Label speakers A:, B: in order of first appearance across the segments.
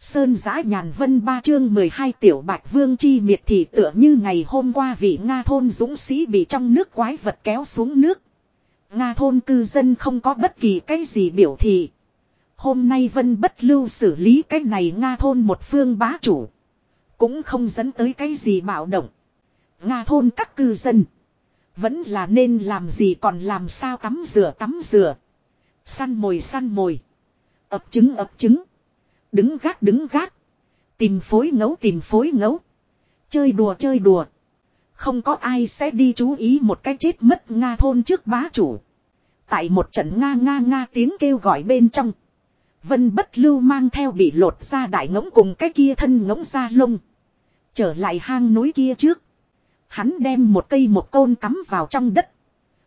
A: Sơn giã nhàn vân ba chương 12 tiểu bạch vương chi miệt thì tựa như ngày hôm qua vị Nga thôn dũng sĩ bị trong nước quái vật kéo xuống nước. Nga thôn cư dân không có bất kỳ cái gì biểu thị. Hôm nay vân bất lưu xử lý cái này Nga thôn một phương bá chủ. Cũng không dẫn tới cái gì bạo động. Nga thôn các cư dân. Vẫn là nên làm gì còn làm sao tắm rửa tắm rửa. Săn mồi săn mồi. ập trứng ập trứng. Đứng gác đứng gác. Tìm phối ngấu, tìm phối ngấu. Chơi đùa chơi đùa. Không có ai sẽ đi chú ý một cái chết mất Nga thôn trước bá chủ. Tại một trận Nga Nga Nga tiếng kêu gọi bên trong. Vân bất lưu mang theo bị lột ra đại ngỗng cùng cái kia thân ngỗng ra lông. Trở lại hang núi kia trước. Hắn đem một cây một côn cắm vào trong đất.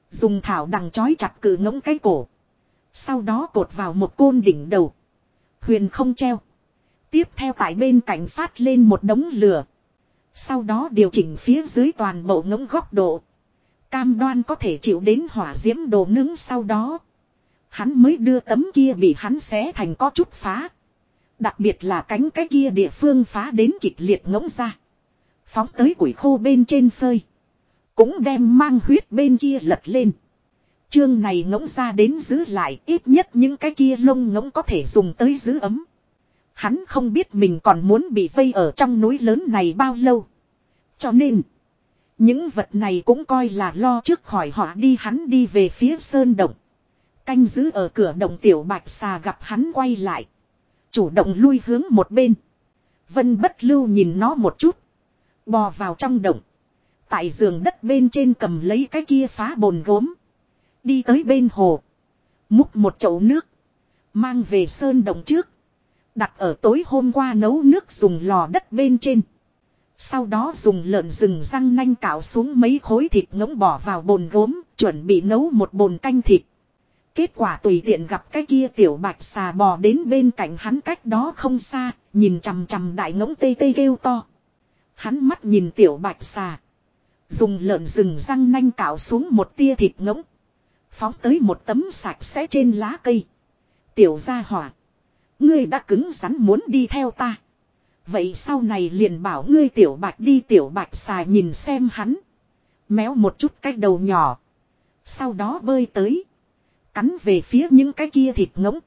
A: Dùng thảo đằng chói chặt cử ngỗng cái cổ. Sau đó cột vào một côn đỉnh đầu. Huyền không treo. Tiếp theo tại bên cạnh phát lên một đống lửa. Sau đó điều chỉnh phía dưới toàn bộ ngỗng góc độ. Cam đoan có thể chịu đến hỏa diễm đồ nướng sau đó. Hắn mới đưa tấm kia bị hắn xé thành có chút phá. Đặc biệt là cánh cái kia địa phương phá đến kịch liệt ngỗng ra. Phóng tới củi khô bên trên phơi. Cũng đem mang huyết bên kia lật lên. Chương này ngỗng ra đến giữ lại ít nhất những cái kia lông ngỗng có thể dùng tới giữ ấm. Hắn không biết mình còn muốn bị vây ở trong núi lớn này bao lâu. Cho nên, những vật này cũng coi là lo trước khỏi họ đi hắn đi về phía sơn động. Canh giữ ở cửa động tiểu bạch xà gặp hắn quay lại. Chủ động lui hướng một bên. Vân bất lưu nhìn nó một chút. Bò vào trong động. Tại giường đất bên trên cầm lấy cái kia phá bồn gốm. Đi tới bên hồ. Múc một chậu nước. Mang về sơn động trước. Đặt ở tối hôm qua nấu nước dùng lò đất bên trên. Sau đó dùng lợn rừng răng nanh cạo xuống mấy khối thịt ngỗng bỏ vào bồn gốm. Chuẩn bị nấu một bồn canh thịt. Kết quả tùy tiện gặp cái kia tiểu bạch xà bò đến bên cạnh hắn cách đó không xa. Nhìn chằm chằm đại ngỗng tê tê kêu to. Hắn mắt nhìn tiểu bạch xà. Dùng lợn rừng răng nanh cạo xuống một tia thịt ngỗng. Phóng tới một tấm sạch sẽ trên lá cây. Tiểu gia hỏa. Ngươi đã cứng rắn muốn đi theo ta. Vậy sau này liền bảo ngươi tiểu bạch đi tiểu bạch xà nhìn xem hắn. Méo một chút cái đầu nhỏ. Sau đó bơi tới. Cắn về phía những cái kia thịt ngỗng.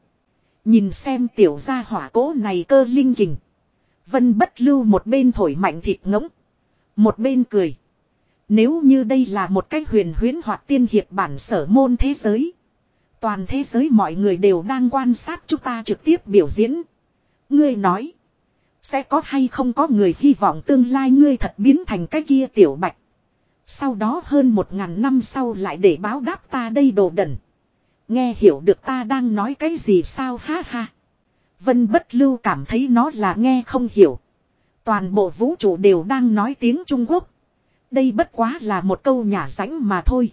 A: Nhìn xem tiểu gia hỏa cố này cơ linh kình. Vân bất lưu một bên thổi mạnh thịt ngỗng. Một bên cười. Nếu như đây là một cái huyền huyến hoặc tiên hiệp bản sở môn thế giới. Toàn thế giới mọi người đều đang quan sát chúng ta trực tiếp biểu diễn. Ngươi nói. Sẽ có hay không có người hy vọng tương lai ngươi thật biến thành cái kia tiểu bạch. Sau đó hơn một ngàn năm sau lại để báo đáp ta đây đồ đần. Nghe hiểu được ta đang nói cái gì sao ha ha. Vân bất lưu cảm thấy nó là nghe không hiểu. Toàn bộ vũ trụ đều đang nói tiếng Trung Quốc. Đây bất quá là một câu nhả rãnh mà thôi.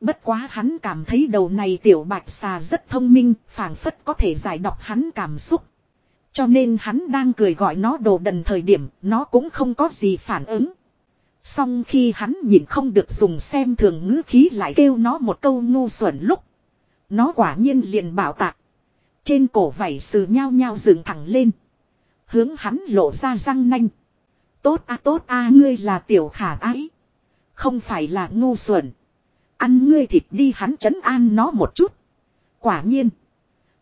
A: Bất quá hắn cảm thấy đầu này tiểu bạch xà rất thông minh, phảng phất có thể giải đọc hắn cảm xúc. Cho nên hắn đang cười gọi nó đồ đần thời điểm, nó cũng không có gì phản ứng. Xong khi hắn nhìn không được dùng xem thường ngữ khí lại kêu nó một câu ngu xuẩn lúc. Nó quả nhiên liền bảo tạc. Trên cổ vảy sừ nhao nhao dựng thẳng lên. Hướng hắn lộ ra răng nanh. Tốt a tốt a ngươi là tiểu khả ái. Không phải là ngu xuẩn. Ăn ngươi thịt đi, hắn chấn an nó một chút. Quả nhiên.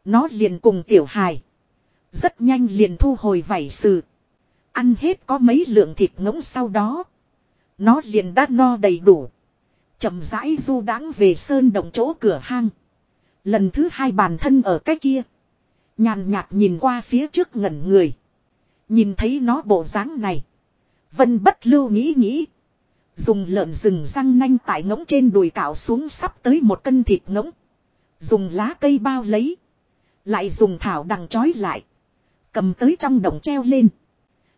A: Nó liền cùng tiểu hài. Rất nhanh liền thu hồi vảy sự. Ăn hết có mấy lượng thịt ngỗng sau đó. Nó liền đã no đầy đủ. chậm rãi du đãng về sơn động chỗ cửa hang. Lần thứ hai bàn thân ở cái kia. Nhàn nhạt nhìn qua phía trước ngẩn người. Nhìn thấy nó bộ dáng này. Vân bất lưu nghĩ nghĩ. Dùng lợn rừng răng nanh tại ngỗng trên đùi cạo xuống sắp tới một cân thịt ngỗng. Dùng lá cây bao lấy. Lại dùng thảo đằng trói lại. Cầm tới trong đồng treo lên.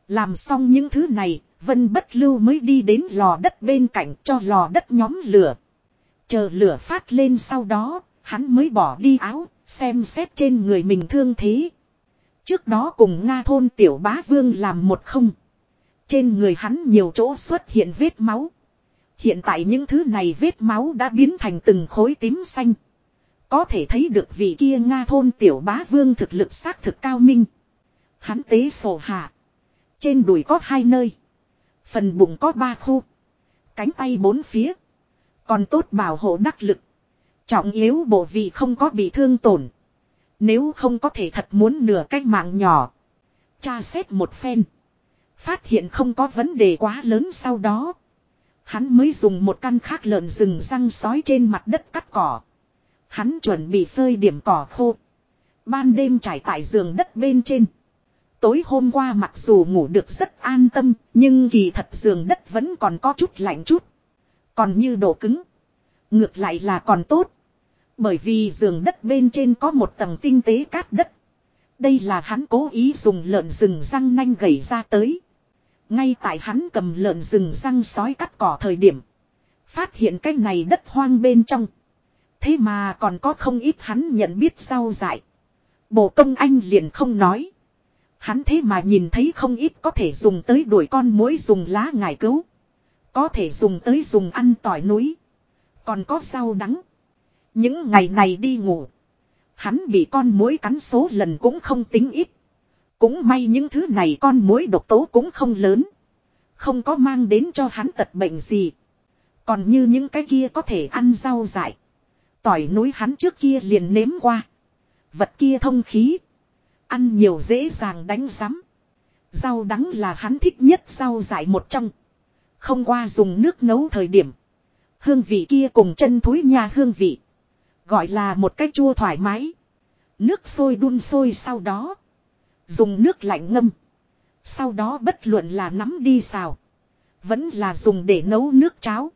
A: Làm xong những thứ này, Vân bất lưu mới đi đến lò đất bên cạnh cho lò đất nhóm lửa. Chờ lửa phát lên sau đó, hắn mới bỏ đi áo, xem xét trên người mình thương thế. Trước đó cùng Nga thôn tiểu bá vương làm một không. Trên người hắn nhiều chỗ xuất hiện vết máu. Hiện tại những thứ này vết máu đã biến thành từng khối tím xanh. Có thể thấy được vị kia Nga thôn tiểu bá vương thực lực xác thực cao minh. Hắn tế sổ hạ. Trên đùi có hai nơi. Phần bụng có ba khu. Cánh tay bốn phía. Còn tốt bảo hộ đắc lực. Trọng yếu bộ vị không có bị thương tổn. Nếu không có thể thật muốn nửa cách mạng nhỏ. Cha xét một phen. Phát hiện không có vấn đề quá lớn sau đó. Hắn mới dùng một căn khác lợn rừng răng sói trên mặt đất cắt cỏ. Hắn chuẩn bị phơi điểm cỏ khô. Ban đêm trải tại giường đất bên trên. Tối hôm qua mặc dù ngủ được rất an tâm, nhưng kỳ thật giường đất vẫn còn có chút lạnh chút. Còn như độ cứng. Ngược lại là còn tốt. Bởi vì giường đất bên trên có một tầng tinh tế cát đất. Đây là hắn cố ý dùng lợn rừng răng nanh gầy ra tới. Ngay tại hắn cầm lợn rừng răng sói cắt cỏ thời điểm. Phát hiện cái này đất hoang bên trong. Thế mà còn có không ít hắn nhận biết rau dại. Bộ công anh liền không nói. Hắn thế mà nhìn thấy không ít có thể dùng tới đuổi con mối dùng lá ngải cứu. Có thể dùng tới dùng ăn tỏi núi. Còn có rau đắng. Những ngày này đi ngủ. Hắn bị con mối cắn số lần cũng không tính ít. Cũng may những thứ này con mối độc tố cũng không lớn. Không có mang đến cho hắn tật bệnh gì. Còn như những cái kia có thể ăn rau dại. Tỏi núi hắn trước kia liền nếm qua. Vật kia thông khí. Ăn nhiều dễ dàng đánh rắm. Rau đắng là hắn thích nhất rau dại một trong. Không qua dùng nước nấu thời điểm. Hương vị kia cùng chân thúi nha hương vị. Gọi là một cách chua thoải mái. Nước sôi đun sôi sau đó. Dùng nước lạnh ngâm. Sau đó bất luận là nắm đi xào. Vẫn là dùng để nấu nước cháo.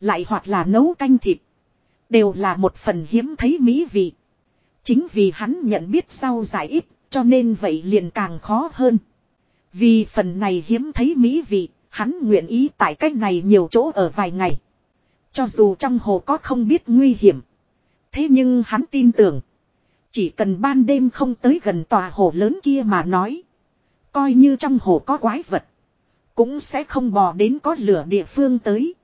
A: Lại hoặc là nấu canh thịt. Đều là một phần hiếm thấy mỹ vị. Chính vì hắn nhận biết sau giải ít, cho nên vậy liền càng khó hơn. Vì phần này hiếm thấy mỹ vị, hắn nguyện ý tại cách này nhiều chỗ ở vài ngày. Cho dù trong hồ có không biết nguy hiểm. Thế nhưng hắn tin tưởng. Chỉ cần ban đêm không tới gần tòa hồ lớn kia mà nói. Coi như trong hồ có quái vật. Cũng sẽ không bò đến có lửa địa phương tới.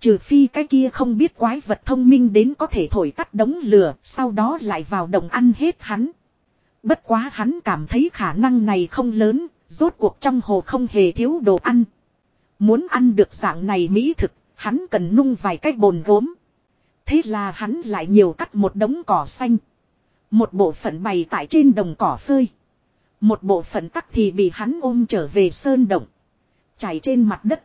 A: Trừ phi cái kia không biết quái vật thông minh đến có thể thổi tắt đống lửa, sau đó lại vào đồng ăn hết hắn. Bất quá hắn cảm thấy khả năng này không lớn, rốt cuộc trong hồ không hề thiếu đồ ăn. Muốn ăn được dạng này mỹ thực, hắn cần nung vài cái bồn gốm. Thế là hắn lại nhiều cắt một đống cỏ xanh. Một bộ phận bày tại trên đồng cỏ phơi. Một bộ phận tắc thì bị hắn ôm trở về sơn động. Chảy trên mặt đất.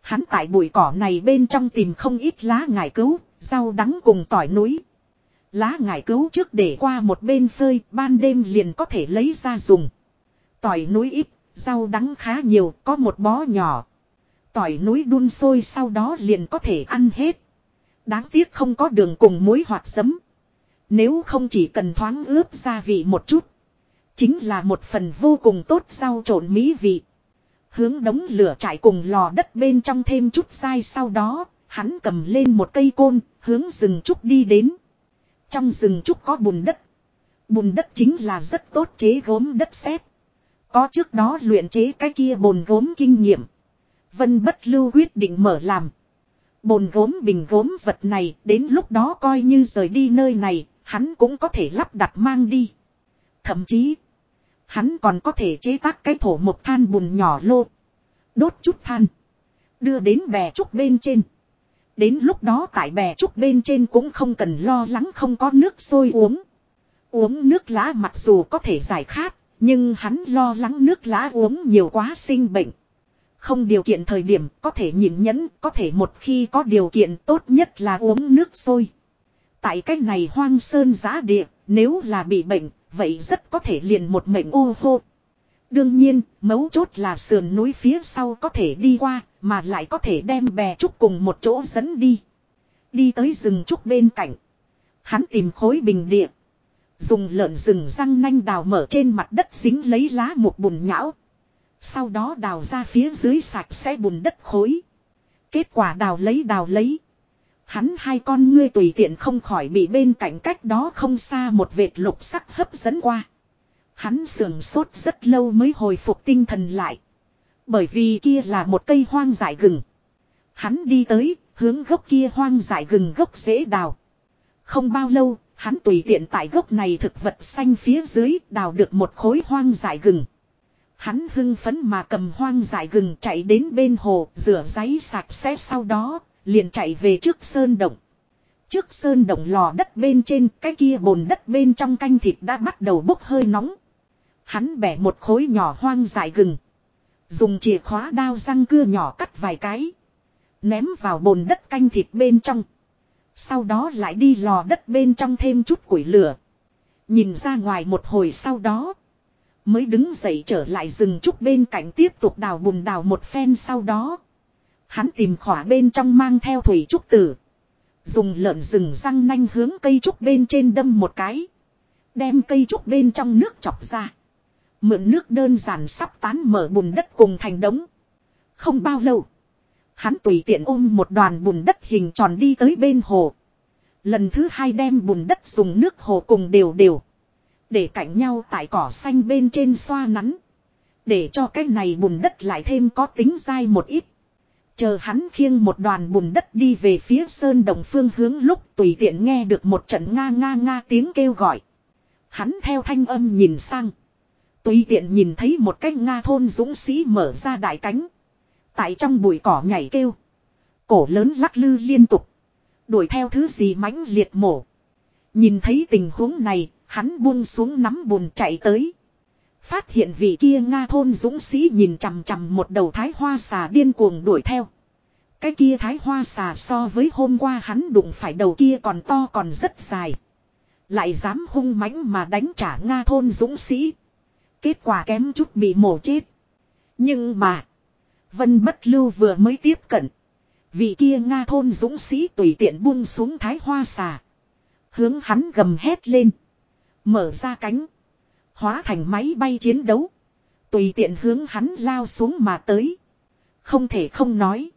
A: Hắn tại bụi cỏ này bên trong tìm không ít lá ngải cứu, rau đắng cùng tỏi núi. Lá ngải cứu trước để qua một bên phơi, ban đêm liền có thể lấy ra dùng. Tỏi núi ít, rau đắng khá nhiều, có một bó nhỏ. Tỏi núi đun sôi sau đó liền có thể ăn hết. Đáng tiếc không có đường cùng muối hoặc sấm. Nếu không chỉ cần thoáng ướp gia vị một chút. Chính là một phần vô cùng tốt rau trộn mỹ vị. Hướng đống lửa trải cùng lò đất bên trong thêm chút sai sau đó, hắn cầm lên một cây côn, hướng rừng trúc đi đến. Trong rừng trúc có bùn đất. Bùn đất chính là rất tốt chế gốm đất sét. Có trước đó luyện chế cái kia bồn gốm kinh nghiệm. Vân bất lưu quyết định mở làm. Bồn gốm bình gốm vật này đến lúc đó coi như rời đi nơi này, hắn cũng có thể lắp đặt mang đi. Thậm chí, hắn còn có thể chế tác cái thổ một than bùn nhỏ lô. Đốt chút than. Đưa đến bè trúc bên trên. Đến lúc đó tại bè trúc bên trên cũng không cần lo lắng không có nước sôi uống. Uống nước lá mặc dù có thể giải khát, nhưng hắn lo lắng nước lá uống nhiều quá sinh bệnh. Không điều kiện thời điểm có thể nhịn nhẫn, có thể một khi có điều kiện tốt nhất là uống nước sôi. Tại cách này hoang sơn giá địa, nếu là bị bệnh, vậy rất có thể liền một mệnh ô hô. Đương nhiên, mấu chốt là sườn núi phía sau có thể đi qua, mà lại có thể đem bè trúc cùng một chỗ dẫn đi. Đi tới rừng trúc bên cạnh. Hắn tìm khối bình địa. Dùng lợn rừng răng nanh đào mở trên mặt đất dính lấy lá một bùn nhão. Sau đó đào ra phía dưới sạch sẽ bùn đất khối. Kết quả đào lấy đào lấy. Hắn hai con ngươi tùy tiện không khỏi bị bên cạnh cách đó không xa một vệt lục sắc hấp dẫn qua. Hắn sườn sốt rất lâu mới hồi phục tinh thần lại. Bởi vì kia là một cây hoang dại gừng. Hắn đi tới, hướng gốc kia hoang dại gừng gốc dễ đào. Không bao lâu, hắn tùy tiện tại gốc này thực vật xanh phía dưới đào được một khối hoang dại gừng. Hắn hưng phấn mà cầm hoang dại gừng chạy đến bên hồ rửa giấy sạch sẽ sau đó liền chạy về trước sơn động. Trước sơn động lò đất bên trên, cái kia bồn đất bên trong canh thịt đã bắt đầu bốc hơi nóng. Hắn bẻ một khối nhỏ hoang dại gừng. Dùng chìa khóa đao răng cưa nhỏ cắt vài cái. Ném vào bồn đất canh thịt bên trong. Sau đó lại đi lò đất bên trong thêm chút củi lửa. Nhìn ra ngoài một hồi sau đó. Mới đứng dậy trở lại rừng trúc bên cạnh tiếp tục đào bùn đào một phen sau đó. Hắn tìm khỏa bên trong mang theo thủy trúc tử. Dùng lợn rừng răng nanh hướng cây trúc bên trên đâm một cái. Đem cây trúc bên trong nước chọc ra. Mượn nước đơn giản sắp tán mở bùn đất cùng thành đống. Không bao lâu. Hắn tùy tiện ôm một đoàn bùn đất hình tròn đi tới bên hồ. Lần thứ hai đem bùn đất dùng nước hồ cùng đều đều. Để cạnh nhau tại cỏ xanh bên trên xoa nắn. Để cho cái này bùn đất lại thêm có tính dai một ít. Chờ hắn khiêng một đoàn bùn đất đi về phía sơn đồng phương hướng lúc tùy tiện nghe được một trận nga nga nga tiếng kêu gọi. Hắn theo thanh âm nhìn sang. Tùy tiện nhìn thấy một cái Nga thôn dũng sĩ mở ra đại cánh. Tại trong bụi cỏ nhảy kêu. Cổ lớn lắc lư liên tục. Đuổi theo thứ gì mãnh liệt mổ. Nhìn thấy tình huống này, hắn buông xuống nắm bùn chạy tới. Phát hiện vị kia Nga thôn dũng sĩ nhìn chằm chằm một đầu thái hoa xà điên cuồng đuổi theo. Cái kia thái hoa xà so với hôm qua hắn đụng phải đầu kia còn to còn rất dài. Lại dám hung mãnh mà đánh trả Nga thôn dũng sĩ. Kết quả kém chút bị mổ chết. Nhưng mà. Vân bất lưu vừa mới tiếp cận. Vị kia Nga thôn dũng sĩ tùy tiện buông xuống thái hoa xà. Hướng hắn gầm hét lên. Mở ra cánh. Hóa thành máy bay chiến đấu. Tùy tiện hướng hắn lao xuống mà tới. Không thể không nói.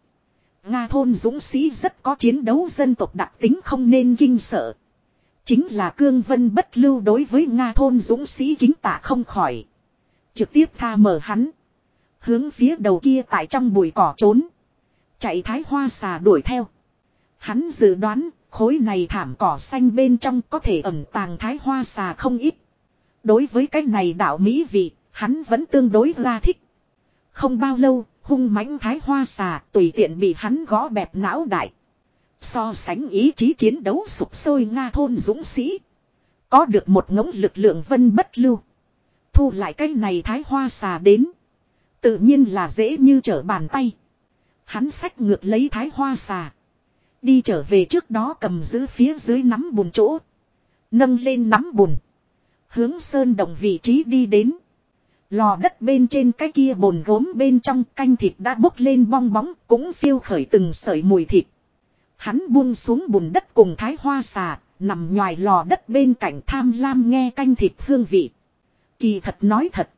A: Nga thôn dũng sĩ rất có chiến đấu dân tộc đặc tính không nên kinh sợ. Chính là cương vân bất lưu đối với Nga thôn dũng sĩ kính tạ không khỏi. Trực tiếp tha mở hắn. Hướng phía đầu kia tại trong bụi cỏ trốn. Chạy thái hoa xà đuổi theo. Hắn dự đoán, khối này thảm cỏ xanh bên trong có thể ẩn tàng thái hoa xà không ít. Đối với cái này đạo mỹ vị, hắn vẫn tương đối ra thích. Không bao lâu, hung mãnh thái hoa xà tùy tiện bị hắn gõ bẹp não đại. So sánh ý chí chiến đấu sụp sôi Nga thôn dũng sĩ. Có được một ngống lực lượng vân bất lưu. Thu lại cái này thái hoa xà đến. Tự nhiên là dễ như trở bàn tay. Hắn sách ngược lấy thái hoa xà. Đi trở về trước đó cầm giữ phía dưới nắm bùn chỗ. Nâng lên nắm bùn. Hướng sơn đồng vị trí đi đến. Lò đất bên trên cái kia bồn gốm bên trong canh thịt đã bốc lên bong bóng cũng phiêu khởi từng sợi mùi thịt. Hắn buông xuống bùn đất cùng thái hoa xà, nằm ngoài lò đất bên cạnh tham lam nghe canh thịt hương vị. Kỳ thật nói thật.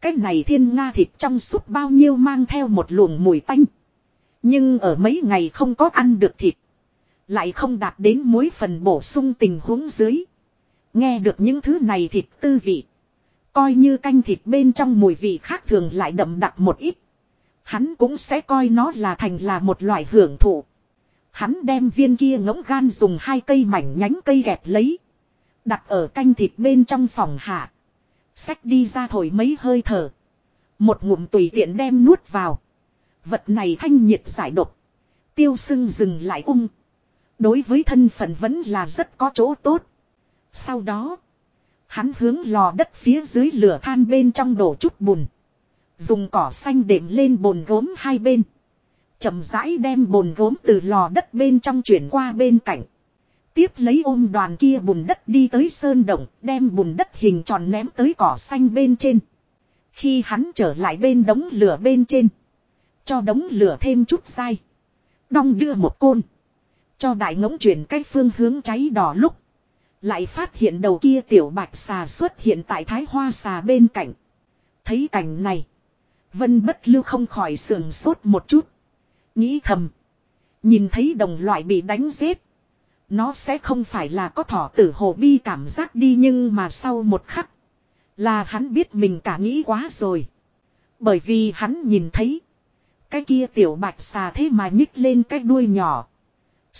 A: Cái này thiên nga thịt trong súp bao nhiêu mang theo một luồng mùi tanh. Nhưng ở mấy ngày không có ăn được thịt. Lại không đạt đến mối phần bổ sung tình huống dưới. Nghe được những thứ này thịt tư vị. Coi như canh thịt bên trong mùi vị khác thường lại đậm đặc một ít. Hắn cũng sẽ coi nó là thành là một loại hưởng thụ. Hắn đem viên kia ngỗng gan dùng hai cây mảnh nhánh cây gẹp lấy. Đặt ở canh thịt bên trong phòng hạ. Xách đi ra thổi mấy hơi thở. Một ngụm tùy tiện đem nuốt vào. Vật này thanh nhiệt giải độc. Tiêu sưng dừng lại ung. Đối với thân phận vẫn là rất có chỗ tốt. Sau đó. Hắn hướng lò đất phía dưới lửa than bên trong đổ chút bùn. Dùng cỏ xanh đệm lên bồn gốm hai bên. chậm rãi đem bồn gốm từ lò đất bên trong chuyển qua bên cạnh. Tiếp lấy ôm đoàn kia bùn đất đi tới sơn động, đem bùn đất hình tròn ném tới cỏ xanh bên trên. Khi hắn trở lại bên đống lửa bên trên. Cho đống lửa thêm chút sai. Đong đưa một côn. Cho đại ngỗng chuyển cách phương hướng cháy đỏ lúc. Lại phát hiện đầu kia tiểu bạch xà xuất hiện tại thái hoa xà bên cạnh. Thấy cảnh này. Vân bất lưu không khỏi sườn sốt một chút. Nghĩ thầm. Nhìn thấy đồng loại bị đánh giết. Nó sẽ không phải là có thỏ tử hồ bi cảm giác đi nhưng mà sau một khắc. Là hắn biết mình cả nghĩ quá rồi. Bởi vì hắn nhìn thấy. Cái kia tiểu bạch xà thế mà nhích lên cái đuôi nhỏ.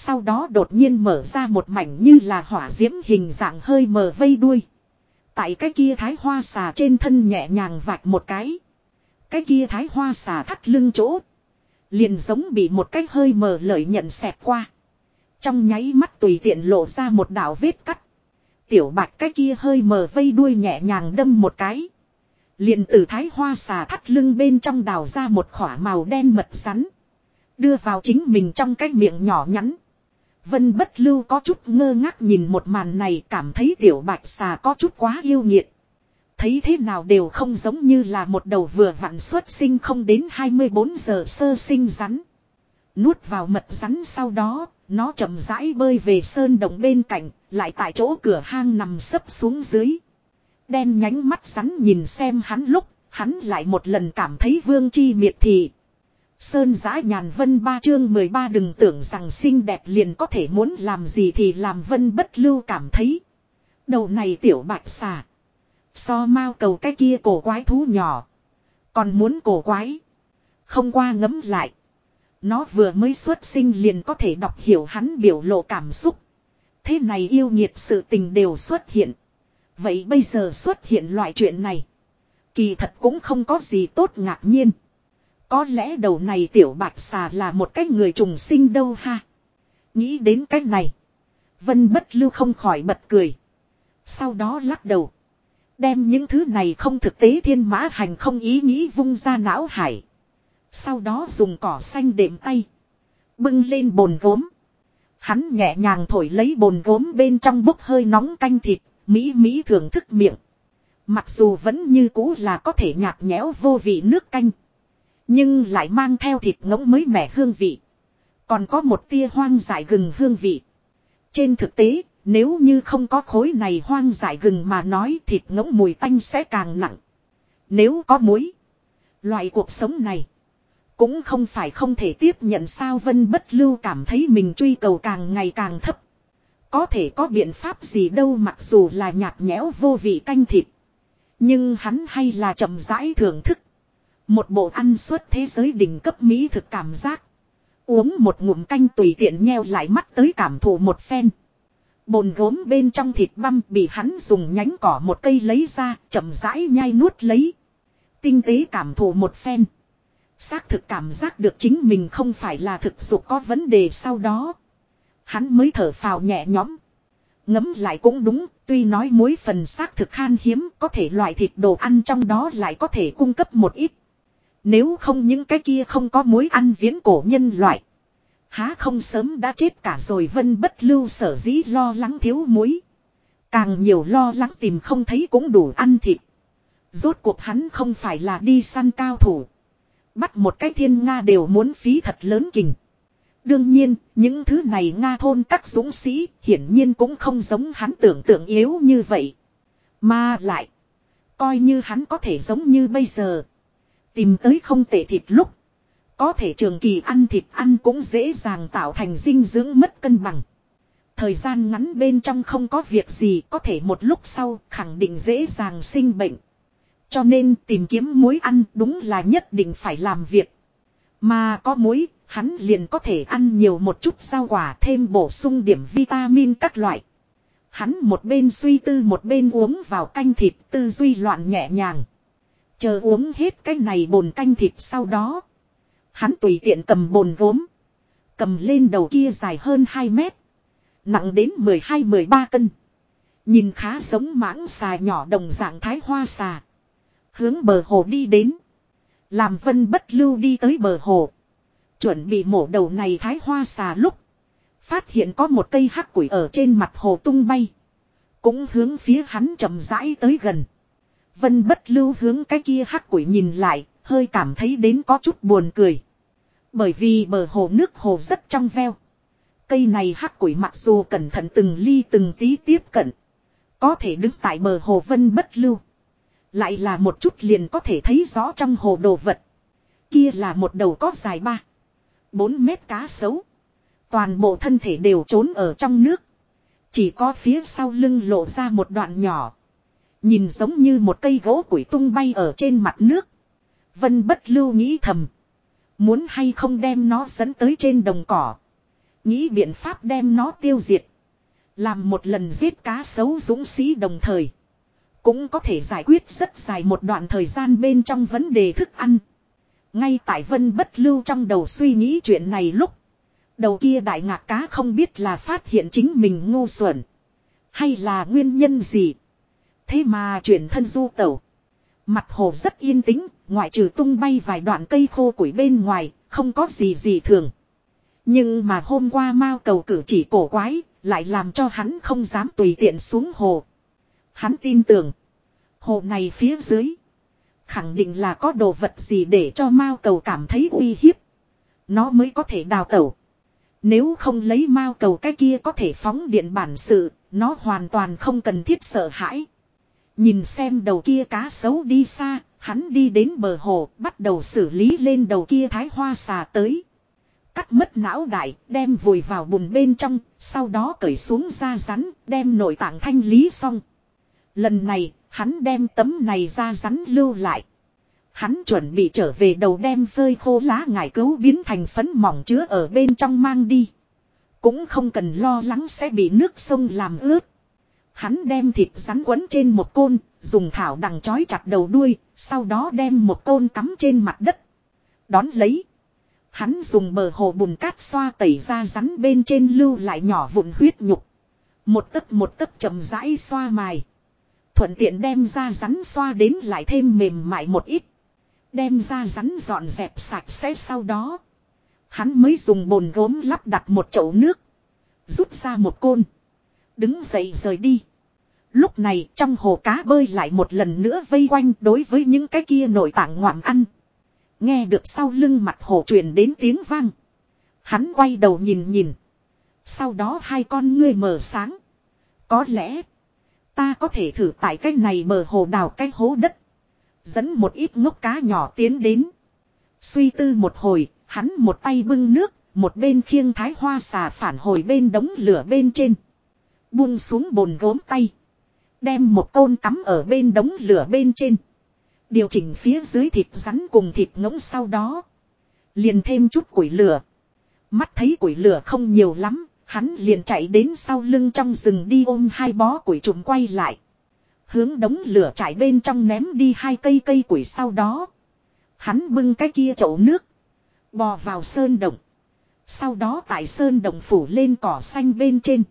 A: Sau đó đột nhiên mở ra một mảnh như là hỏa diễm hình dạng hơi mờ vây đuôi. Tại cái kia thái hoa xà trên thân nhẹ nhàng vạch một cái. Cái kia thái hoa xà thắt lưng chỗ. Liền giống bị một cái hơi mờ lợi nhận xẹt qua. Trong nháy mắt tùy tiện lộ ra một đạo vết cắt. Tiểu bạch cái kia hơi mờ vây đuôi nhẹ nhàng đâm một cái. Liền từ thái hoa xà thắt lưng bên trong đào ra một khỏa màu đen mật rắn. Đưa vào chính mình trong cái miệng nhỏ nhắn. Vân bất lưu có chút ngơ ngác nhìn một màn này cảm thấy tiểu bạch xà có chút quá yêu nghiệt. Thấy thế nào đều không giống như là một đầu vừa vặn xuất sinh không đến 24 giờ sơ sinh rắn. Nuốt vào mật rắn sau đó, nó chậm rãi bơi về sơn đồng bên cạnh, lại tại chỗ cửa hang nằm sấp xuống dưới. Đen nhánh mắt rắn nhìn xem hắn lúc, hắn lại một lần cảm thấy vương chi miệt thị. Sơn giã nhàn vân ba chương 13 đừng tưởng rằng xinh đẹp liền có thể muốn làm gì thì làm vân bất lưu cảm thấy. Đầu này tiểu bạch xà. So mau cầu cái kia cổ quái thú nhỏ. Còn muốn cổ quái. Không qua ngấm lại. Nó vừa mới xuất sinh liền có thể đọc hiểu hắn biểu lộ cảm xúc. Thế này yêu nhiệt sự tình đều xuất hiện. Vậy bây giờ xuất hiện loại chuyện này. Kỳ thật cũng không có gì tốt ngạc nhiên. Có lẽ đầu này tiểu bạch xà là một cái người trùng sinh đâu ha. Nghĩ đến cái này. Vân bất lưu không khỏi bật cười. Sau đó lắc đầu. Đem những thứ này không thực tế thiên mã hành không ý nghĩ vung ra não hải. Sau đó dùng cỏ xanh đệm tay. Bưng lên bồn gốm. Hắn nhẹ nhàng thổi lấy bồn gốm bên trong bốc hơi nóng canh thịt. Mỹ Mỹ thưởng thức miệng. Mặc dù vẫn như cũ là có thể nhạt nhẽo vô vị nước canh. Nhưng lại mang theo thịt ngỗng mới mẻ hương vị. Còn có một tia hoang dại gừng hương vị. Trên thực tế, nếu như không có khối này hoang dại gừng mà nói thịt ngỗng mùi tanh sẽ càng nặng. Nếu có muối. Loại cuộc sống này. Cũng không phải không thể tiếp nhận sao vân bất lưu cảm thấy mình truy cầu càng ngày càng thấp. Có thể có biện pháp gì đâu mặc dù là nhạt nhẽo vô vị canh thịt. Nhưng hắn hay là chậm rãi thưởng thức. Một bộ ăn suốt thế giới đỉnh cấp mỹ thực cảm giác. Uống một ngụm canh tùy tiện nheo lại mắt tới cảm thụ một phen. Bồn gốm bên trong thịt băm bị hắn dùng nhánh cỏ một cây lấy ra, chậm rãi nhai nuốt lấy. Tinh tế cảm thụ một phen. Xác thực cảm giác được chính mình không phải là thực dụng có vấn đề sau đó. Hắn mới thở phào nhẹ nhõm. Ngấm lại cũng đúng, tuy nói muối phần xác thực khan hiếm, có thể loại thịt đồ ăn trong đó lại có thể cung cấp một ít. Nếu không những cái kia không có muối ăn viễn cổ nhân loại. Há không sớm đã chết cả rồi vân bất lưu sở dĩ lo lắng thiếu muối. Càng nhiều lo lắng tìm không thấy cũng đủ ăn thịt. Rốt cuộc hắn không phải là đi săn cao thủ. Bắt một cái thiên Nga đều muốn phí thật lớn kình. Đương nhiên, những thứ này Nga thôn các dũng sĩ hiển nhiên cũng không giống hắn tưởng tượng yếu như vậy. Mà lại, coi như hắn có thể giống như bây giờ. Tìm tới không tệ thịt lúc. Có thể trường kỳ ăn thịt ăn cũng dễ dàng tạo thành dinh dưỡng mất cân bằng. Thời gian ngắn bên trong không có việc gì có thể một lúc sau khẳng định dễ dàng sinh bệnh. Cho nên tìm kiếm muối ăn đúng là nhất định phải làm việc. Mà có muối, hắn liền có thể ăn nhiều một chút rau quả thêm bổ sung điểm vitamin các loại. Hắn một bên suy tư một bên uống vào canh thịt tư duy loạn nhẹ nhàng. Chờ uống hết cái này bồn canh thịt sau đó. Hắn tùy tiện cầm bồn gốm. Cầm lên đầu kia dài hơn 2 mét. Nặng đến 12-13 cân. Nhìn khá giống mãng xà nhỏ đồng dạng thái hoa xà. Hướng bờ hồ đi đến. Làm vân bất lưu đi tới bờ hồ. Chuẩn bị mổ đầu này thái hoa xà lúc. Phát hiện có một cây hắc quỷ ở trên mặt hồ tung bay. Cũng hướng phía hắn chậm rãi tới gần. Vân bất lưu hướng cái kia hắc quỷ nhìn lại, hơi cảm thấy đến có chút buồn cười. Bởi vì bờ hồ nước hồ rất trong veo. Cây này hắc quỷ mặc dù cẩn thận từng ly từng tí tiếp cận. Có thể đứng tại bờ hồ vân bất lưu. Lại là một chút liền có thể thấy rõ trong hồ đồ vật. Kia là một đầu có dài ba. bốn mét cá sấu. Toàn bộ thân thể đều trốn ở trong nước. Chỉ có phía sau lưng lộ ra một đoạn nhỏ. Nhìn giống như một cây gỗ quỷ tung bay ở trên mặt nước. Vân bất lưu nghĩ thầm. Muốn hay không đem nó dẫn tới trên đồng cỏ. Nghĩ biện pháp đem nó tiêu diệt. Làm một lần giết cá sấu dũng sĩ đồng thời. Cũng có thể giải quyết rất dài một đoạn thời gian bên trong vấn đề thức ăn. Ngay tại vân bất lưu trong đầu suy nghĩ chuyện này lúc. Đầu kia đại ngạc cá không biết là phát hiện chính mình ngu xuẩn. Hay là nguyên nhân gì. Thế mà chuyển thân du tẩu. Mặt hồ rất yên tĩnh, ngoại trừ tung bay vài đoạn cây khô củi bên ngoài, không có gì gì thường. Nhưng mà hôm qua Mao cầu cử chỉ cổ quái, lại làm cho hắn không dám tùy tiện xuống hồ. Hắn tin tưởng, hồ này phía dưới, khẳng định là có đồ vật gì để cho Mao cầu cảm thấy uy hiếp. Nó mới có thể đào tẩu. Nếu không lấy Mao cầu cái kia có thể phóng điện bản sự, nó hoàn toàn không cần thiết sợ hãi. Nhìn xem đầu kia cá sấu đi xa, hắn đi đến bờ hồ, bắt đầu xử lý lên đầu kia thái hoa xà tới. Cắt mất não đại, đem vùi vào bùn bên trong, sau đó cởi xuống da rắn, đem nội tạng thanh lý xong. Lần này, hắn đem tấm này ra rắn lưu lại. Hắn chuẩn bị trở về đầu đem phơi khô lá ngải cứu biến thành phấn mỏng chứa ở bên trong mang đi. Cũng không cần lo lắng sẽ bị nước sông làm ướt. Hắn đem thịt rắn quấn trên một côn, dùng thảo đằng chói chặt đầu đuôi, sau đó đem một côn cắm trên mặt đất. Đón lấy. Hắn dùng bờ hồ bùn cát xoa tẩy ra rắn bên trên lưu lại nhỏ vụn huyết nhục. Một tấc một tấc chậm rãi xoa mài. Thuận tiện đem ra rắn xoa đến lại thêm mềm mại một ít. Đem ra rắn dọn dẹp sạch sẽ sau đó. Hắn mới dùng bồn gốm lắp đặt một chậu nước. Rút ra một côn. Đứng dậy rời đi. Lúc này trong hồ cá bơi lại một lần nữa vây quanh đối với những cái kia nội tạng ngoạm ăn. Nghe được sau lưng mặt hồ truyền đến tiếng vang. Hắn quay đầu nhìn nhìn. Sau đó hai con ngươi mở sáng. Có lẽ ta có thể thử tại cái này mở hồ đào cái hố đất. Dẫn một ít ngốc cá nhỏ tiến đến. Suy tư một hồi, hắn một tay bưng nước, một bên khiêng thái hoa xà phản hồi bên đống lửa bên trên. Buông xuống bồn gốm tay. Đem một côn cắm ở bên đống lửa bên trên. Điều chỉnh phía dưới thịt rắn cùng thịt ngỗng sau đó. Liền thêm chút củi lửa. Mắt thấy củi lửa không nhiều lắm. Hắn liền chạy đến sau lưng trong rừng đi ôm hai bó củi trùm quay lại. Hướng đống lửa trải bên trong ném đi hai cây cây củi sau đó. Hắn bưng cái kia chậu nước. Bò vào sơn động. Sau đó tại sơn động phủ lên cỏ xanh bên trên.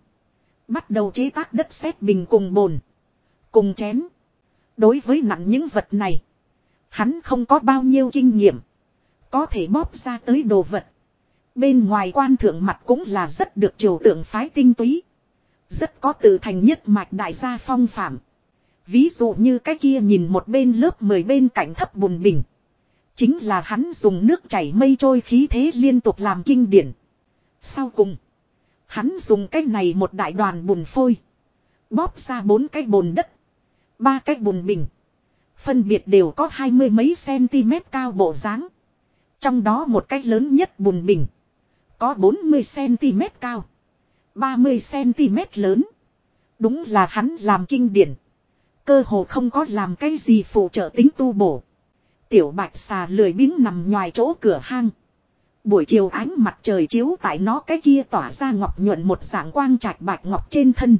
A: Bắt đầu chế tác đất sét bình cùng bồn. Cùng chén. Đối với nặng những vật này. Hắn không có bao nhiêu kinh nghiệm. Có thể bóp ra tới đồ vật. Bên ngoài quan thượng mặt cũng là rất được triều tượng phái tinh túy. Rất có tự thành nhất mạch đại gia phong phạm. Ví dụ như cái kia nhìn một bên lớp mười bên cạnh thấp bùn bình. Chính là hắn dùng nước chảy mây trôi khí thế liên tục làm kinh điển. Sau cùng. Hắn dùng cái này một đại đoàn bùn phôi. Bóp ra bốn cái bồn đất. Ba cái bùn bình. Phân biệt đều có hai mươi mấy cm cao bộ dáng. Trong đó một cái lớn nhất bùn bình. Có 40cm cao. 30cm lớn. Đúng là hắn làm kinh điển. Cơ hồ không có làm cái gì phụ trợ tính tu bổ. Tiểu bạch xà lười biếng nằm ngoài chỗ cửa hang. Buổi chiều ánh mặt trời chiếu tại nó cái kia tỏa ra ngọc nhuận một dạng quang trạch bạch ngọc trên thân.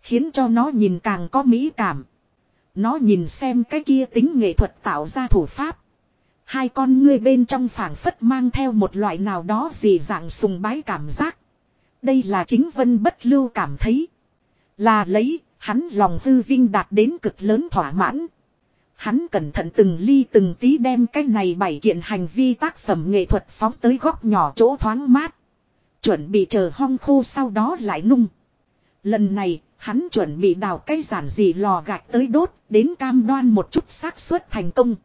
A: Khiến cho nó nhìn càng có mỹ cảm. Nó nhìn xem cái kia tính nghệ thuật tạo ra thủ pháp. Hai con ngươi bên trong phảng phất mang theo một loại nào đó gì dạng sùng bái cảm giác. Đây là chính vân bất lưu cảm thấy. Là lấy, hắn lòng hư vinh đạt đến cực lớn thỏa mãn. Hắn cẩn thận từng ly từng tí đem cái này bảy kiện hành vi tác phẩm nghệ thuật phóng tới góc nhỏ chỗ thoáng mát. Chuẩn bị chờ hong khô sau đó lại nung. Lần này, hắn chuẩn bị đào cây giản dị lò gạch tới đốt, đến cam đoan một chút xác suất thành công.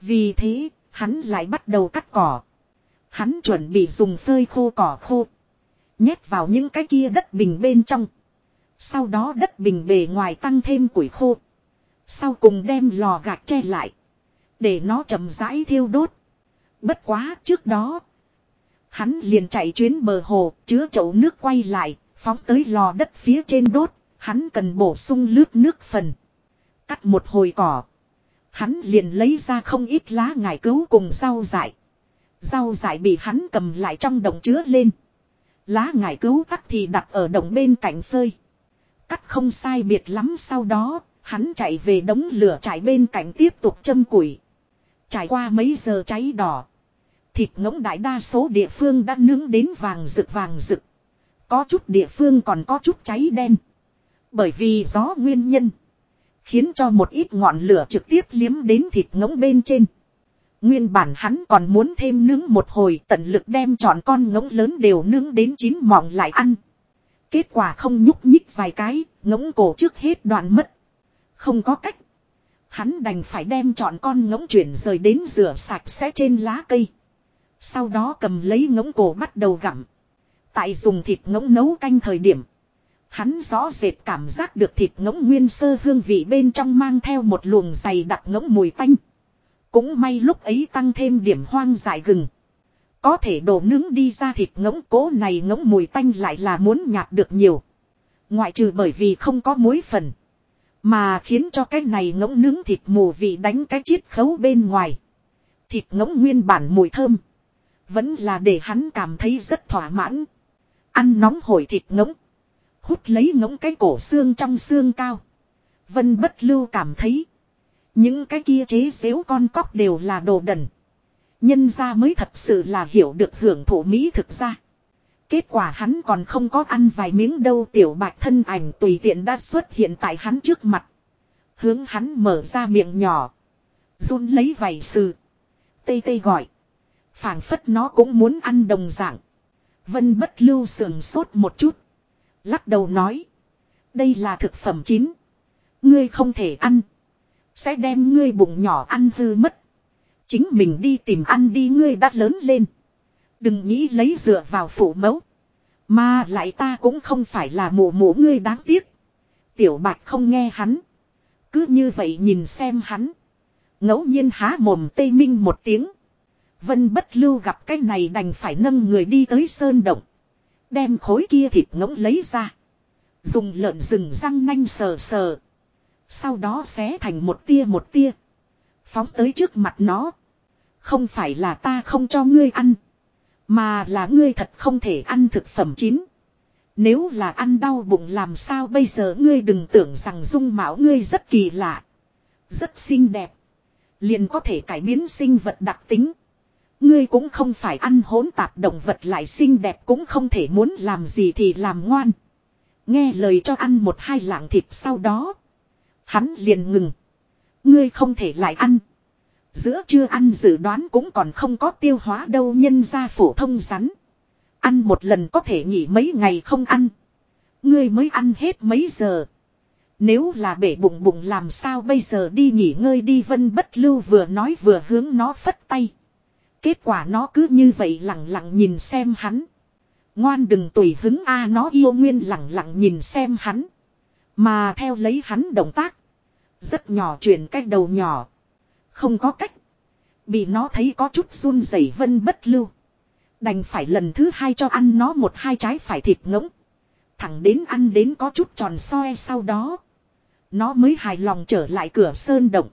A: Vì thế, hắn lại bắt đầu cắt cỏ. Hắn chuẩn bị dùng phơi khô cỏ khô. Nhét vào những cái kia đất bình bên trong. Sau đó đất bình bề ngoài tăng thêm củi khô. Sau cùng đem lò gạch che lại. Để nó chậm rãi thiêu đốt. Bất quá trước đó. Hắn liền chạy chuyến bờ hồ chứa chậu nước quay lại. Phóng tới lò đất phía trên đốt. Hắn cần bổ sung lướt nước phần. Cắt một hồi cỏ. Hắn liền lấy ra không ít lá ngải cứu cùng rau dại. Rau dại bị hắn cầm lại trong đồng chứa lên. Lá ngải cứu cắt thì đặt ở đồng bên cạnh phơi. Cắt không sai biệt lắm sau đó, hắn chạy về đống lửa trải bên cạnh tiếp tục châm củi. Trải qua mấy giờ cháy đỏ. Thịt ngỗng đại đa số địa phương đã nướng đến vàng rực vàng rực. Có chút địa phương còn có chút cháy đen. Bởi vì gió nguyên nhân. Khiến cho một ít ngọn lửa trực tiếp liếm đến thịt ngỗng bên trên. Nguyên bản hắn còn muốn thêm nướng một hồi tận lực đem chọn con ngỗng lớn đều nướng đến chín mọng lại ăn. Kết quả không nhúc nhích vài cái, ngỗng cổ trước hết đoạn mất. Không có cách. Hắn đành phải đem chọn con ngỗng chuyển rời đến rửa sạch sẽ trên lá cây. Sau đó cầm lấy ngỗng cổ bắt đầu gặm. Tại dùng thịt ngỗng nấu canh thời điểm. Hắn rõ rệt cảm giác được thịt ngỗng nguyên sơ hương vị bên trong mang theo một luồng dày đặc ngỗng mùi tanh. Cũng may lúc ấy tăng thêm điểm hoang dại gừng. Có thể đổ nướng đi ra thịt ngỗng cố này ngỗng mùi tanh lại là muốn nhạt được nhiều. Ngoại trừ bởi vì không có muối phần. Mà khiến cho cái này ngỗng nướng thịt mù vị đánh cái chiết khấu bên ngoài. Thịt ngỗng nguyên bản mùi thơm. Vẫn là để hắn cảm thấy rất thỏa mãn. Ăn nóng hổi thịt ngỗng. Hút lấy ngỗng cái cổ xương trong xương cao. Vân bất lưu cảm thấy. Những cái kia chế xếu con cóc đều là đồ đần. Nhân ra mới thật sự là hiểu được hưởng thụ mỹ thực ra. Kết quả hắn còn không có ăn vài miếng đâu, tiểu bạch thân ảnh tùy tiện đã xuất hiện tại hắn trước mặt. Hướng hắn mở ra miệng nhỏ. Run lấy vầy sừ. Tê tê gọi. phảng phất nó cũng muốn ăn đồng dạng. Vân bất lưu sườn sốt một chút. Lắc đầu nói. Đây là thực phẩm chín. Ngươi không thể ăn. Sẽ đem ngươi bụng nhỏ ăn hư mất. Chính mình đi tìm ăn đi ngươi đã lớn lên. Đừng nghĩ lấy dựa vào phụ mẫu. Mà lại ta cũng không phải là mụ mụ ngươi đáng tiếc. Tiểu bạch không nghe hắn. Cứ như vậy nhìn xem hắn. ngẫu nhiên há mồm tây minh một tiếng. Vân bất lưu gặp cái này đành phải nâng người đi tới sơn động. Đem khối kia thịt ngỗng lấy ra. Dùng lợn rừng răng nanh sờ sờ. Sau đó xé thành một tia một tia. Phóng tới trước mặt nó. Không phải là ta không cho ngươi ăn. Mà là ngươi thật không thể ăn thực phẩm chín. Nếu là ăn đau bụng làm sao bây giờ ngươi đừng tưởng rằng dung mạo ngươi rất kỳ lạ. Rất xinh đẹp. Liền có thể cải biến sinh vật đặc tính. Ngươi cũng không phải ăn hỗn tạp động vật lại xinh đẹp cũng không thể muốn làm gì thì làm ngoan. Nghe lời cho ăn một hai lạng thịt sau đó. Hắn liền ngừng. Ngươi không thể lại ăn. Giữa chưa ăn dự đoán cũng còn không có tiêu hóa đâu nhân ra phổ thông rắn. Ăn một lần có thể nghỉ mấy ngày không ăn. Ngươi mới ăn hết mấy giờ. Nếu là bể bụng bụng làm sao bây giờ đi nghỉ ngơi đi vân bất lưu vừa nói vừa hướng nó phất tay. Kết quả nó cứ như vậy lặng lặng nhìn xem hắn. Ngoan đừng tùy hứng a, nó yêu nguyên lặng lặng nhìn xem hắn. Mà theo lấy hắn động tác. Rất nhỏ chuyển cách đầu nhỏ. Không có cách. Bị nó thấy có chút run rẩy vân bất lưu. Đành phải lần thứ hai cho ăn nó một hai trái phải thịt ngỗng. Thẳng đến ăn đến có chút tròn soi sau đó. Nó mới hài lòng trở lại cửa sơn động.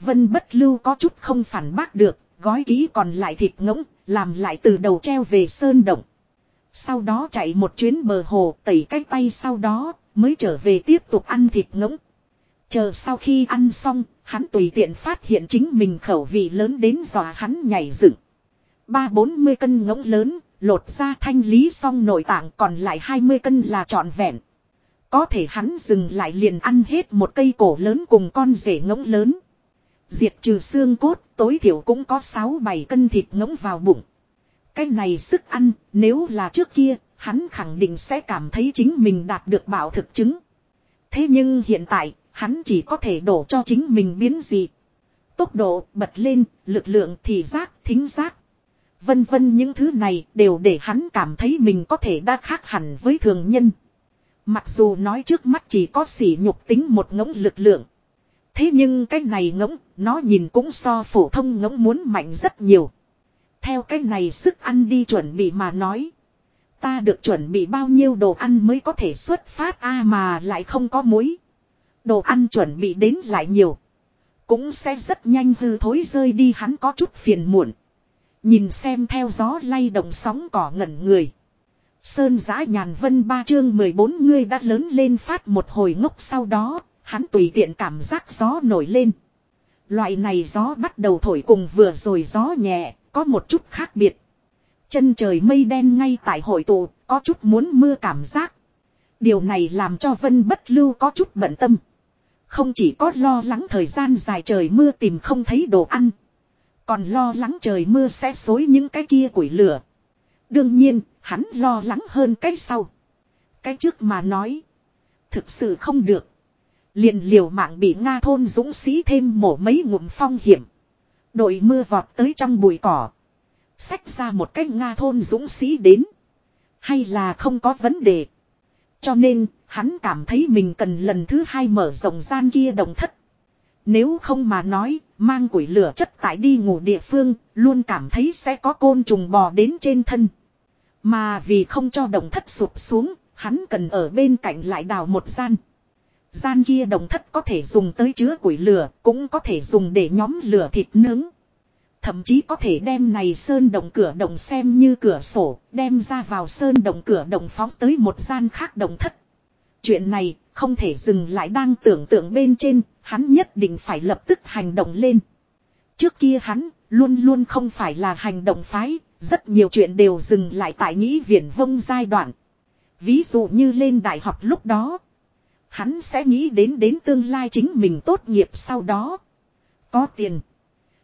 A: Vân bất lưu có chút không phản bác được. Gói ký còn lại thịt ngỗng. Làm lại từ đầu treo về sơn động. Sau đó chạy một chuyến bờ hồ tẩy cái tay sau đó mới trở về tiếp tục ăn thịt ngỗng. Chờ sau khi ăn xong, hắn tùy tiện phát hiện chính mình khẩu vị lớn đến dọa hắn nhảy dựng. Ba bốn mươi cân ngỗng lớn, lột ra thanh lý xong nội tạng còn lại hai mươi cân là trọn vẹn. Có thể hắn dừng lại liền ăn hết một cây cổ lớn cùng con rể ngỗng lớn. Diệt trừ xương cốt, tối thiểu cũng có sáu bảy cân thịt ngỗng vào bụng. Cái này sức ăn, nếu là trước kia, hắn khẳng định sẽ cảm thấy chính mình đạt được bảo thực chứng. Thế nhưng hiện tại, Hắn chỉ có thể đổ cho chính mình biến gì. Tốc độ bật lên, lực lượng thì giác, thính giác. Vân vân những thứ này đều để hắn cảm thấy mình có thể đã khác hẳn với thường nhân. Mặc dù nói trước mắt chỉ có sỉ nhục tính một ngỗng lực lượng. Thế nhưng cái này ngỗng, nó nhìn cũng so phổ thông ngỗng muốn mạnh rất nhiều. Theo cái này sức ăn đi chuẩn bị mà nói. Ta được chuẩn bị bao nhiêu đồ ăn mới có thể xuất phát a mà lại không có muối. Đồ ăn chuẩn bị đến lại nhiều. Cũng sẽ rất nhanh hư thối rơi đi hắn có chút phiền muộn. Nhìn xem theo gió lay động sóng cỏ ngẩn người. Sơn giã nhàn vân ba chương 14 ngươi đã lớn lên phát một hồi ngốc sau đó, hắn tùy tiện cảm giác gió nổi lên. Loại này gió bắt đầu thổi cùng vừa rồi gió nhẹ, có một chút khác biệt. Chân trời mây đen ngay tại hội tụ, có chút muốn mưa cảm giác. Điều này làm cho Vân Bất Lưu có chút bận tâm. Không chỉ có lo lắng thời gian dài trời mưa tìm không thấy đồ ăn. Còn lo lắng trời mưa sẽ xối những cái kia củi lửa. Đương nhiên, hắn lo lắng hơn cái sau. Cái trước mà nói. Thực sự không được. Liền liều mạng bị Nga thôn dũng sĩ thêm mổ mấy ngụm phong hiểm. Đội mưa vọt tới trong bụi cỏ. Xách ra một cách Nga thôn dũng sĩ đến. Hay là không có vấn đề. Cho nên, hắn cảm thấy mình cần lần thứ hai mở rộng gian kia đồng thất. Nếu không mà nói, mang củi lửa chất tại đi ngủ địa phương, luôn cảm thấy sẽ có côn trùng bò đến trên thân. Mà vì không cho đồng thất sụp xuống, hắn cần ở bên cạnh lại đào một gian. Gian kia đồng thất có thể dùng tới chứa củi lửa, cũng có thể dùng để nhóm lửa thịt nướng. Thậm chí có thể đem này sơn đồng cửa đồng xem như cửa sổ, đem ra vào sơn đồng cửa đồng phóng tới một gian khác đồng thất. Chuyện này không thể dừng lại đang tưởng tượng bên trên, hắn nhất định phải lập tức hành động lên. Trước kia hắn luôn luôn không phải là hành động phái, rất nhiều chuyện đều dừng lại tại nghĩ viển vông giai đoạn. Ví dụ như lên đại học lúc đó, hắn sẽ nghĩ đến đến tương lai chính mình tốt nghiệp sau đó. Có tiền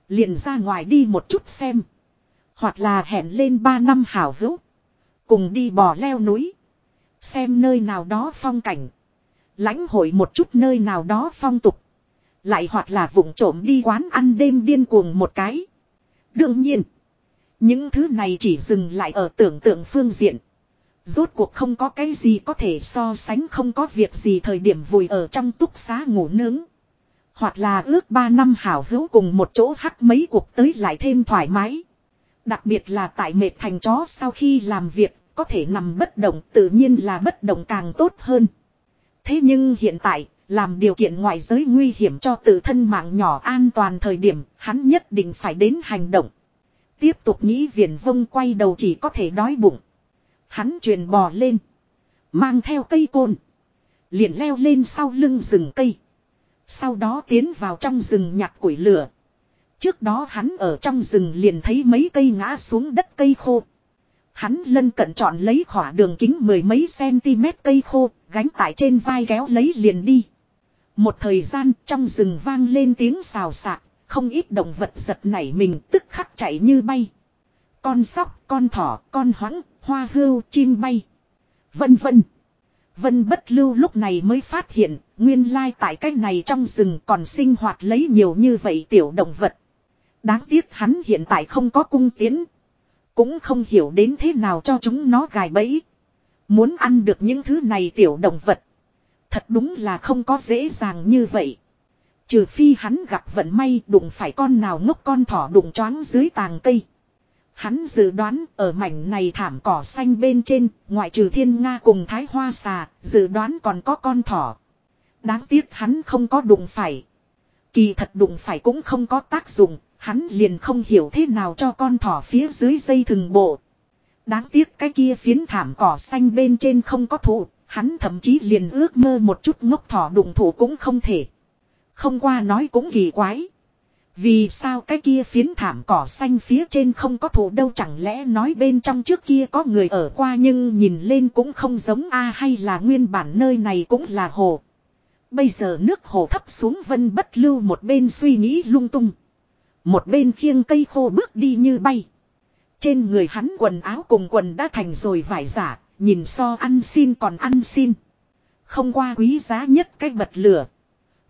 A: Liền ra ngoài đi một chút xem. Hoặc là hẹn lên 3 năm hảo hữu. Cùng đi bò leo núi. Xem nơi nào đó phong cảnh. lãnh hội một chút nơi nào đó phong tục. Lại hoặc là vụng trộm đi quán ăn đêm điên cuồng một cái. Đương nhiên. Những thứ này chỉ dừng lại ở tưởng tượng phương diện. Rốt cuộc không có cái gì có thể so sánh không có việc gì thời điểm vùi ở trong túc xá ngủ nướng. Hoặc là ước 3 năm hảo hữu cùng một chỗ hắc mấy cuộc tới lại thêm thoải mái. Đặc biệt là tại mệt thành chó sau khi làm việc, có thể nằm bất động tự nhiên là bất động càng tốt hơn. Thế nhưng hiện tại, làm điều kiện ngoại giới nguy hiểm cho tự thân mạng nhỏ an toàn thời điểm, hắn nhất định phải đến hành động. Tiếp tục nghĩ viền vông quay đầu chỉ có thể đói bụng. Hắn truyền bò lên. Mang theo cây côn. Liền leo lên sau lưng rừng cây. Sau đó tiến vào trong rừng nhặt củi lửa. Trước đó hắn ở trong rừng liền thấy mấy cây ngã xuống đất cây khô. Hắn lân cận chọn lấy khỏa đường kính mười mấy cm cây khô, gánh tại trên vai kéo lấy liền đi. Một thời gian trong rừng vang lên tiếng xào xạc, không ít động vật giật nảy mình tức khắc chạy như bay. Con sóc, con thỏ, con hoãng, hoa hưu, chim bay. Vân vân. Vân bất lưu lúc này mới phát hiện, nguyên lai tại cái này trong rừng còn sinh hoạt lấy nhiều như vậy tiểu động vật. Đáng tiếc hắn hiện tại không có cung tiến. Cũng không hiểu đến thế nào cho chúng nó gài bẫy. Muốn ăn được những thứ này tiểu động vật. Thật đúng là không có dễ dàng như vậy. Trừ phi hắn gặp vận may đụng phải con nào ngốc con thỏ đụng choáng dưới tàng cây. Hắn dự đoán ở mảnh này thảm cỏ xanh bên trên, ngoại trừ thiên nga cùng thái hoa xà, dự đoán còn có con thỏ. Đáng tiếc hắn không có đụng phải. Kỳ thật đụng phải cũng không có tác dụng, hắn liền không hiểu thế nào cho con thỏ phía dưới dây thừng bộ. Đáng tiếc cái kia phiến thảm cỏ xanh bên trên không có thụ hắn thậm chí liền ước mơ một chút ngốc thỏ đụng thủ cũng không thể. Không qua nói cũng kỳ quái. Vì sao cái kia phiến thảm cỏ xanh phía trên không có thủ đâu chẳng lẽ nói bên trong trước kia có người ở qua nhưng nhìn lên cũng không giống a hay là nguyên bản nơi này cũng là hồ. Bây giờ nước hồ thấp xuống vân bất lưu một bên suy nghĩ lung tung. Một bên khiêng cây khô bước đi như bay. Trên người hắn quần áo cùng quần đã thành rồi vải giả, nhìn so ăn xin còn ăn xin. Không qua quý giá nhất cái bật lửa.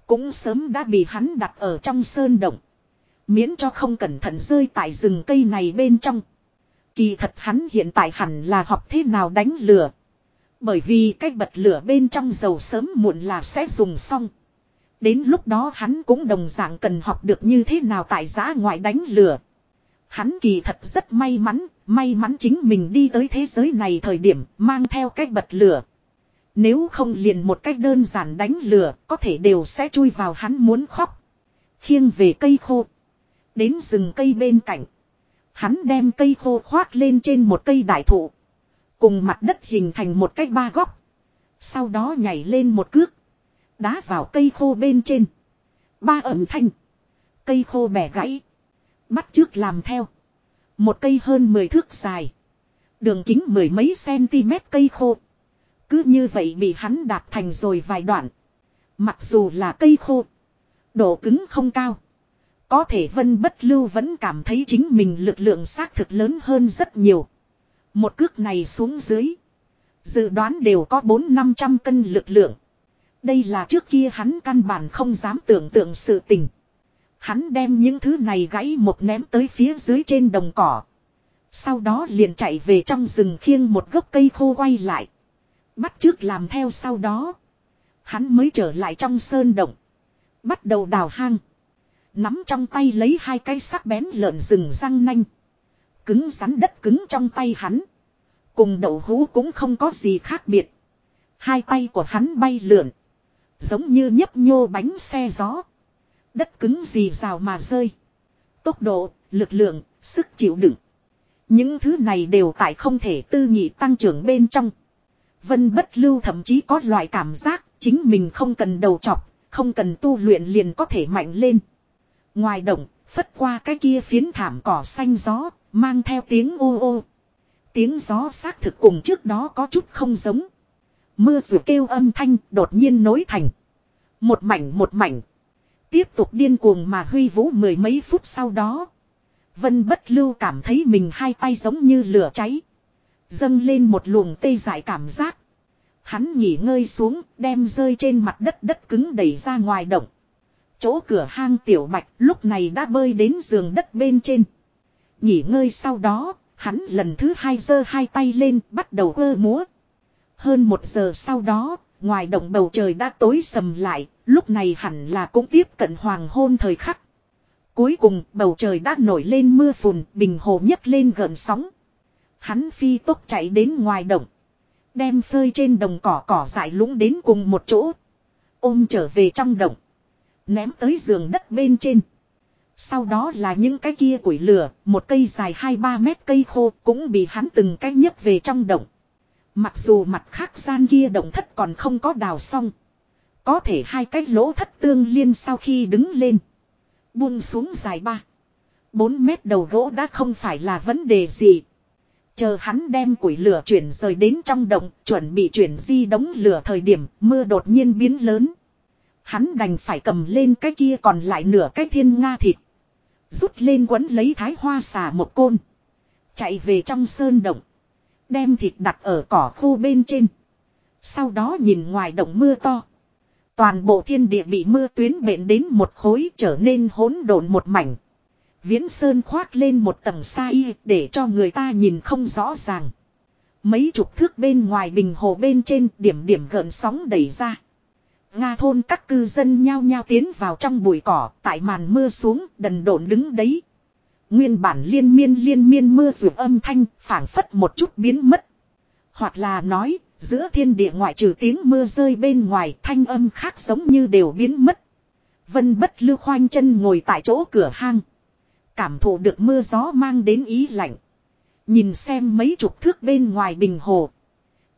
A: Cũng sớm đã bị hắn đặt ở trong sơn động. Miễn cho không cẩn thận rơi tại rừng cây này bên trong. Kỳ thật hắn hiện tại hẳn là học thế nào đánh lửa. Bởi vì cái bật lửa bên trong dầu sớm muộn là sẽ dùng xong. Đến lúc đó hắn cũng đồng dạng cần học được như thế nào tại giã ngoại đánh lửa. Hắn kỳ thật rất may mắn, may mắn chính mình đi tới thế giới này thời điểm mang theo cái bật lửa. Nếu không liền một cách đơn giản đánh lửa, có thể đều sẽ chui vào hắn muốn khóc. Khiêng về cây khô. Đến rừng cây bên cạnh. Hắn đem cây khô khoác lên trên một cây đại thụ. Cùng mặt đất hình thành một cái ba góc. Sau đó nhảy lên một cước. Đá vào cây khô bên trên. Ba ẩm thanh. Cây khô bẻ gãy. Bắt trước làm theo. Một cây hơn 10 thước dài. Đường kính mười mấy cm cây khô. Cứ như vậy bị hắn đạp thành rồi vài đoạn. Mặc dù là cây khô. Độ cứng không cao. Có thể vân bất lưu vẫn cảm thấy chính mình lực lượng xác thực lớn hơn rất nhiều. Một cước này xuống dưới. Dự đoán đều có 4-500 cân lực lượng. Đây là trước kia hắn căn bản không dám tưởng tượng sự tình. Hắn đem những thứ này gãy một ném tới phía dưới trên đồng cỏ. Sau đó liền chạy về trong rừng khiêng một gốc cây khô quay lại. Bắt trước làm theo sau đó. Hắn mới trở lại trong sơn động. Bắt đầu đào hang. Nắm trong tay lấy hai cây sắc bén lợn rừng răng nanh. Cứng rắn đất cứng trong tay hắn. Cùng đậu hũ cũng không có gì khác biệt. Hai tay của hắn bay lượn. Giống như nhấp nhô bánh xe gió. Đất cứng gì rào mà rơi. Tốc độ, lực lượng, sức chịu đựng. Những thứ này đều tại không thể tư nhị tăng trưởng bên trong. Vân bất lưu thậm chí có loại cảm giác chính mình không cần đầu chọc, không cần tu luyện liền có thể mạnh lên. Ngoài động, phất qua cái kia phiến thảm cỏ xanh gió, mang theo tiếng ô ô. Tiếng gió xác thực cùng trước đó có chút không giống. Mưa rủ kêu âm thanh đột nhiên nối thành. Một mảnh một mảnh. Tiếp tục điên cuồng mà huy vũ mười mấy phút sau đó. Vân bất lưu cảm thấy mình hai tay giống như lửa cháy. Dâng lên một luồng tê dại cảm giác. Hắn nghỉ ngơi xuống, đem rơi trên mặt đất đất cứng đẩy ra ngoài động. Chỗ cửa hang tiểu bạch lúc này đã bơi đến giường đất bên trên. Nghỉ ngơi sau đó, hắn lần thứ hai giơ hai tay lên bắt đầu ơ múa. Hơn một giờ sau đó, ngoài động bầu trời đã tối sầm lại, lúc này hẳn là cũng tiếp cận hoàng hôn thời khắc. Cuối cùng bầu trời đã nổi lên mưa phùn, bình hồ nhấc lên gợn sóng. Hắn phi tốc chạy đến ngoài động. Đem phơi trên đồng cỏ cỏ dại lũng đến cùng một chỗ. Ôm trở về trong động. Ném tới giường đất bên trên. Sau đó là những cái kia củi lửa, một cây dài 2-3 mét cây khô cũng bị hắn từng cái nhấc về trong động. Mặc dù mặt khác gian kia động thất còn không có đào xong. Có thể hai cái lỗ thất tương liên sau khi đứng lên. Buông xuống dài ba. 4 mét đầu gỗ đã không phải là vấn đề gì. Chờ hắn đem củi lửa chuyển rời đến trong động, chuẩn bị chuyển di đống lửa thời điểm mưa đột nhiên biến lớn. Hắn đành phải cầm lên cái kia còn lại nửa cái thiên nga thịt. Rút lên quấn lấy thái hoa xà một côn. Chạy về trong sơn động. Đem thịt đặt ở cỏ khô bên trên. Sau đó nhìn ngoài động mưa to. Toàn bộ thiên địa bị mưa tuyến bện đến một khối trở nên hỗn độn một mảnh. Viễn sơn khoác lên một tầng sa y để cho người ta nhìn không rõ ràng. Mấy chục thước bên ngoài bình hồ bên trên điểm điểm gợn sóng đẩy ra. Nga thôn các cư dân nhao nhao tiến vào trong bụi cỏ, tại màn mưa xuống, đần độn đứng đấy. Nguyên bản liên miên liên miên mưa rượu âm thanh, phảng phất một chút biến mất. Hoặc là nói, giữa thiên địa ngoại trừ tiếng mưa rơi bên ngoài, thanh âm khác giống như đều biến mất. Vân bất lưu khoanh chân ngồi tại chỗ cửa hang. Cảm thụ được mưa gió mang đến ý lạnh. Nhìn xem mấy chục thước bên ngoài bình hồ.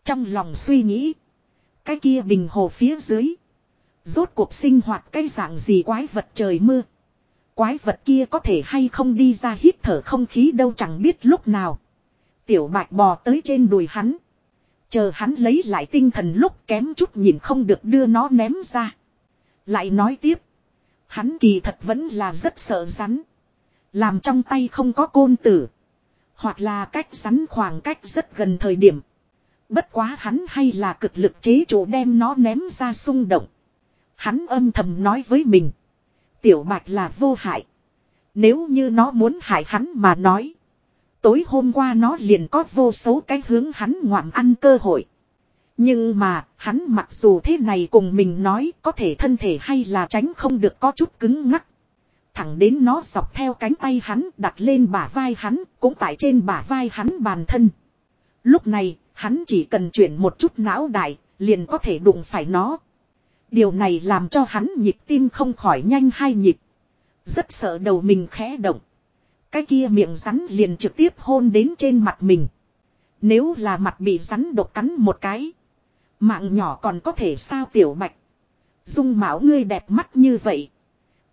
A: Trong lòng suy nghĩ. Cái kia bình hồ phía dưới. Rốt cuộc sinh hoạt cái dạng gì quái vật trời mưa. Quái vật kia có thể hay không đi ra hít thở không khí đâu chẳng biết lúc nào. Tiểu bạch bò tới trên đùi hắn. Chờ hắn lấy lại tinh thần lúc kém chút nhìn không được đưa nó ném ra. Lại nói tiếp. Hắn kỳ thật vẫn là rất sợ rắn. Làm trong tay không có côn tử. Hoặc là cách rắn khoảng cách rất gần thời điểm. Bất quá hắn hay là cực lực chế chủ đem nó ném ra xung động. Hắn âm thầm nói với mình. Tiểu bạch là vô hại. Nếu như nó muốn hại hắn mà nói. Tối hôm qua nó liền có vô số cái hướng hắn ngoạm ăn cơ hội. Nhưng mà, hắn mặc dù thế này cùng mình nói có thể thân thể hay là tránh không được có chút cứng ngắc. Thẳng đến nó dọc theo cánh tay hắn đặt lên bả vai hắn, cũng tại trên bả vai hắn bàn thân. Lúc này, hắn chỉ cần chuyển một chút não đại, liền có thể đụng phải nó. Điều này làm cho hắn nhịp tim không khỏi nhanh hai nhịp. Rất sợ đầu mình khẽ động. Cái kia miệng rắn liền trực tiếp hôn đến trên mặt mình. Nếu là mặt bị rắn độc cắn một cái. Mạng nhỏ còn có thể sao tiểu bạch. Dung mạo ngươi đẹp mắt như vậy.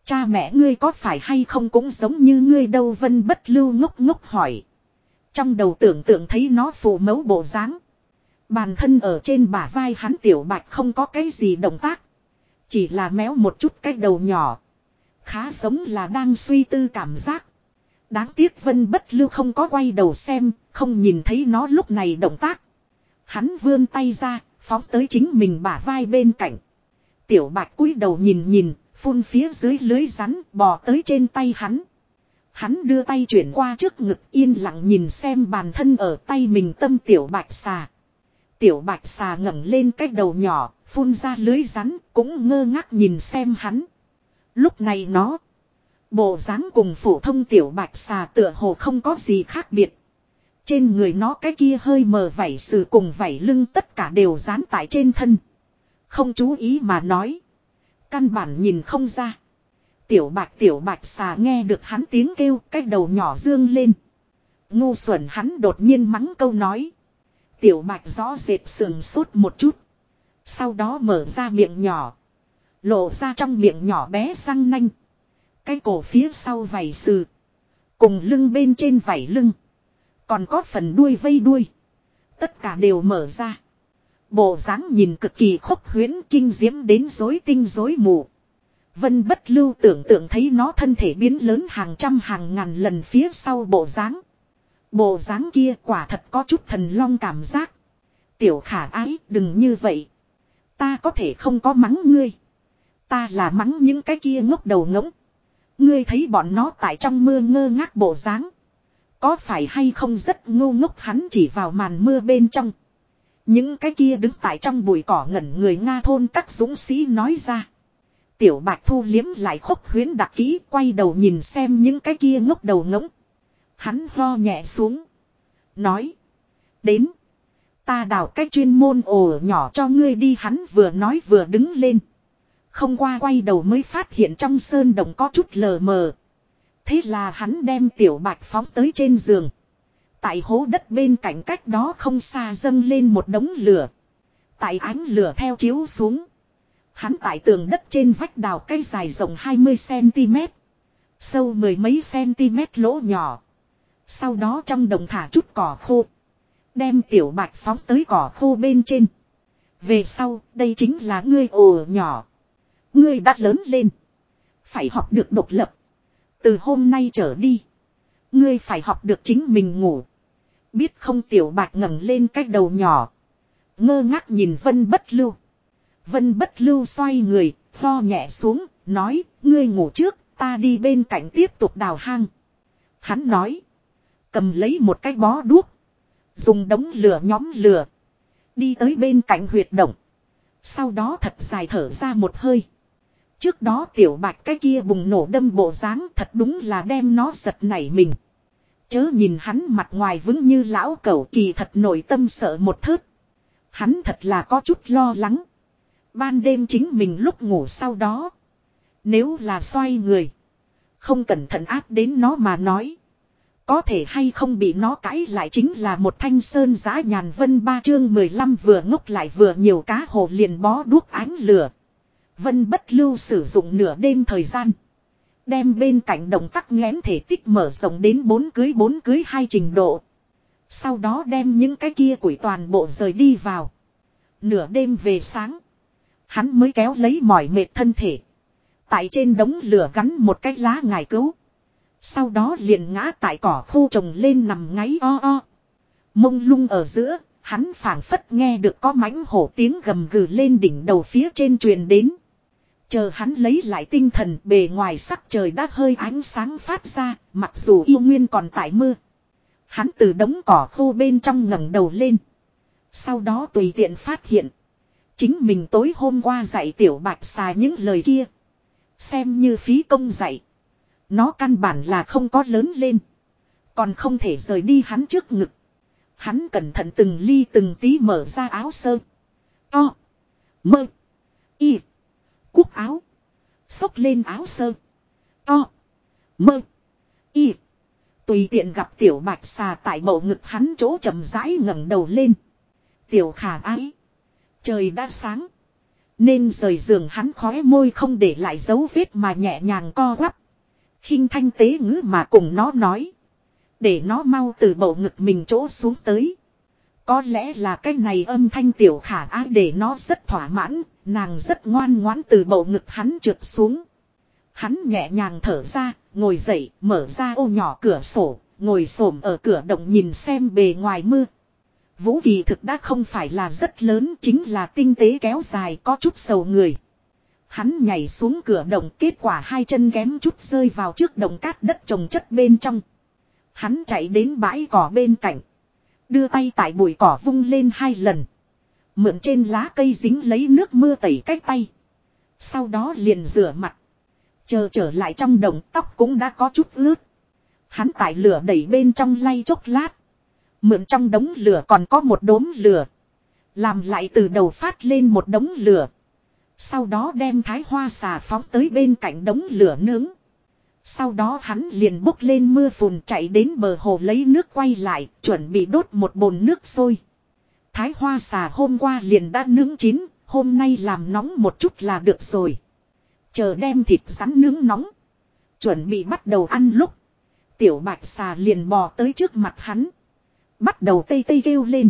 A: Cha mẹ ngươi có phải hay không cũng giống như ngươi đâu vân bất lưu ngốc ngốc hỏi. Trong đầu tưởng tượng thấy nó phụ mẫu bộ dáng. Bàn thân ở trên bả vai hắn tiểu bạch không có cái gì động tác. Chỉ là méo một chút cái đầu nhỏ. Khá giống là đang suy tư cảm giác. Đáng tiếc vân bất lưu không có quay đầu xem, không nhìn thấy nó lúc này động tác. Hắn vươn tay ra, phóng tới chính mình bả vai bên cạnh. Tiểu bạch cúi đầu nhìn nhìn, phun phía dưới lưới rắn, bò tới trên tay hắn. Hắn đưa tay chuyển qua trước ngực yên lặng nhìn xem bàn thân ở tay mình tâm tiểu bạch xà. Tiểu bạch xà ngẩng lên cái đầu nhỏ, phun ra lưới rắn, cũng ngơ ngác nhìn xem hắn. Lúc này nó, bộ dáng cùng phổ thông tiểu bạch xà tựa hồ không có gì khác biệt. Trên người nó cái kia hơi mờ vảy sự cùng vảy lưng tất cả đều dán tại trên thân. Không chú ý mà nói. Căn bản nhìn không ra. Tiểu bạch tiểu bạch xà nghe được hắn tiếng kêu, cái đầu nhỏ dương lên. Ngu xuẩn hắn đột nhiên mắng câu nói. Tiểu bạch rõ rệt sườn sốt một chút. Sau đó mở ra miệng nhỏ. Lộ ra trong miệng nhỏ bé răng nanh. Cái cổ phía sau vảy sừ. Cùng lưng bên trên vảy lưng. Còn có phần đuôi vây đuôi. Tất cả đều mở ra. Bộ dáng nhìn cực kỳ khốc huyễn kinh diễm đến rối tinh rối mù. Vân bất lưu tưởng tượng thấy nó thân thể biến lớn hàng trăm hàng ngàn lần phía sau bộ dáng. Bộ dáng kia quả thật có chút thần long cảm giác. Tiểu khả ái, đừng như vậy. Ta có thể không có mắng ngươi. Ta là mắng những cái kia ngốc đầu ngỗng. Ngươi thấy bọn nó tại trong mưa ngơ ngác bộ dáng. Có phải hay không rất ngu ngốc hắn chỉ vào màn mưa bên trong. Những cái kia đứng tại trong bụi cỏ ngẩn người Nga thôn các dũng sĩ nói ra. Tiểu bạch thu liếm lại khúc huyến đặc kỹ quay đầu nhìn xem những cái kia ngốc đầu ngỗng. Hắn ho nhẹ xuống. Nói. Đến. Ta đào cái chuyên môn ồ nhỏ cho ngươi đi, hắn vừa nói vừa đứng lên. Không qua quay đầu mới phát hiện trong sơn đồng có chút lờ mờ. Thế là hắn đem tiểu bạch phóng tới trên giường. Tại hố đất bên cạnh cách đó không xa dâng lên một đống lửa. Tại ánh lửa theo chiếu xuống. Hắn tại tường đất trên vách đào cây dài rộng 20cm. Sâu mười mấy cm lỗ nhỏ. Sau đó trong đồng thả chút cỏ khô. Đem tiểu bạch phóng tới cỏ khô bên trên. Về sau, đây chính là ngươi ồ nhỏ. Ngươi đã lớn lên. Phải học được độc lập. Từ hôm nay trở đi. Ngươi phải học được chính mình ngủ. Biết không tiểu bạch ngẩng lên cái đầu nhỏ. Ngơ ngác nhìn vân bất lưu. Vân bất lưu xoay người, lo nhẹ xuống, nói, ngươi ngủ trước, ta đi bên cạnh tiếp tục đào hang. Hắn nói, cầm lấy một cái bó đuốc, dùng đống lửa nhóm lửa, đi tới bên cạnh huyệt động. Sau đó thật dài thở ra một hơi. Trước đó tiểu bạch cái kia bùng nổ đâm bộ dáng thật đúng là đem nó giật nảy mình. Chớ nhìn hắn mặt ngoài vững như lão cẩu kỳ thật nội tâm sợ một thớt. Hắn thật là có chút lo lắng. Ban đêm chính mình lúc ngủ sau đó. Nếu là xoay người. Không cẩn thận áp đến nó mà nói. Có thể hay không bị nó cãi lại chính là một thanh sơn giá nhàn vân ba chương 15 vừa ngốc lại vừa nhiều cá hồ liền bó đuốc ánh lửa. Vân bất lưu sử dụng nửa đêm thời gian. Đem bên cạnh động tắc nghẽn thể tích mở rộng đến bốn cưới bốn cưới hai trình độ. Sau đó đem những cái kia quỷ toàn bộ rời đi vào. Nửa đêm về sáng. Hắn mới kéo lấy mỏi mệt thân thể. Tại trên đống lửa gắn một cái lá ngải cứu. Sau đó liền ngã tại cỏ khô trồng lên nằm ngáy o o. Mông lung ở giữa, hắn phảng phất nghe được có mãnh hổ tiếng gầm gừ lên đỉnh đầu phía trên truyền đến. Chờ hắn lấy lại tinh thần bề ngoài sắc trời đã hơi ánh sáng phát ra, mặc dù yêu nguyên còn tại mưa. Hắn từ đống cỏ khô bên trong ngẩng đầu lên. Sau đó tùy tiện phát hiện. Chính mình tối hôm qua dạy tiểu bạch xà những lời kia. Xem như phí công dạy. Nó căn bản là không có lớn lên. Còn không thể rời đi hắn trước ngực. Hắn cẩn thận từng ly từng tí mở ra áo sơ. To. Mơ. Y. Cúc áo. Xốc lên áo sơ. To. Mơ. Y. Tùy tiện gặp tiểu bạch xà tại bầu ngực hắn chỗ chậm rãi ngẩng đầu lên. Tiểu khả ái. Trời đã sáng. Nên rời giường hắn khóe môi không để lại dấu vết mà nhẹ nhàng co quắp. khinh thanh tế ngữ mà cùng nó nói. Để nó mau từ bầu ngực mình chỗ xuống tới. Có lẽ là cái này âm thanh tiểu khả ái để nó rất thỏa mãn, nàng rất ngoan ngoãn từ bầu ngực hắn trượt xuống. Hắn nhẹ nhàng thở ra, ngồi dậy, mở ra ô nhỏ cửa sổ, ngồi xổm ở cửa động nhìn xem bề ngoài mưa. Vũ kỳ thực đã không phải là rất lớn, chính là tinh tế kéo dài có chút sầu người. Hắn nhảy xuống cửa động kết quả hai chân kém chút rơi vào trước động cát đất trồng chất bên trong. Hắn chạy đến bãi cỏ bên cạnh. Đưa tay tại bụi cỏ vung lên hai lần. Mượn trên lá cây dính lấy nước mưa tẩy cách tay. Sau đó liền rửa mặt. Chờ trở lại trong đồng tóc cũng đã có chút ướt. Hắn tại lửa đẩy bên trong lay chốc lát. Mượn trong đống lửa còn có một đốm lửa. Làm lại từ đầu phát lên một đống lửa. Sau đó đem thái hoa xà phóng tới bên cạnh đống lửa nướng. Sau đó hắn liền bốc lên mưa phùn chạy đến bờ hồ lấy nước quay lại, chuẩn bị đốt một bồn nước sôi. Thái hoa xà hôm qua liền đã nướng chín, hôm nay làm nóng một chút là được rồi. Chờ đem thịt rắn nướng nóng. Chuẩn bị bắt đầu ăn lúc. Tiểu bạch xà liền bò tới trước mặt hắn. Bắt đầu tây tây kêu lên.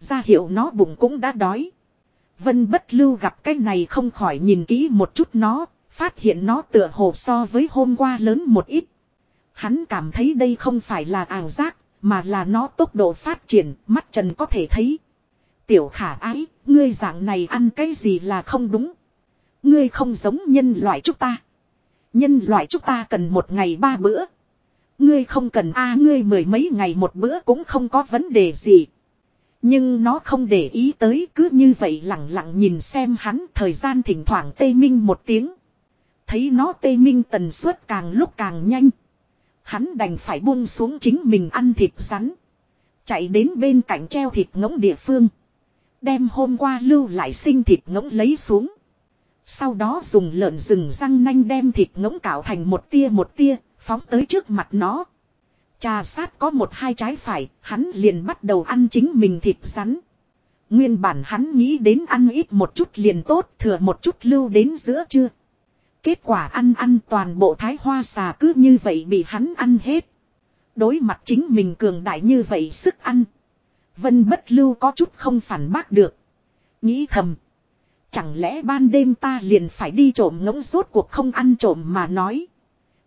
A: Ra hiệu nó bụng cũng đã đói. Vân bất lưu gặp cái này không khỏi nhìn kỹ một chút nó, phát hiện nó tựa hồ so với hôm qua lớn một ít. Hắn cảm thấy đây không phải là ảo giác, mà là nó tốc độ phát triển, mắt trần có thể thấy. Tiểu khả ái, ngươi dạng này ăn cái gì là không đúng. Ngươi không giống nhân loại chúng ta. Nhân loại chúng ta cần một ngày ba bữa. Ngươi không cần a ngươi mười mấy ngày một bữa cũng không có vấn đề gì. Nhưng nó không để ý tới cứ như vậy lặng lặng nhìn xem hắn thời gian thỉnh thoảng tê minh một tiếng. Thấy nó tê minh tần suất càng lúc càng nhanh. Hắn đành phải buông xuống chính mình ăn thịt rắn. Chạy đến bên cạnh treo thịt ngỗng địa phương. Đem hôm qua lưu lại sinh thịt ngỗng lấy xuống. Sau đó dùng lợn rừng răng nanh đem thịt ngỗng cạo thành một tia một tia, phóng tới trước mặt nó. Trà sát có một hai trái phải, hắn liền bắt đầu ăn chính mình thịt rắn. Nguyên bản hắn nghĩ đến ăn ít một chút liền tốt, thừa một chút lưu đến giữa trưa. Kết quả ăn ăn toàn bộ thái hoa xà cứ như vậy bị hắn ăn hết. Đối mặt chính mình cường đại như vậy sức ăn. Vân bất lưu có chút không phản bác được. Nghĩ thầm. Chẳng lẽ ban đêm ta liền phải đi trộm ngỗng rốt cuộc không ăn trộm mà nói.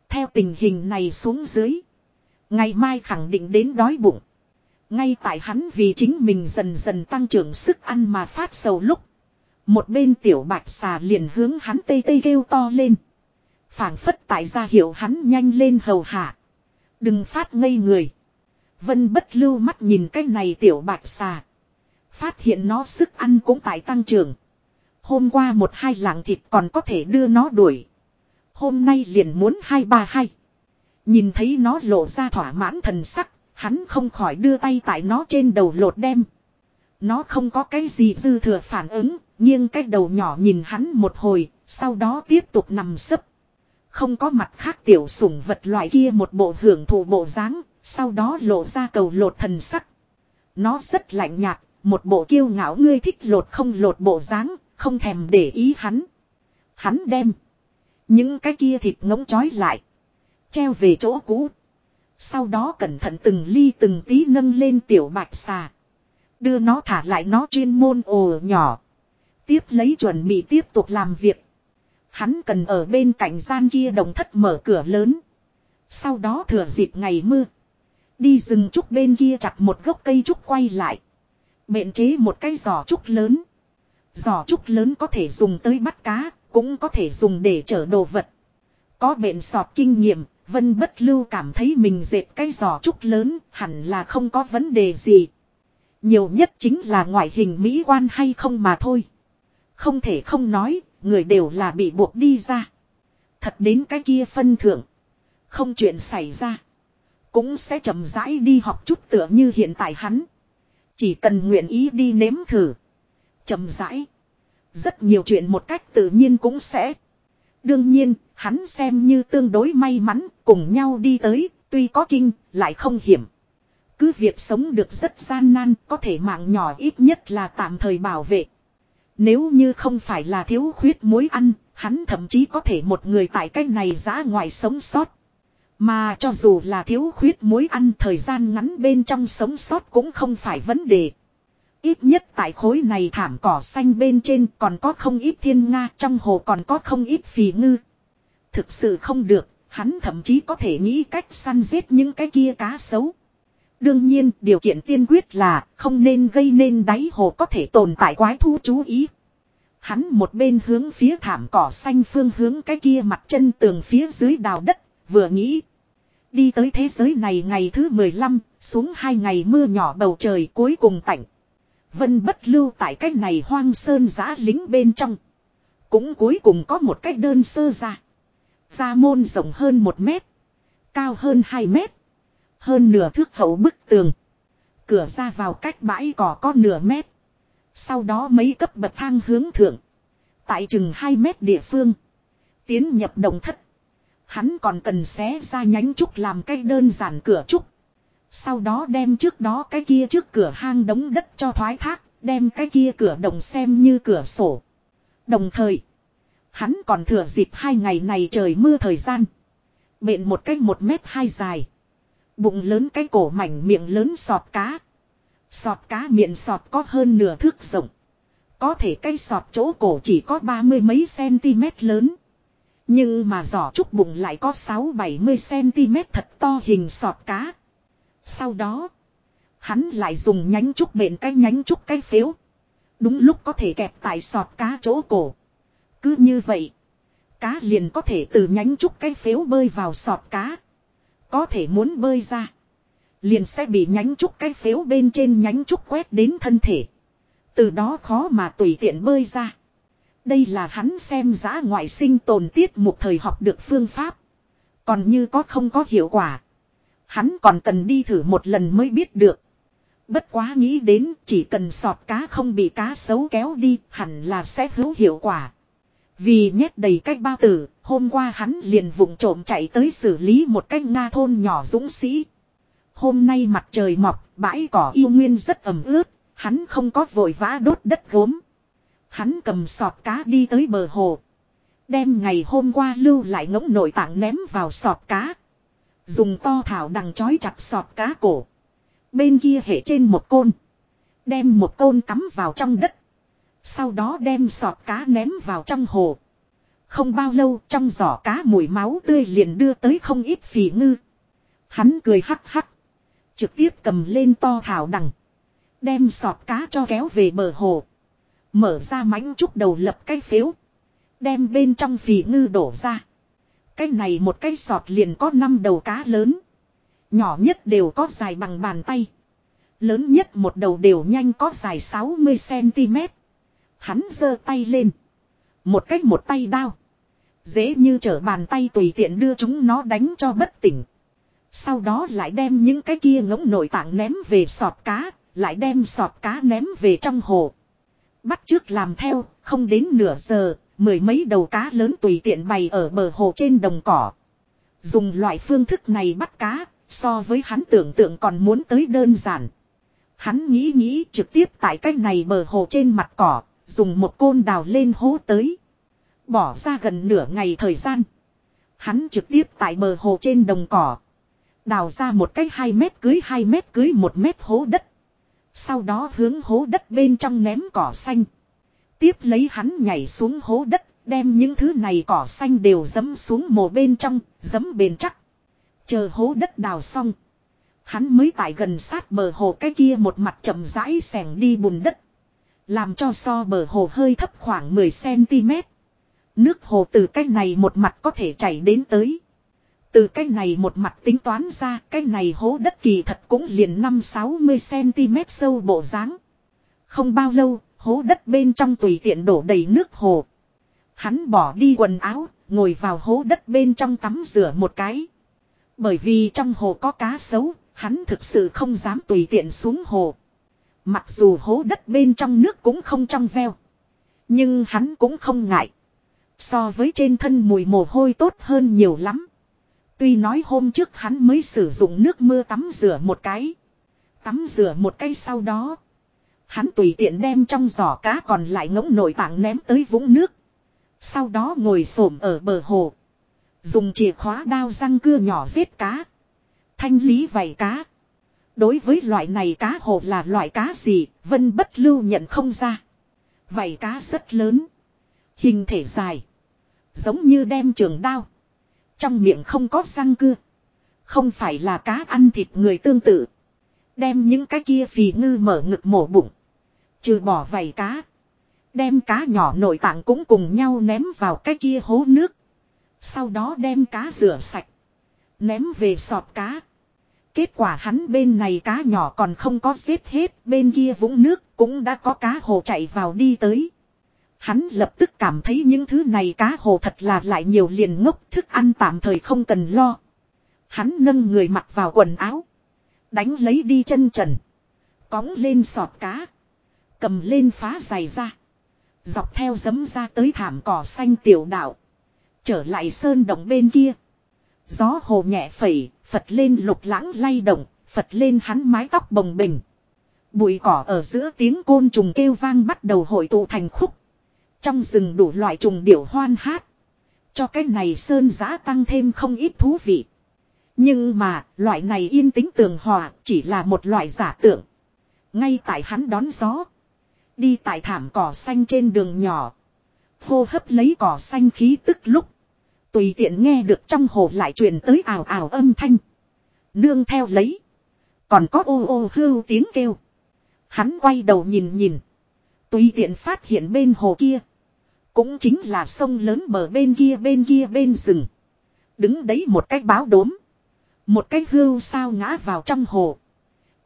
A: Theo tình hình này xuống dưới. Ngày mai khẳng định đến đói bụng. Ngay tại hắn vì chính mình dần dần tăng trưởng sức ăn mà phát sầu lúc. Một bên tiểu bạch xà liền hướng hắn tê tê kêu to lên. phảng phất tại ra hiệu hắn nhanh lên hầu hạ. Đừng phát ngây người. Vân bất lưu mắt nhìn cái này tiểu bạch xà. Phát hiện nó sức ăn cũng tại tăng trưởng. Hôm qua một hai lạng thịt còn có thể đưa nó đuổi. Hôm nay liền muốn hai ba hai. Nhìn thấy nó lộ ra thỏa mãn thần sắc, hắn không khỏi đưa tay tại nó trên đầu lột đem. Nó không có cái gì dư thừa phản ứng, nghiêng cái đầu nhỏ nhìn hắn một hồi, sau đó tiếp tục nằm sấp. Không có mặt khác tiểu sủng vật loại kia một bộ hưởng thụ bộ dáng, sau đó lộ ra cầu lột thần sắc. Nó rất lạnh nhạt, một bộ kiêu ngạo ngươi thích lột không lột bộ dáng, không thèm để ý hắn. Hắn đem. Những cái kia thịt ngỗng chói lại. Treo về chỗ cũ. Sau đó cẩn thận từng ly từng tí nâng lên tiểu bạch xà. Đưa nó thả lại nó chuyên môn ồ nhỏ. Tiếp lấy chuẩn bị tiếp tục làm việc. Hắn cần ở bên cạnh gian kia đồng thất mở cửa lớn. Sau đó thừa dịp ngày mưa. Đi rừng trúc bên kia chặt một gốc cây trúc quay lại. Mện chế một cái giỏ trúc lớn. Giỏ trúc lớn có thể dùng tới bắt cá, cũng có thể dùng để chở đồ vật. Có bệnh sọt kinh nghiệm, Vân Bất Lưu cảm thấy mình dệt cái giỏ trúc lớn hẳn là không có vấn đề gì. Nhiều nhất chính là ngoại hình mỹ quan hay không mà thôi. Không thể không nói, người đều là bị buộc đi ra. Thật đến cái kia phân thưởng. Không chuyện xảy ra. Cũng sẽ chậm rãi đi học chút tựa như hiện tại hắn. Chỉ cần nguyện ý đi nếm thử. chậm rãi. Rất nhiều chuyện một cách tự nhiên cũng sẽ. Đương nhiên, hắn xem như tương đối may mắn, cùng nhau đi tới, tuy có kinh, lại không hiểm. Cứ việc sống được rất gian nan, có thể mạng nhỏ ít nhất là tạm thời bảo vệ. Nếu như không phải là thiếu khuyết muối ăn, hắn thậm chí có thể một người tại cách này giã ngoài sống sót. Mà cho dù là thiếu khuyết muối ăn thời gian ngắn bên trong sống sót cũng không phải vấn đề. Ít nhất tại khối này thảm cỏ xanh bên trên còn có không ít thiên nga trong hồ còn có không ít phì ngư. Thực sự không được, hắn thậm chí có thể nghĩ cách săn giết những cái kia cá xấu. Đương nhiên, điều kiện tiên quyết là không nên gây nên đáy hồ có thể tồn tại quái thú chú ý. Hắn một bên hướng phía thảm cỏ xanh phương hướng cái kia mặt chân tường phía dưới đào đất, vừa nghĩ. Đi tới thế giới này ngày thứ 15, xuống hai ngày mưa nhỏ bầu trời cuối cùng tạnh. Vân bất lưu tại cái này hoang sơn giã lính bên trong. Cũng cuối cùng có một cái đơn sơ ra. Ra môn rộng hơn một mét. Cao hơn 2 mét. Hơn nửa thước hậu bức tường. Cửa ra vào cách bãi cỏ có nửa mét. Sau đó mấy cấp bậc thang hướng thượng. Tại chừng 2 mét địa phương. Tiến nhập đồng thất. Hắn còn cần xé ra nhánh trúc làm cây đơn giản cửa trúc. Sau đó đem trước đó cái kia trước cửa hang đống đất cho thoái thác, đem cái kia cửa đồng xem như cửa sổ. Đồng thời, hắn còn thừa dịp hai ngày này trời mưa thời gian. Bện một cách một mét hai dài. Bụng lớn cái cổ mảnh miệng lớn sọt cá. Sọt cá miệng sọt có hơn nửa thước rộng. Có thể cây sọt chỗ cổ chỉ có ba mươi mấy cm lớn. Nhưng mà giỏ trúc bụng lại có 6-70 cm thật to hình sọt cá. Sau đó, hắn lại dùng nhánh trúc bện cái nhánh trúc cái phiếu. Đúng lúc có thể kẹp tại sọt cá chỗ cổ. Cứ như vậy, cá liền có thể từ nhánh trúc cái phiếu bơi vào sọt cá. Có thể muốn bơi ra, liền sẽ bị nhánh trúc cái phiếu bên trên nhánh trúc quét đến thân thể. Từ đó khó mà tùy tiện bơi ra. Đây là hắn xem giá ngoại sinh tồn tiết một thời học được phương pháp. Còn như có không có hiệu quả. Hắn còn cần đi thử một lần mới biết được. Bất quá nghĩ đến chỉ cần sọt cá không bị cá xấu kéo đi hẳn là sẽ hữu hiệu quả. Vì nhét đầy cách bao tử, hôm qua hắn liền vụng trộm chạy tới xử lý một cách Nga thôn nhỏ dũng sĩ. Hôm nay mặt trời mọc, bãi cỏ yêu nguyên rất ẩm ướt, hắn không có vội vã đốt đất gốm. Hắn cầm sọt cá đi tới bờ hồ. Đem ngày hôm qua lưu lại ngỗng nội tạng ném vào sọt cá. Dùng to thảo đằng chói chặt sọt cá cổ. Bên kia hệ trên một côn. Đem một côn cắm vào trong đất. Sau đó đem sọt cá ném vào trong hồ. Không bao lâu trong giỏ cá mùi máu tươi liền đưa tới không ít phì ngư. Hắn cười hắc hắc. Trực tiếp cầm lên to thảo đằng. Đem sọt cá cho kéo về bờ hồ. Mở ra mảnh trúc đầu lập cái phiếu Đem bên trong phì ngư đổ ra. Cái này một cái sọt liền có 5 đầu cá lớn. Nhỏ nhất đều có dài bằng bàn tay. Lớn nhất một đầu đều nhanh có dài 60cm. Hắn giơ tay lên. Một cách một tay đao. Dễ như trở bàn tay tùy tiện đưa chúng nó đánh cho bất tỉnh. Sau đó lại đem những cái kia ngỗng nội tạng ném về sọt cá. Lại đem sọt cá ném về trong hồ. Bắt trước làm theo, không đến nửa giờ, mười mấy đầu cá lớn tùy tiện bày ở bờ hồ trên đồng cỏ. Dùng loại phương thức này bắt cá, so với hắn tưởng tượng còn muốn tới đơn giản. Hắn nghĩ nghĩ trực tiếp tại cách này bờ hồ trên mặt cỏ, dùng một côn đào lên hố tới. Bỏ ra gần nửa ngày thời gian. Hắn trực tiếp tại bờ hồ trên đồng cỏ. Đào ra một cách 2 mét cưới 2 mét cưới 1 mét hố đất. Sau đó hướng hố đất bên trong ném cỏ xanh. Tiếp lấy hắn nhảy xuống hố đất, đem những thứ này cỏ xanh đều dấm xuống mồ bên trong, dấm bền chắc. Chờ hố đất đào xong. Hắn mới tại gần sát bờ hồ cái kia một mặt chậm rãi xẻng đi bùn đất. Làm cho so bờ hồ hơi thấp khoảng 10cm. Nước hồ từ cái này một mặt có thể chảy đến tới. Từ cái này một mặt tính toán ra, cái này hố đất kỳ thật cũng liền 5-60cm sâu bộ dáng. Không bao lâu, hố đất bên trong tùy tiện đổ đầy nước hồ. Hắn bỏ đi quần áo, ngồi vào hố đất bên trong tắm rửa một cái. Bởi vì trong hồ có cá sấu, hắn thực sự không dám tùy tiện xuống hồ. Mặc dù hố đất bên trong nước cũng không trong veo. Nhưng hắn cũng không ngại. So với trên thân mùi mồ hôi tốt hơn nhiều lắm. Tuy nói hôm trước hắn mới sử dụng nước mưa tắm rửa một cái. Tắm rửa một cái sau đó. Hắn tùy tiện đem trong giỏ cá còn lại ngỗng nội tảng ném tới vũng nước. Sau đó ngồi xổm ở bờ hồ. Dùng chìa khóa đao răng cưa nhỏ giết cá. Thanh lý vảy cá. Đối với loại này cá hồ là loại cá gì, Vân bất lưu nhận không ra. Vảy cá rất lớn. Hình thể dài. Giống như đem trường đao. Trong miệng không có răng cưa. Không phải là cá ăn thịt người tương tự. Đem những cái kia phì ngư mở ngực mổ bụng. Trừ bỏ vảy cá. Đem cá nhỏ nội tạng cũng cùng nhau ném vào cái kia hố nước. Sau đó đem cá rửa sạch. Ném về sọt cá. Kết quả hắn bên này cá nhỏ còn không có xếp hết, bên kia vũng nước cũng đã có cá hồ chạy vào đi tới. Hắn lập tức cảm thấy những thứ này cá hồ thật là lại nhiều liền ngốc thức ăn tạm thời không cần lo. Hắn nâng người mặc vào quần áo. Đánh lấy đi chân trần. Cóng lên sọt cá. Cầm lên phá giày ra. Dọc theo dấm ra tới thảm cỏ xanh tiểu đạo. Trở lại sơn động bên kia. Gió hồ nhẹ phẩy, Phật lên lục lãng lay động, Phật lên hắn mái tóc bồng bình. Bụi cỏ ở giữa tiếng côn trùng kêu vang bắt đầu hội tụ thành khúc. Trong rừng đủ loại trùng điểu hoan hát. Cho cái này sơn giã tăng thêm không ít thú vị. Nhưng mà, loại này yên tĩnh tường hòa chỉ là một loại giả tượng. Ngay tại hắn đón gió. Đi tại thảm cỏ xanh trên đường nhỏ. Hô hấp lấy cỏ xanh khí tức lúc. Tùy tiện nghe được trong hồ lại truyền tới ảo ảo âm thanh. Nương theo lấy. Còn có ô ô hưu tiếng kêu. Hắn quay đầu nhìn nhìn. Tùy tiện phát hiện bên hồ kia. Cũng chính là sông lớn bờ bên kia bên kia bên rừng. Đứng đấy một cách báo đốm. Một cái hưu sao ngã vào trong hồ.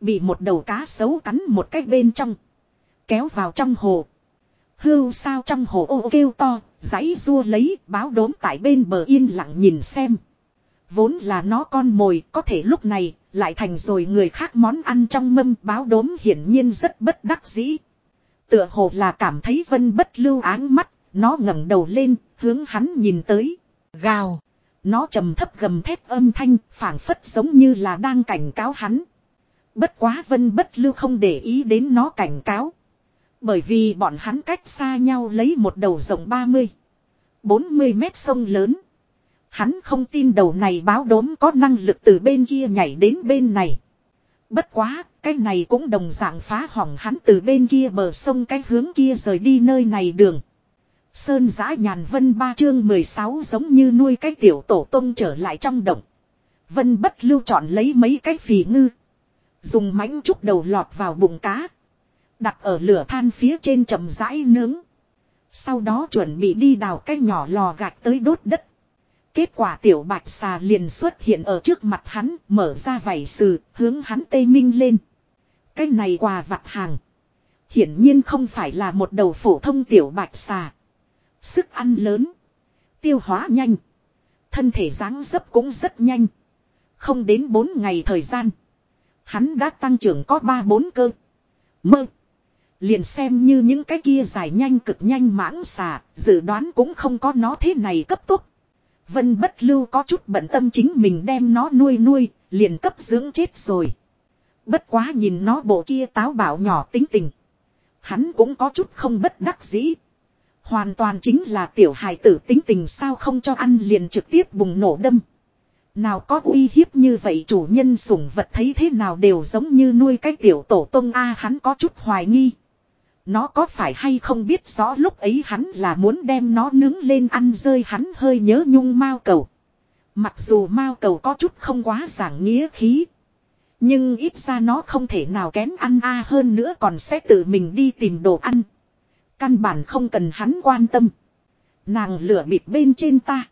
A: Bị một đầu cá sấu cắn một cái bên trong. Kéo vào trong hồ. Hưu sao trong hồ ô kêu to, giấy rua lấy báo đốm tại bên bờ yên lặng nhìn xem. Vốn là nó con mồi, có thể lúc này, lại thành rồi người khác món ăn trong mâm báo đốm hiển nhiên rất bất đắc dĩ. Tựa hồ là cảm thấy vân bất lưu áng mắt, nó ngẩng đầu lên, hướng hắn nhìn tới. Gào. Nó trầm thấp gầm thét âm thanh, phảng phất giống như là đang cảnh cáo hắn. Bất quá vân bất lưu không để ý đến nó cảnh cáo. Bởi vì bọn hắn cách xa nhau lấy một đầu rộng 30, 40 mét sông lớn. Hắn không tin đầu này báo đốm có năng lực từ bên kia nhảy đến bên này. Bất quá, cái này cũng đồng dạng phá hỏng hắn từ bên kia bờ sông cái hướng kia rời đi nơi này đường. Sơn giã nhàn vân ba chương 16 giống như nuôi cái tiểu tổ tông trở lại trong động. Vân bất lưu chọn lấy mấy cái phì ngư. Dùng mánh trúc đầu lọt vào bụng cá. Đặt ở lửa than phía trên chậm rãi nướng. Sau đó chuẩn bị đi đào cái nhỏ lò gạch tới đốt đất. Kết quả tiểu bạch xà liền xuất hiện ở trước mặt hắn, mở ra vảy sừ, hướng hắn tây minh lên. Cái này quà vặt hàng. Hiển nhiên không phải là một đầu phổ thông tiểu bạch xà. Sức ăn lớn. Tiêu hóa nhanh. Thân thể dáng dấp cũng rất nhanh. Không đến 4 ngày thời gian. Hắn đã tăng trưởng có 3-4 cơ. Mơ. Liền xem như những cái kia dài nhanh cực nhanh mãng xà, dự đoán cũng không có nó thế này cấp tốc. Vân bất lưu có chút bận tâm chính mình đem nó nuôi nuôi, liền cấp dưỡng chết rồi. Bất quá nhìn nó bộ kia táo bảo nhỏ tính tình. Hắn cũng có chút không bất đắc dĩ. Hoàn toàn chính là tiểu hài tử tính tình sao không cho ăn liền trực tiếp bùng nổ đâm. Nào có uy hiếp như vậy chủ nhân sủng vật thấy thế nào đều giống như nuôi cái tiểu tổ tông A hắn có chút hoài nghi. Nó có phải hay không biết rõ lúc ấy hắn là muốn đem nó nướng lên ăn rơi hắn hơi nhớ nhung mao cầu. Mặc dù mao cầu có chút không quá giảng nghĩa khí. Nhưng ít ra nó không thể nào kén ăn a hơn nữa còn sẽ tự mình đi tìm đồ ăn. Căn bản không cần hắn quan tâm. Nàng lửa bịp bên trên ta.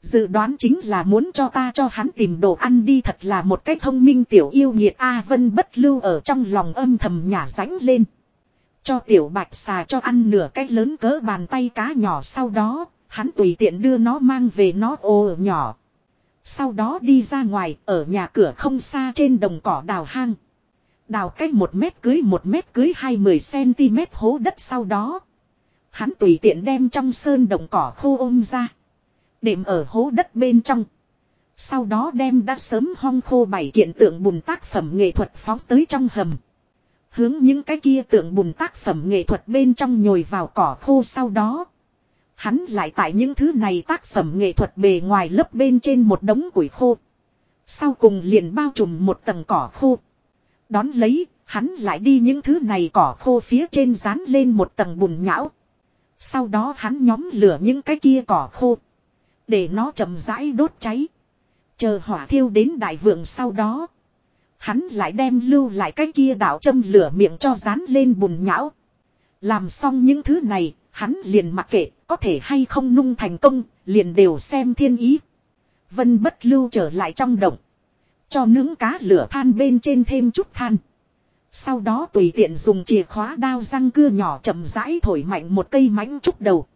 A: Dự đoán chính là muốn cho ta cho hắn tìm đồ ăn đi thật là một cách thông minh tiểu yêu nhiệt A Vân bất lưu ở trong lòng âm thầm nhả rãnh lên. Cho tiểu bạch xà cho ăn nửa cái lớn cỡ bàn tay cá nhỏ sau đó, hắn tùy tiện đưa nó mang về nó ồ nhỏ. Sau đó đi ra ngoài ở nhà cửa không xa trên đồng cỏ đào hang. Đào cách một mét cưới một mét cưới hai mươi cm hố đất sau đó. Hắn tùy tiện đem trong sơn đồng cỏ khô ôm ra. Đệm ở hố đất bên trong. Sau đó đem đã sớm hong khô bảy kiện tượng bùn tác phẩm nghệ thuật phóng tới trong hầm. Hướng những cái kia tượng bùn tác phẩm nghệ thuật bên trong nhồi vào cỏ khô sau đó. Hắn lại tại những thứ này tác phẩm nghệ thuật bề ngoài lấp bên trên một đống củi khô. Sau cùng liền bao trùm một tầng cỏ khô. Đón lấy, hắn lại đi những thứ này cỏ khô phía trên dán lên một tầng bùn nhão. Sau đó hắn nhóm lửa những cái kia cỏ khô. Để nó chậm rãi đốt cháy. Chờ hỏa thiêu đến đại vượng sau đó. Hắn lại đem lưu lại cái kia đảo châm lửa miệng cho dán lên bùn nhão. Làm xong những thứ này, hắn liền mặc kệ, có thể hay không nung thành công, liền đều xem thiên ý. Vân bất lưu trở lại trong động. Cho nướng cá lửa than bên trên thêm chút than. Sau đó tùy tiện dùng chìa khóa đao răng cưa nhỏ chậm rãi thổi mạnh một cây mảnh trúc đầu.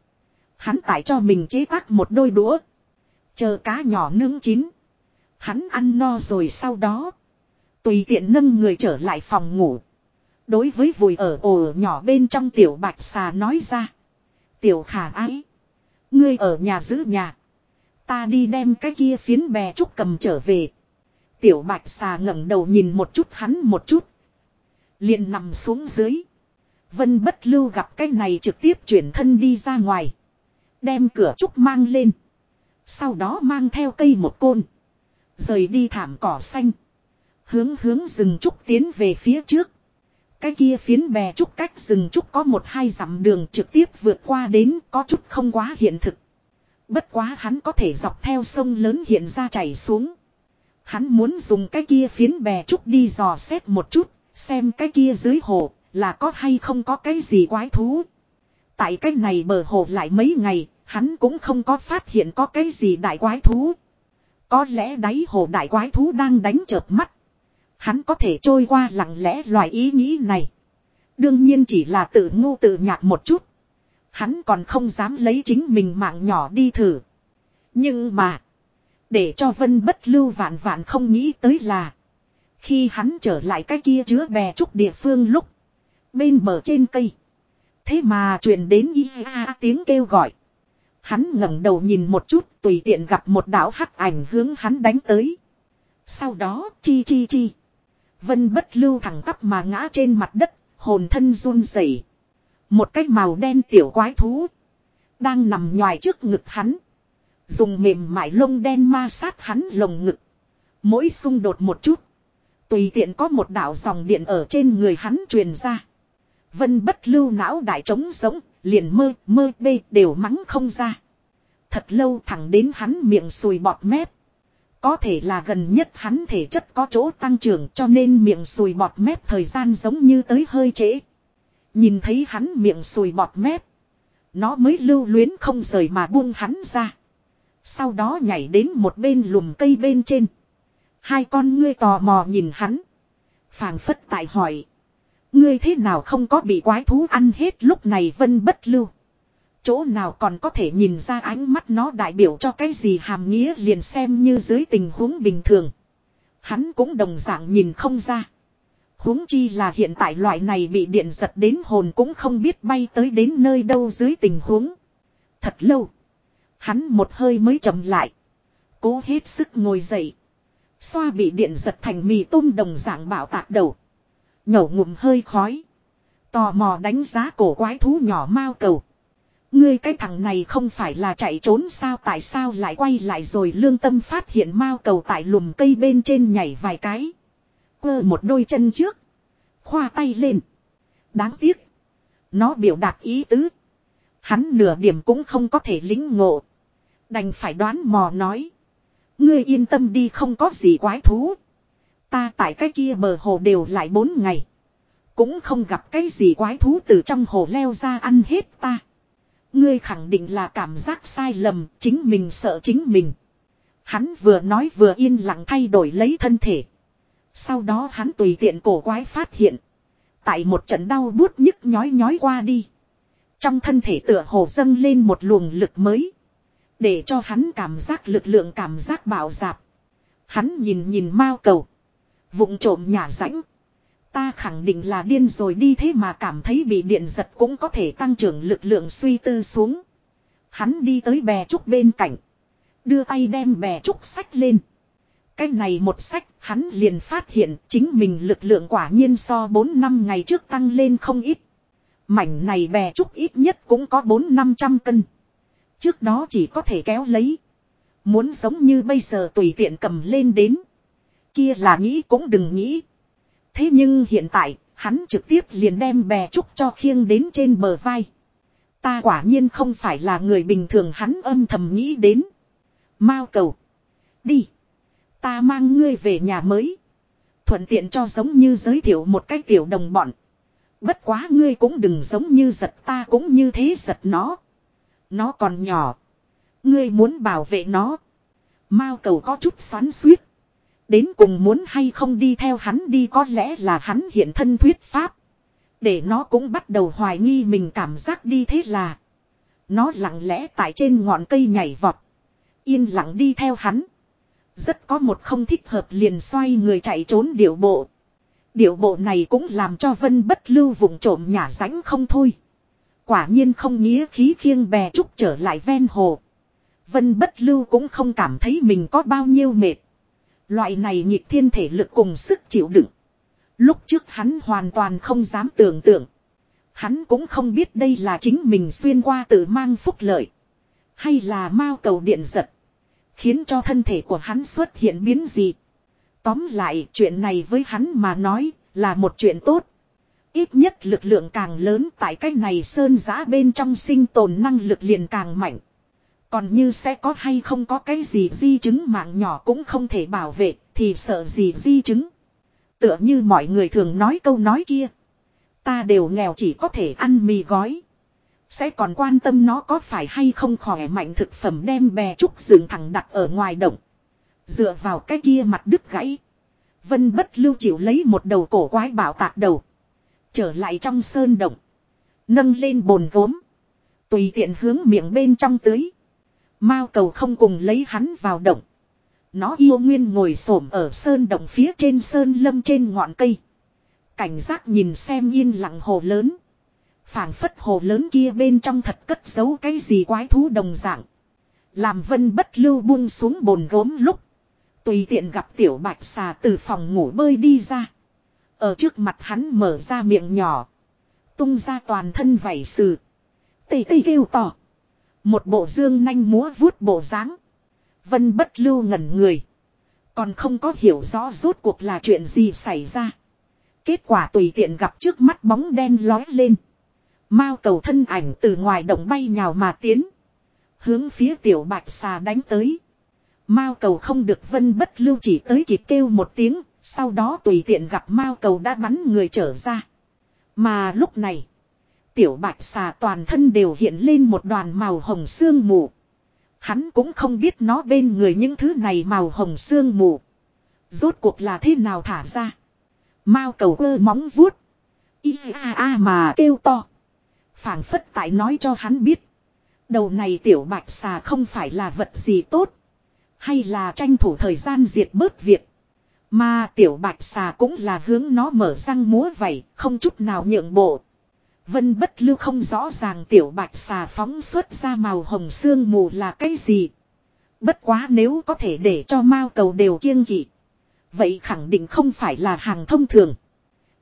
A: Hắn tải cho mình chế tác một đôi đũa. Chờ cá nhỏ nướng chín. Hắn ăn no rồi sau đó. Tùy tiện nâng người trở lại phòng ngủ. Đối với vùi ở ổ nhỏ bên trong tiểu bạch xà nói ra. Tiểu khả ái. Ngươi ở nhà giữ nhà. Ta đi đem cái kia phiến bè trúc cầm trở về. Tiểu bạch xà ngẩng đầu nhìn một chút hắn một chút. Liền nằm xuống dưới. Vân bất lưu gặp cái này trực tiếp chuyển thân đi ra ngoài. Đem cửa trúc mang lên. Sau đó mang theo cây một côn. Rời đi thảm cỏ xanh. Hướng hướng rừng trúc tiến về phía trước. Cái kia phiến bè trúc cách rừng trúc có một hai dặm đường trực tiếp vượt qua đến có chút không quá hiện thực. Bất quá hắn có thể dọc theo sông lớn hiện ra chảy xuống. Hắn muốn dùng cái kia phiến bè trúc đi dò xét một chút, xem cái kia dưới hồ là có hay không có cái gì quái thú. Tại cái này bờ hồ lại mấy ngày, hắn cũng không có phát hiện có cái gì đại quái thú. Có lẽ đáy hồ đại quái thú đang đánh chợp mắt. Hắn có thể trôi qua lặng lẽ loài ý nghĩ này. Đương nhiên chỉ là tự ngu tự nhạc một chút. Hắn còn không dám lấy chính mình mạng nhỏ đi thử. Nhưng mà. Để cho vân bất lưu vạn vạn không nghĩ tới là. Khi hắn trở lại cái kia chứa bè trúc địa phương lúc. Bên bờ trên cây. Thế mà truyền đến y a tiếng kêu gọi. Hắn ngẩng đầu nhìn một chút tùy tiện gặp một đạo hắc ảnh hướng hắn đánh tới. Sau đó chi chi chi. Vân bất lưu thẳng tắp mà ngã trên mặt đất, hồn thân run rẩy. Một cái màu đen tiểu quái thú. Đang nằm ngoài trước ngực hắn. Dùng mềm mại lông đen ma sát hắn lồng ngực. Mỗi xung đột một chút. Tùy tiện có một đạo dòng điện ở trên người hắn truyền ra. Vân bất lưu não đại trống sống, liền mơ, mơ bê đều mắng không ra. Thật lâu thẳng đến hắn miệng sùi bọt mép. Có thể là gần nhất hắn thể chất có chỗ tăng trưởng cho nên miệng sùi bọt mép thời gian giống như tới hơi trễ. Nhìn thấy hắn miệng sùi bọt mép. Nó mới lưu luyến không rời mà buông hắn ra. Sau đó nhảy đến một bên lùm cây bên trên. Hai con ngươi tò mò nhìn hắn. phảng phất tại hỏi. Ngươi thế nào không có bị quái thú ăn hết lúc này vân bất lưu. Chỗ nào còn có thể nhìn ra ánh mắt nó đại biểu cho cái gì hàm nghĩa liền xem như dưới tình huống bình thường. Hắn cũng đồng dạng nhìn không ra. huống chi là hiện tại loại này bị điện giật đến hồn cũng không biết bay tới đến nơi đâu dưới tình huống. Thật lâu. Hắn một hơi mới chậm lại. Cố hết sức ngồi dậy. Xoa bị điện giật thành mì tôm đồng dạng bảo tạc đầu. Nhổ ngụm hơi khói. Tò mò đánh giá cổ quái thú nhỏ mao cầu. Ngươi cái thằng này không phải là chạy trốn sao, tại sao lại quay lại rồi lương tâm phát hiện mao cầu tại lùm cây bên trên nhảy vài cái. Quơ một đôi chân trước. Khoa tay lên. Đáng tiếc. Nó biểu đạt ý tứ. Hắn nửa điểm cũng không có thể lính ngộ. Đành phải đoán mò nói. Ngươi yên tâm đi không có gì quái thú. Ta tại cái kia bờ hồ đều lại bốn ngày. Cũng không gặp cái gì quái thú từ trong hồ leo ra ăn hết ta. Ngươi khẳng định là cảm giác sai lầm, chính mình sợ chính mình. Hắn vừa nói vừa yên lặng thay đổi lấy thân thể. Sau đó hắn tùy tiện cổ quái phát hiện. Tại một trận đau buốt nhức nhói nhói qua đi. Trong thân thể tựa hồ dâng lên một luồng lực mới. Để cho hắn cảm giác lực lượng cảm giác bạo dạp. Hắn nhìn nhìn mao cầu. vụng trộm nhà rãnh. Ta khẳng định là điên rồi đi thế mà cảm thấy bị điện giật cũng có thể tăng trưởng lực lượng suy tư xuống. Hắn đi tới bè trúc bên cạnh. Đưa tay đem bè trúc sách lên. Cái này một sách, hắn liền phát hiện chính mình lực lượng quả nhiên so 4 năm ngày trước tăng lên không ít. Mảnh này bè trúc ít nhất cũng có 4-500 cân. Trước đó chỉ có thể kéo lấy. Muốn giống như bây giờ tùy tiện cầm lên đến. Kia là nghĩ cũng đừng nghĩ. Thế nhưng hiện tại, hắn trực tiếp liền đem bè trúc cho khiêng đến trên bờ vai. Ta quả nhiên không phải là người bình thường hắn âm thầm nghĩ đến. Mao cầu. Đi. Ta mang ngươi về nhà mới. Thuận tiện cho giống như giới thiệu một cách tiểu đồng bọn. Bất quá ngươi cũng đừng giống như giật ta cũng như thế giật nó. Nó còn nhỏ. Ngươi muốn bảo vệ nó. Mao cầu có chút xoắn suýt. Đến cùng muốn hay không đi theo hắn đi có lẽ là hắn hiện thân thuyết pháp. Để nó cũng bắt đầu hoài nghi mình cảm giác đi thế là. Nó lặng lẽ tại trên ngọn cây nhảy vọt. Yên lặng đi theo hắn. Rất có một không thích hợp liền xoay người chạy trốn điệu bộ. Điệu bộ này cũng làm cho vân bất lưu vùng trộm nhả ránh không thôi. Quả nhiên không nghĩa khí khiêng bè trúc trở lại ven hồ. Vân bất lưu cũng không cảm thấy mình có bao nhiêu mệt. Loại này nhịp thiên thể lực cùng sức chịu đựng. Lúc trước hắn hoàn toàn không dám tưởng tượng. Hắn cũng không biết đây là chính mình xuyên qua tự mang phúc lợi. Hay là mao cầu điện giật. Khiến cho thân thể của hắn xuất hiện biến gì. Tóm lại, chuyện này với hắn mà nói là một chuyện tốt. Ít nhất lực lượng càng lớn tại cái này sơn giã bên trong sinh tồn năng lực liền càng mạnh. Còn như sẽ có hay không có cái gì di chứng mạng nhỏ cũng không thể bảo vệ, thì sợ gì di chứng. Tựa như mọi người thường nói câu nói kia. Ta đều nghèo chỉ có thể ăn mì gói. Sẽ còn quan tâm nó có phải hay không khỏe mạnh thực phẩm đem bè trúc rừng thẳng đặt ở ngoài động. Dựa vào cái kia mặt đứt gãy. Vân bất lưu chịu lấy một đầu cổ quái bảo tạc đầu. Trở lại trong sơn động. Nâng lên bồn gốm. Tùy tiện hướng miệng bên trong tưới. Mao cầu không cùng lấy hắn vào động. Nó yêu nguyên ngồi xổm ở sơn động phía trên sơn lâm trên ngọn cây. Cảnh giác nhìn xem yên lặng hồ lớn. phảng phất hồ lớn kia bên trong thật cất giấu cái gì quái thú đồng dạng. Làm vân bất lưu buông xuống bồn gốm lúc. Tùy tiện gặp tiểu bạch xà từ phòng ngủ bơi đi ra. Ở trước mặt hắn mở ra miệng nhỏ. Tung ra toàn thân vảy sừ. Tây tây kêu tỏ. Một bộ dương nanh múa vuốt bộ dáng Vân bất lưu ngẩn người. Còn không có hiểu rõ rốt cuộc là chuyện gì xảy ra. Kết quả tùy tiện gặp trước mắt bóng đen lói lên. Mao cầu thân ảnh từ ngoài động bay nhào mà tiến. Hướng phía tiểu bạch xà đánh tới. Mao cầu không được vân bất lưu chỉ tới kịp kêu một tiếng. Sau đó tùy tiện gặp Mao cầu đã bắn người trở ra. Mà lúc này. Tiểu bạch xà toàn thân đều hiện lên một đoàn màu hồng sương mù. Hắn cũng không biết nó bên người những thứ này màu hồng sương mù. Rốt cuộc là thế nào thả ra. Mao cầu ơ móng vuốt. Y a a mà kêu to. phảng phất tại nói cho hắn biết. Đầu này tiểu bạch xà không phải là vật gì tốt. Hay là tranh thủ thời gian diệt bớt việc. Mà tiểu bạch xà cũng là hướng nó mở răng múa vảy, không chút nào nhượng bộ. Vân bất lưu không rõ ràng tiểu bạch xà phóng xuất ra màu hồng xương mù là cái gì. Bất quá nếu có thể để cho mao cầu đều kiêng kỵ. Vậy khẳng định không phải là hàng thông thường.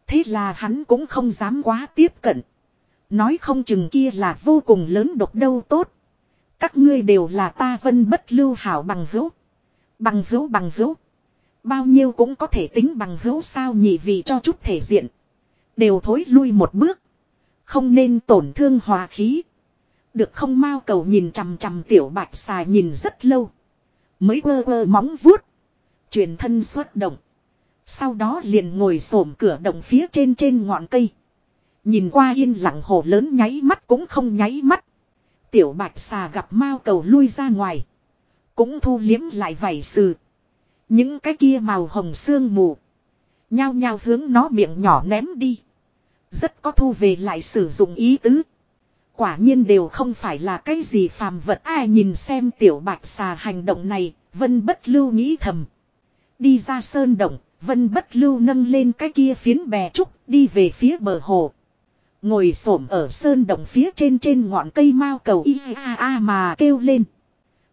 A: Thế là hắn cũng không dám quá tiếp cận. Nói không chừng kia là vô cùng lớn độc đâu tốt. Các ngươi đều là ta vân bất lưu hảo bằng hữu. Bằng hữu bằng hữu. Bao nhiêu cũng có thể tính bằng hữu sao nhỉ vì cho chút thể diện. Đều thối lui một bước. Không nên tổn thương hòa khí. Được không mau cầu nhìn chằm chằm tiểu bạch xà nhìn rất lâu. Mới vơ vơ móng vuốt. Truyền thân xuất động. Sau đó liền ngồi xổm cửa động phía trên trên ngọn cây. Nhìn qua yên lặng hồ lớn nháy mắt cũng không nháy mắt. Tiểu bạch xà gặp mao cầu lui ra ngoài. Cũng thu liếm lại vảy sừ. Những cái kia màu hồng sương mù. Nhao nhao hướng nó miệng nhỏ ném đi. Rất có thu về lại sử dụng ý tứ. Quả nhiên đều không phải là cái gì phàm vật ai nhìn xem tiểu bạch xà hành động này, vân bất lưu nghĩ thầm. Đi ra sơn động, vân bất lưu nâng lên cái kia phiến bè trúc, đi về phía bờ hồ. Ngồi xổm ở sơn động phía trên trên ngọn cây mao cầu y a a mà kêu lên.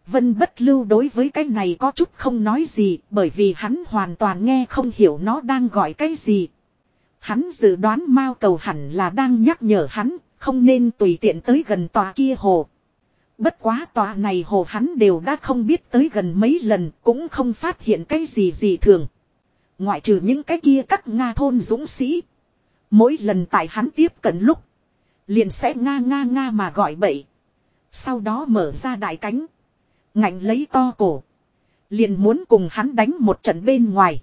A: Vân bất lưu đối với cái này có chút không nói gì, bởi vì hắn hoàn toàn nghe không hiểu nó đang gọi cái gì. Hắn dự đoán Mao cầu hẳn là đang nhắc nhở hắn, không nên tùy tiện tới gần tòa kia hồ. Bất quá tòa này hồ hắn đều đã không biết tới gần mấy lần, cũng không phát hiện cái gì gì thường. Ngoại trừ những cái kia các Nga thôn dũng sĩ. Mỗi lần tại hắn tiếp cận lúc. Liền sẽ nga nga nga mà gọi bậy. Sau đó mở ra đại cánh. Ngạnh lấy to cổ. Liền muốn cùng hắn đánh một trận bên ngoài.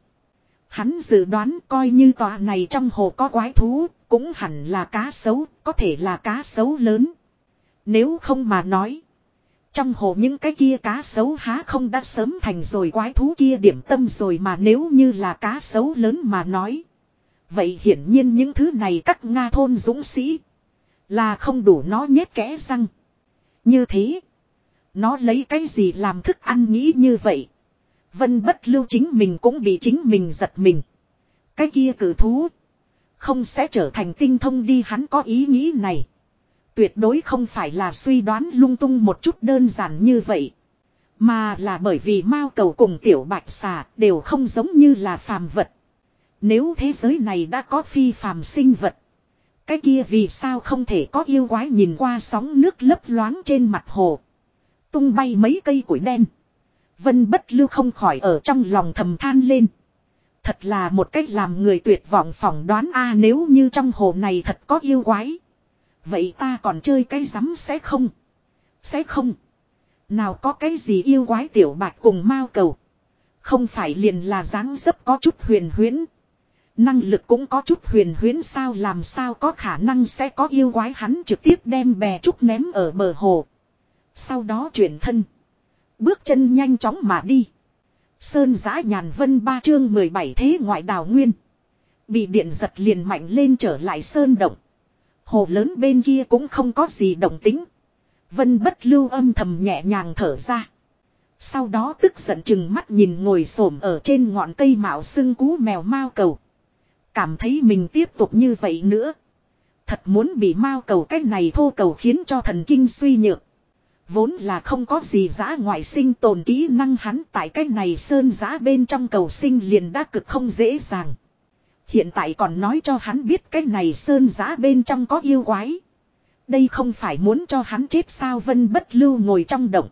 A: Hắn dự đoán coi như tòa này trong hồ có quái thú. Cũng hẳn là cá sấu. Có thể là cá sấu lớn. Nếu không mà nói. Trong hồ những cái kia cá sấu há không đã sớm thành rồi quái thú kia điểm tâm rồi mà nếu như là cá sấu lớn mà nói. Vậy hiển nhiên những thứ này các Nga thôn dũng sĩ là không đủ nó nhét kẽ răng. Như thế. Nó lấy cái gì làm thức ăn nghĩ như vậy. Vân bất lưu chính mình cũng bị chính mình giật mình. Cái kia cử thú. Không sẽ trở thành tinh thông đi, hắn có ý nghĩ này. Tuyệt đối không phải là suy đoán lung tung một chút đơn giản như vậy. Mà là bởi vì Mao cầu cùng tiểu bạch xà đều không giống như là phàm vật. Nếu thế giới này đã có phi phàm sinh vật. Cái kia vì sao không thể có yêu quái nhìn qua sóng nước lấp loáng trên mặt hồ. Tung bay mấy cây củi đen. Vân bất lưu không khỏi ở trong lòng thầm than lên. Thật là một cách làm người tuyệt vọng phỏng đoán a, nếu như trong hồ này thật có yêu quái. Vậy ta còn chơi cái rắm sẽ không? Sẽ không. Nào có cái gì yêu quái tiểu bạch cùng mao cầu. Không phải liền là dáng dấp có chút huyền huyễn. Năng lực cũng có chút huyền huyễn sao, làm sao có khả năng sẽ có yêu quái hắn trực tiếp đem bè trúc ném ở bờ hồ. Sau đó chuyển thân. Bước chân nhanh chóng mà đi. Sơn giã nhàn vân ba chương 17 thế ngoại đào nguyên. Bị điện giật liền mạnh lên trở lại sơn động. Hồ lớn bên kia cũng không có gì động tính. Vân bất lưu âm thầm nhẹ nhàng thở ra. Sau đó tức giận chừng mắt nhìn ngồi xổm ở trên ngọn cây mạo sưng cú mèo mao cầu. Cảm thấy mình tiếp tục như vậy nữa. Thật muốn bị mao cầu cách này thô cầu khiến cho thần kinh suy nhược. Vốn là không có gì giã ngoại sinh tồn kỹ năng hắn tại cái này sơn giã bên trong cầu sinh liền đã cực không dễ dàng. Hiện tại còn nói cho hắn biết cái này sơn giã bên trong có yêu quái. Đây không phải muốn cho hắn chết sao vân bất lưu ngồi trong động.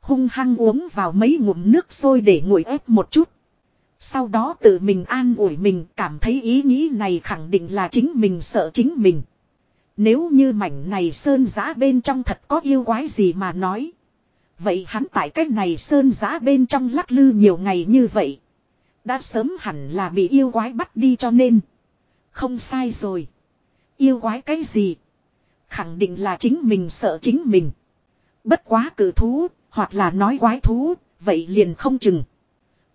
A: Hung hăng uống vào mấy ngụm nước sôi để nguội ép một chút. Sau đó tự mình an ủi mình cảm thấy ý nghĩ này khẳng định là chính mình sợ chính mình. Nếu như mảnh này sơn giã bên trong thật có yêu quái gì mà nói. Vậy hắn tại cách này sơn giã bên trong lắc lư nhiều ngày như vậy. Đã sớm hẳn là bị yêu quái bắt đi cho nên. Không sai rồi. Yêu quái cái gì? Khẳng định là chính mình sợ chính mình. Bất quá cử thú, hoặc là nói quái thú, vậy liền không chừng.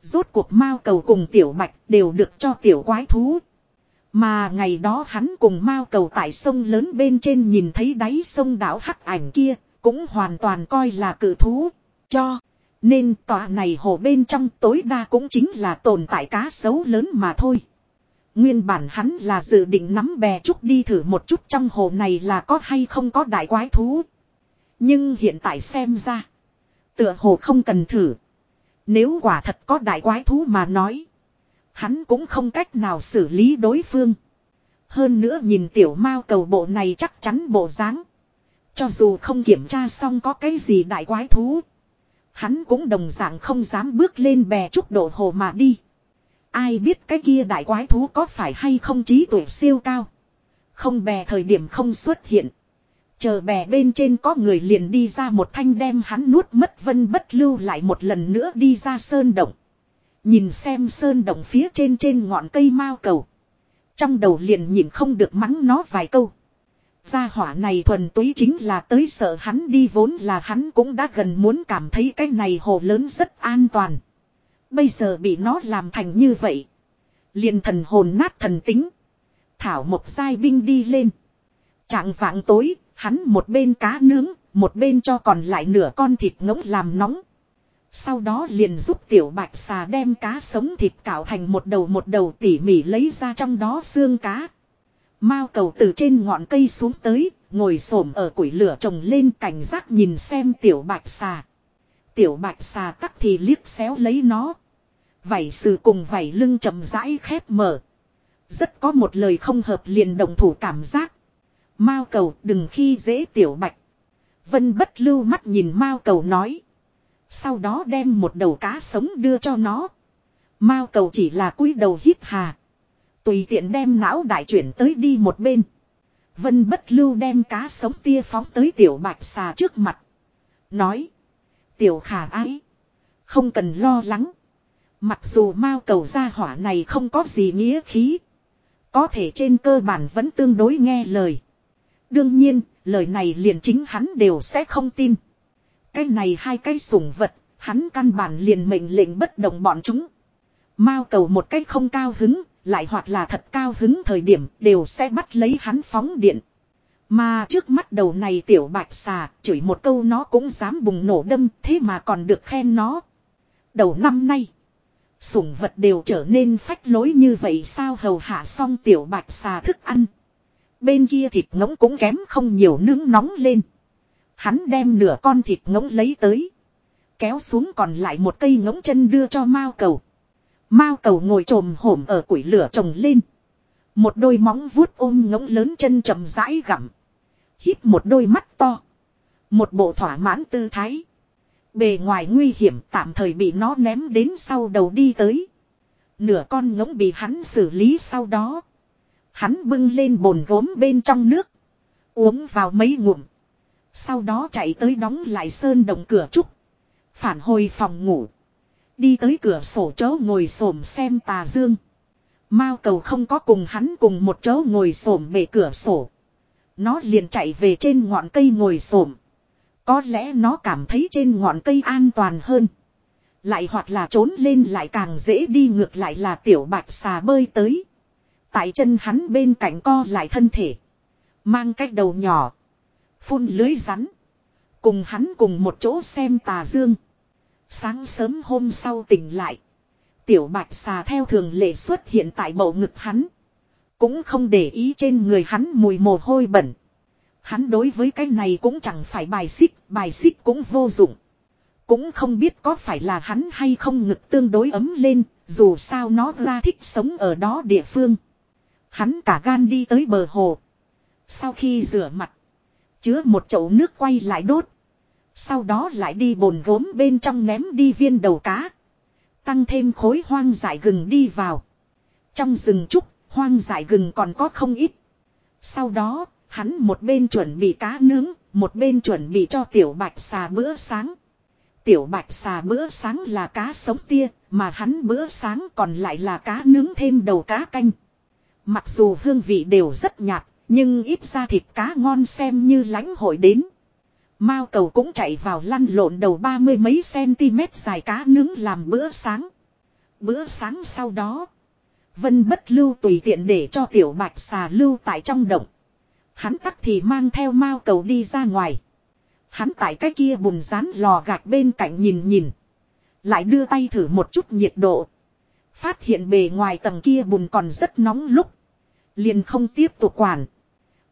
A: Rốt cuộc mao cầu cùng tiểu bạch đều được cho tiểu quái thú. Mà ngày đó hắn cùng mao cầu tại sông lớn bên trên nhìn thấy đáy sông đảo hắc ảnh kia, cũng hoàn toàn coi là cử thú. Cho. Nên tòa này hồ bên trong tối đa cũng chính là tồn tại cá sấu lớn mà thôi. Nguyên bản hắn là dự định nắm bè trúc đi thử một chút trong hồ này là có hay không có đại quái thú. Nhưng hiện tại xem ra. Tựa hồ không cần thử. Nếu quả thật có đại quái thú mà nói. Hắn cũng không cách nào xử lý đối phương. Hơn nữa nhìn tiểu mao cầu bộ này chắc chắn bộ dáng. Cho dù không kiểm tra xong có cái gì đại quái thú. Hắn cũng đồng dạng không dám bước lên bè trúc độ hồ mà đi. Ai biết cái kia đại quái thú có phải hay không trí tuệ siêu cao. Không bè thời điểm không xuất hiện. Chờ bè bên trên có người liền đi ra một thanh đem hắn nuốt mất vân bất lưu lại một lần nữa đi ra sơn động. Nhìn xem sơn động phía trên trên ngọn cây mao cầu. Trong đầu liền nhìn không được mắng nó vài câu. Gia hỏa này thuần túy chính là tới sợ hắn đi vốn là hắn cũng đã gần muốn cảm thấy cái này hồ lớn rất an toàn. Bây giờ bị nó làm thành như vậy. liền thần hồn nát thần tính. Thảo một sai binh đi lên. Trạng vạng tối, hắn một bên cá nướng, một bên cho còn lại nửa con thịt ngỗng làm nóng. Sau đó liền giúp tiểu bạch xà đem cá sống thịt cạo thành một đầu một đầu tỉ mỉ lấy ra trong đó xương cá. Mao cầu từ trên ngọn cây xuống tới, ngồi xổm ở củi lửa trồng lên cảnh giác nhìn xem tiểu bạch xà. Tiểu bạch xà tắc thì liếc xéo lấy nó. Vảy sự cùng vảy lưng chậm rãi khép mở. Rất có một lời không hợp liền đồng thủ cảm giác. Mao cầu đừng khi dễ tiểu bạch. Vân bất lưu mắt nhìn Mao cầu nói. Sau đó đem một đầu cá sống đưa cho nó. Mao cầu chỉ là cúi đầu hít hà. Tùy tiện đem não đại chuyển tới đi một bên. Vân bất lưu đem cá sống tia phóng tới tiểu bạch xà trước mặt. Nói. Tiểu khả ái. Không cần lo lắng. Mặc dù mao cầu gia hỏa này không có gì nghĩa khí. Có thể trên cơ bản vẫn tương đối nghe lời. Đương nhiên, lời này liền chính hắn đều sẽ không tin. Cái này hai cái sủng vật, hắn căn bản liền mệnh lệnh bất động bọn chúng. Mao cầu một cách không cao hứng, lại hoặc là thật cao hứng thời điểm đều sẽ bắt lấy hắn phóng điện. Mà trước mắt đầu này tiểu bạch xà, chửi một câu nó cũng dám bùng nổ đâm, thế mà còn được khen nó. Đầu năm nay, sủng vật đều trở nên phách lối như vậy sao hầu hạ xong tiểu bạch xà thức ăn. Bên kia thịt ngỗng cũng kém không nhiều nướng nóng lên. Hắn đem nửa con thịt ngỗng lấy tới. Kéo xuống còn lại một cây ngỗng chân đưa cho Mao cầu. Mao cầu ngồi trồm hổm ở củi lửa trồng lên. Một đôi móng vuốt ôm ngỗng lớn chân chầm rãi gặm. Hít một đôi mắt to. Một bộ thỏa mãn tư thái. Bề ngoài nguy hiểm tạm thời bị nó ném đến sau đầu đi tới. Nửa con ngỗng bị hắn xử lý sau đó. Hắn bưng lên bồn gốm bên trong nước. Uống vào mấy ngụm. Sau đó chạy tới đóng lại sơn đồng cửa trúc. Phản hồi phòng ngủ. Đi tới cửa sổ chớ ngồi xổm xem tà dương. Mao cầu không có cùng hắn cùng một chỗ ngồi xổm bề cửa sổ. Nó liền chạy về trên ngọn cây ngồi xổm. Có lẽ nó cảm thấy trên ngọn cây an toàn hơn. Lại hoặc là trốn lên lại càng dễ đi ngược lại là tiểu bạch xà bơi tới. Tại chân hắn bên cạnh co lại thân thể. Mang cách đầu nhỏ. Phun lưới rắn. Cùng hắn cùng một chỗ xem tà dương. Sáng sớm hôm sau tỉnh lại. Tiểu bạch xà theo thường lệ xuất hiện tại bầu ngực hắn. Cũng không để ý trên người hắn mùi mồ hôi bẩn. Hắn đối với cái này cũng chẳng phải bài xích, bài xích cũng vô dụng. Cũng không biết có phải là hắn hay không ngực tương đối ấm lên, dù sao nó ra thích sống ở đó địa phương. Hắn cả gan đi tới bờ hồ. Sau khi rửa mặt, chứa một chậu nước quay lại đốt. Sau đó lại đi bồn gốm bên trong ném đi viên đầu cá. Tăng thêm khối hoang dại gừng đi vào. Trong rừng trúc, hoang dại gừng còn có không ít. Sau đó, hắn một bên chuẩn bị cá nướng, một bên chuẩn bị cho tiểu bạch xà bữa sáng. Tiểu bạch xà bữa sáng là cá sống tia, mà hắn bữa sáng còn lại là cá nướng thêm đầu cá canh. Mặc dù hương vị đều rất nhạt, nhưng ít ra thịt cá ngon xem như lãnh hội đến. Mao cầu cũng chạy vào lăn lộn đầu ba mươi mấy cm dài cá nướng làm bữa sáng. Bữa sáng sau đó. Vân bất lưu tùy tiện để cho tiểu bạch xà lưu tại trong động. Hắn tắc thì mang theo mao cầu đi ra ngoài. Hắn tại cái kia bùn rán lò gạch bên cạnh nhìn nhìn. Lại đưa tay thử một chút nhiệt độ. Phát hiện bề ngoài tầng kia bùn còn rất nóng lúc. Liền không tiếp tục quản.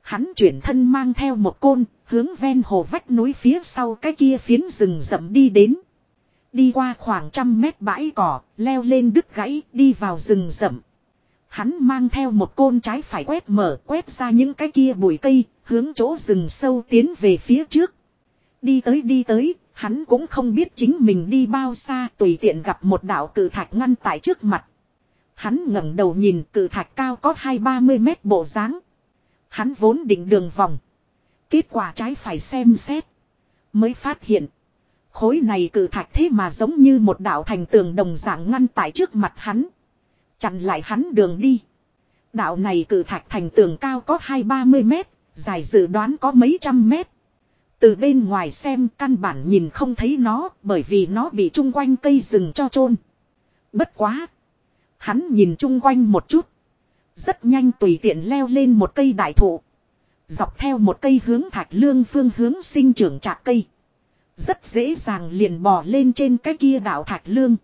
A: Hắn chuyển thân mang theo một côn, hướng ven hồ vách núi phía sau cái kia phiến rừng rậm đi đến. Đi qua khoảng trăm mét bãi cỏ, leo lên đứt gãy, đi vào rừng rậm. Hắn mang theo một côn trái phải quét mở, quét ra những cái kia bụi cây, hướng chỗ rừng sâu tiến về phía trước. Đi tới đi tới, hắn cũng không biết chính mình đi bao xa, tùy tiện gặp một đạo cự thạch ngăn tại trước mặt. Hắn ngẩng đầu nhìn cự thạch cao có hai ba mươi mét bộ dáng Hắn vốn định đường vòng. Kết quả trái phải xem xét. Mới phát hiện. Khối này cử thạch thế mà giống như một đạo thành tường đồng dạng ngăn tại trước mặt hắn. Chặn lại hắn đường đi. Đạo này cử thạch thành tường cao có hai ba mươi mét, dài dự đoán có mấy trăm mét. Từ bên ngoài xem căn bản nhìn không thấy nó bởi vì nó bị chung quanh cây rừng cho chôn Bất quá. Hắn nhìn chung quanh một chút. Rất nhanh tùy tiện leo lên một cây đại thụ. Dọc theo một cây hướng thạch lương phương hướng sinh trưởng trạc cây. Rất dễ dàng liền bò lên trên cái kia đảo thạch lương.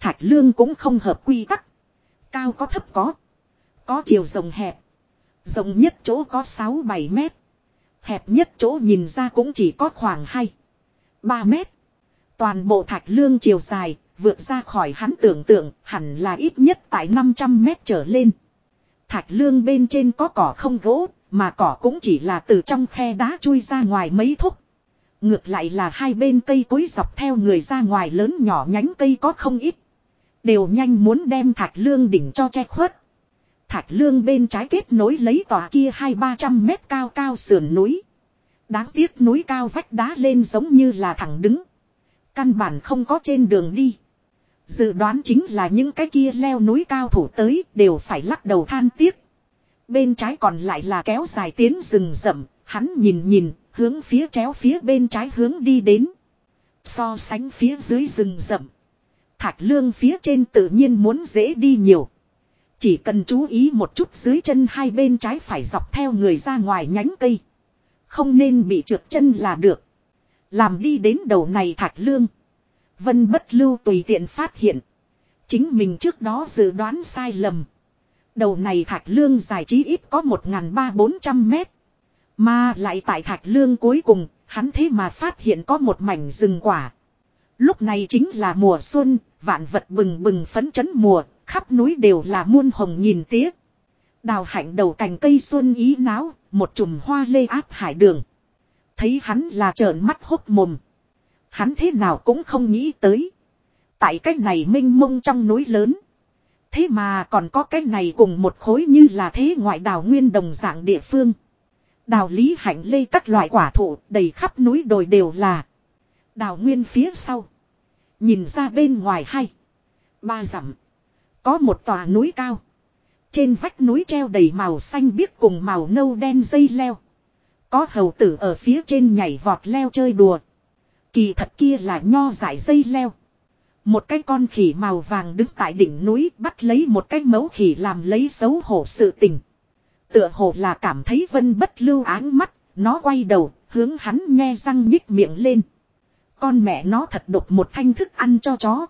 A: Thạch lương cũng không hợp quy tắc. Cao có thấp có. Có chiều rộng hẹp. Rộng nhất chỗ có 6-7 mét. Hẹp nhất chỗ nhìn ra cũng chỉ có khoảng 2. 3 mét. Toàn bộ thạch lương chiều dài, vượt ra khỏi hắn tưởng tượng, hẳn là ít nhất tại 500 mét trở lên. Thạch lương bên trên có cỏ không gỗ, mà cỏ cũng chỉ là từ trong khe đá chui ra ngoài mấy thúc. Ngược lại là hai bên cây cối dọc theo người ra ngoài lớn nhỏ nhánh cây có không ít. Đều nhanh muốn đem thạch lương đỉnh cho che khuất. Thạch lương bên trái kết nối lấy tòa kia hai ba trăm mét cao cao sườn núi. Đáng tiếc núi cao vách đá lên giống như là thẳng đứng. Căn bản không có trên đường đi. Dự đoán chính là những cái kia leo núi cao thủ tới đều phải lắc đầu than tiếc. Bên trái còn lại là kéo dài tiến rừng rậm, hắn nhìn nhìn, hướng phía chéo phía bên trái hướng đi đến. So sánh phía dưới rừng rậm. Thạch lương phía trên tự nhiên muốn dễ đi nhiều. Chỉ cần chú ý một chút dưới chân hai bên trái phải dọc theo người ra ngoài nhánh cây. Không nên bị trượt chân là được. Làm đi đến đầu này thạch lương. Vân bất lưu tùy tiện phát hiện. Chính mình trước đó dự đoán sai lầm. Đầu này thạch lương dài chí ít có 1.300-400 mét. Mà lại tại thạch lương cuối cùng, hắn thế mà phát hiện có một mảnh rừng quả. Lúc này chính là mùa xuân, vạn vật bừng bừng phấn chấn mùa, khắp núi đều là muôn hồng nhìn tía. Đào hạnh đầu cành cây xuân ý náo, một chùm hoa lê áp hải đường. Thấy hắn là trợn mắt hốc mồm. Hắn thế nào cũng không nghĩ tới. Tại cách này minh mông trong núi lớn. Thế mà còn có cái này cùng một khối như là thế ngoại đào nguyên đồng dạng địa phương. Đào lý hạnh lê các loại quả thụ đầy khắp núi đồi đều là. Đào nguyên phía sau. Nhìn ra bên ngoài hay. Ba dặm. Có một tòa núi cao. Trên vách núi treo đầy màu xanh biếc cùng màu nâu đen dây leo. Có hầu tử ở phía trên nhảy vọt leo chơi đùa. Kỳ thật kia là nho dải dây leo. Một cái con khỉ màu vàng đứng tại đỉnh núi bắt lấy một cái mấu khỉ làm lấy xấu hổ sự tình. Tựa hồ là cảm thấy vân bất lưu áng mắt, nó quay đầu, hướng hắn nghe răng nhích miệng lên. Con mẹ nó thật độc một thanh thức ăn cho chó.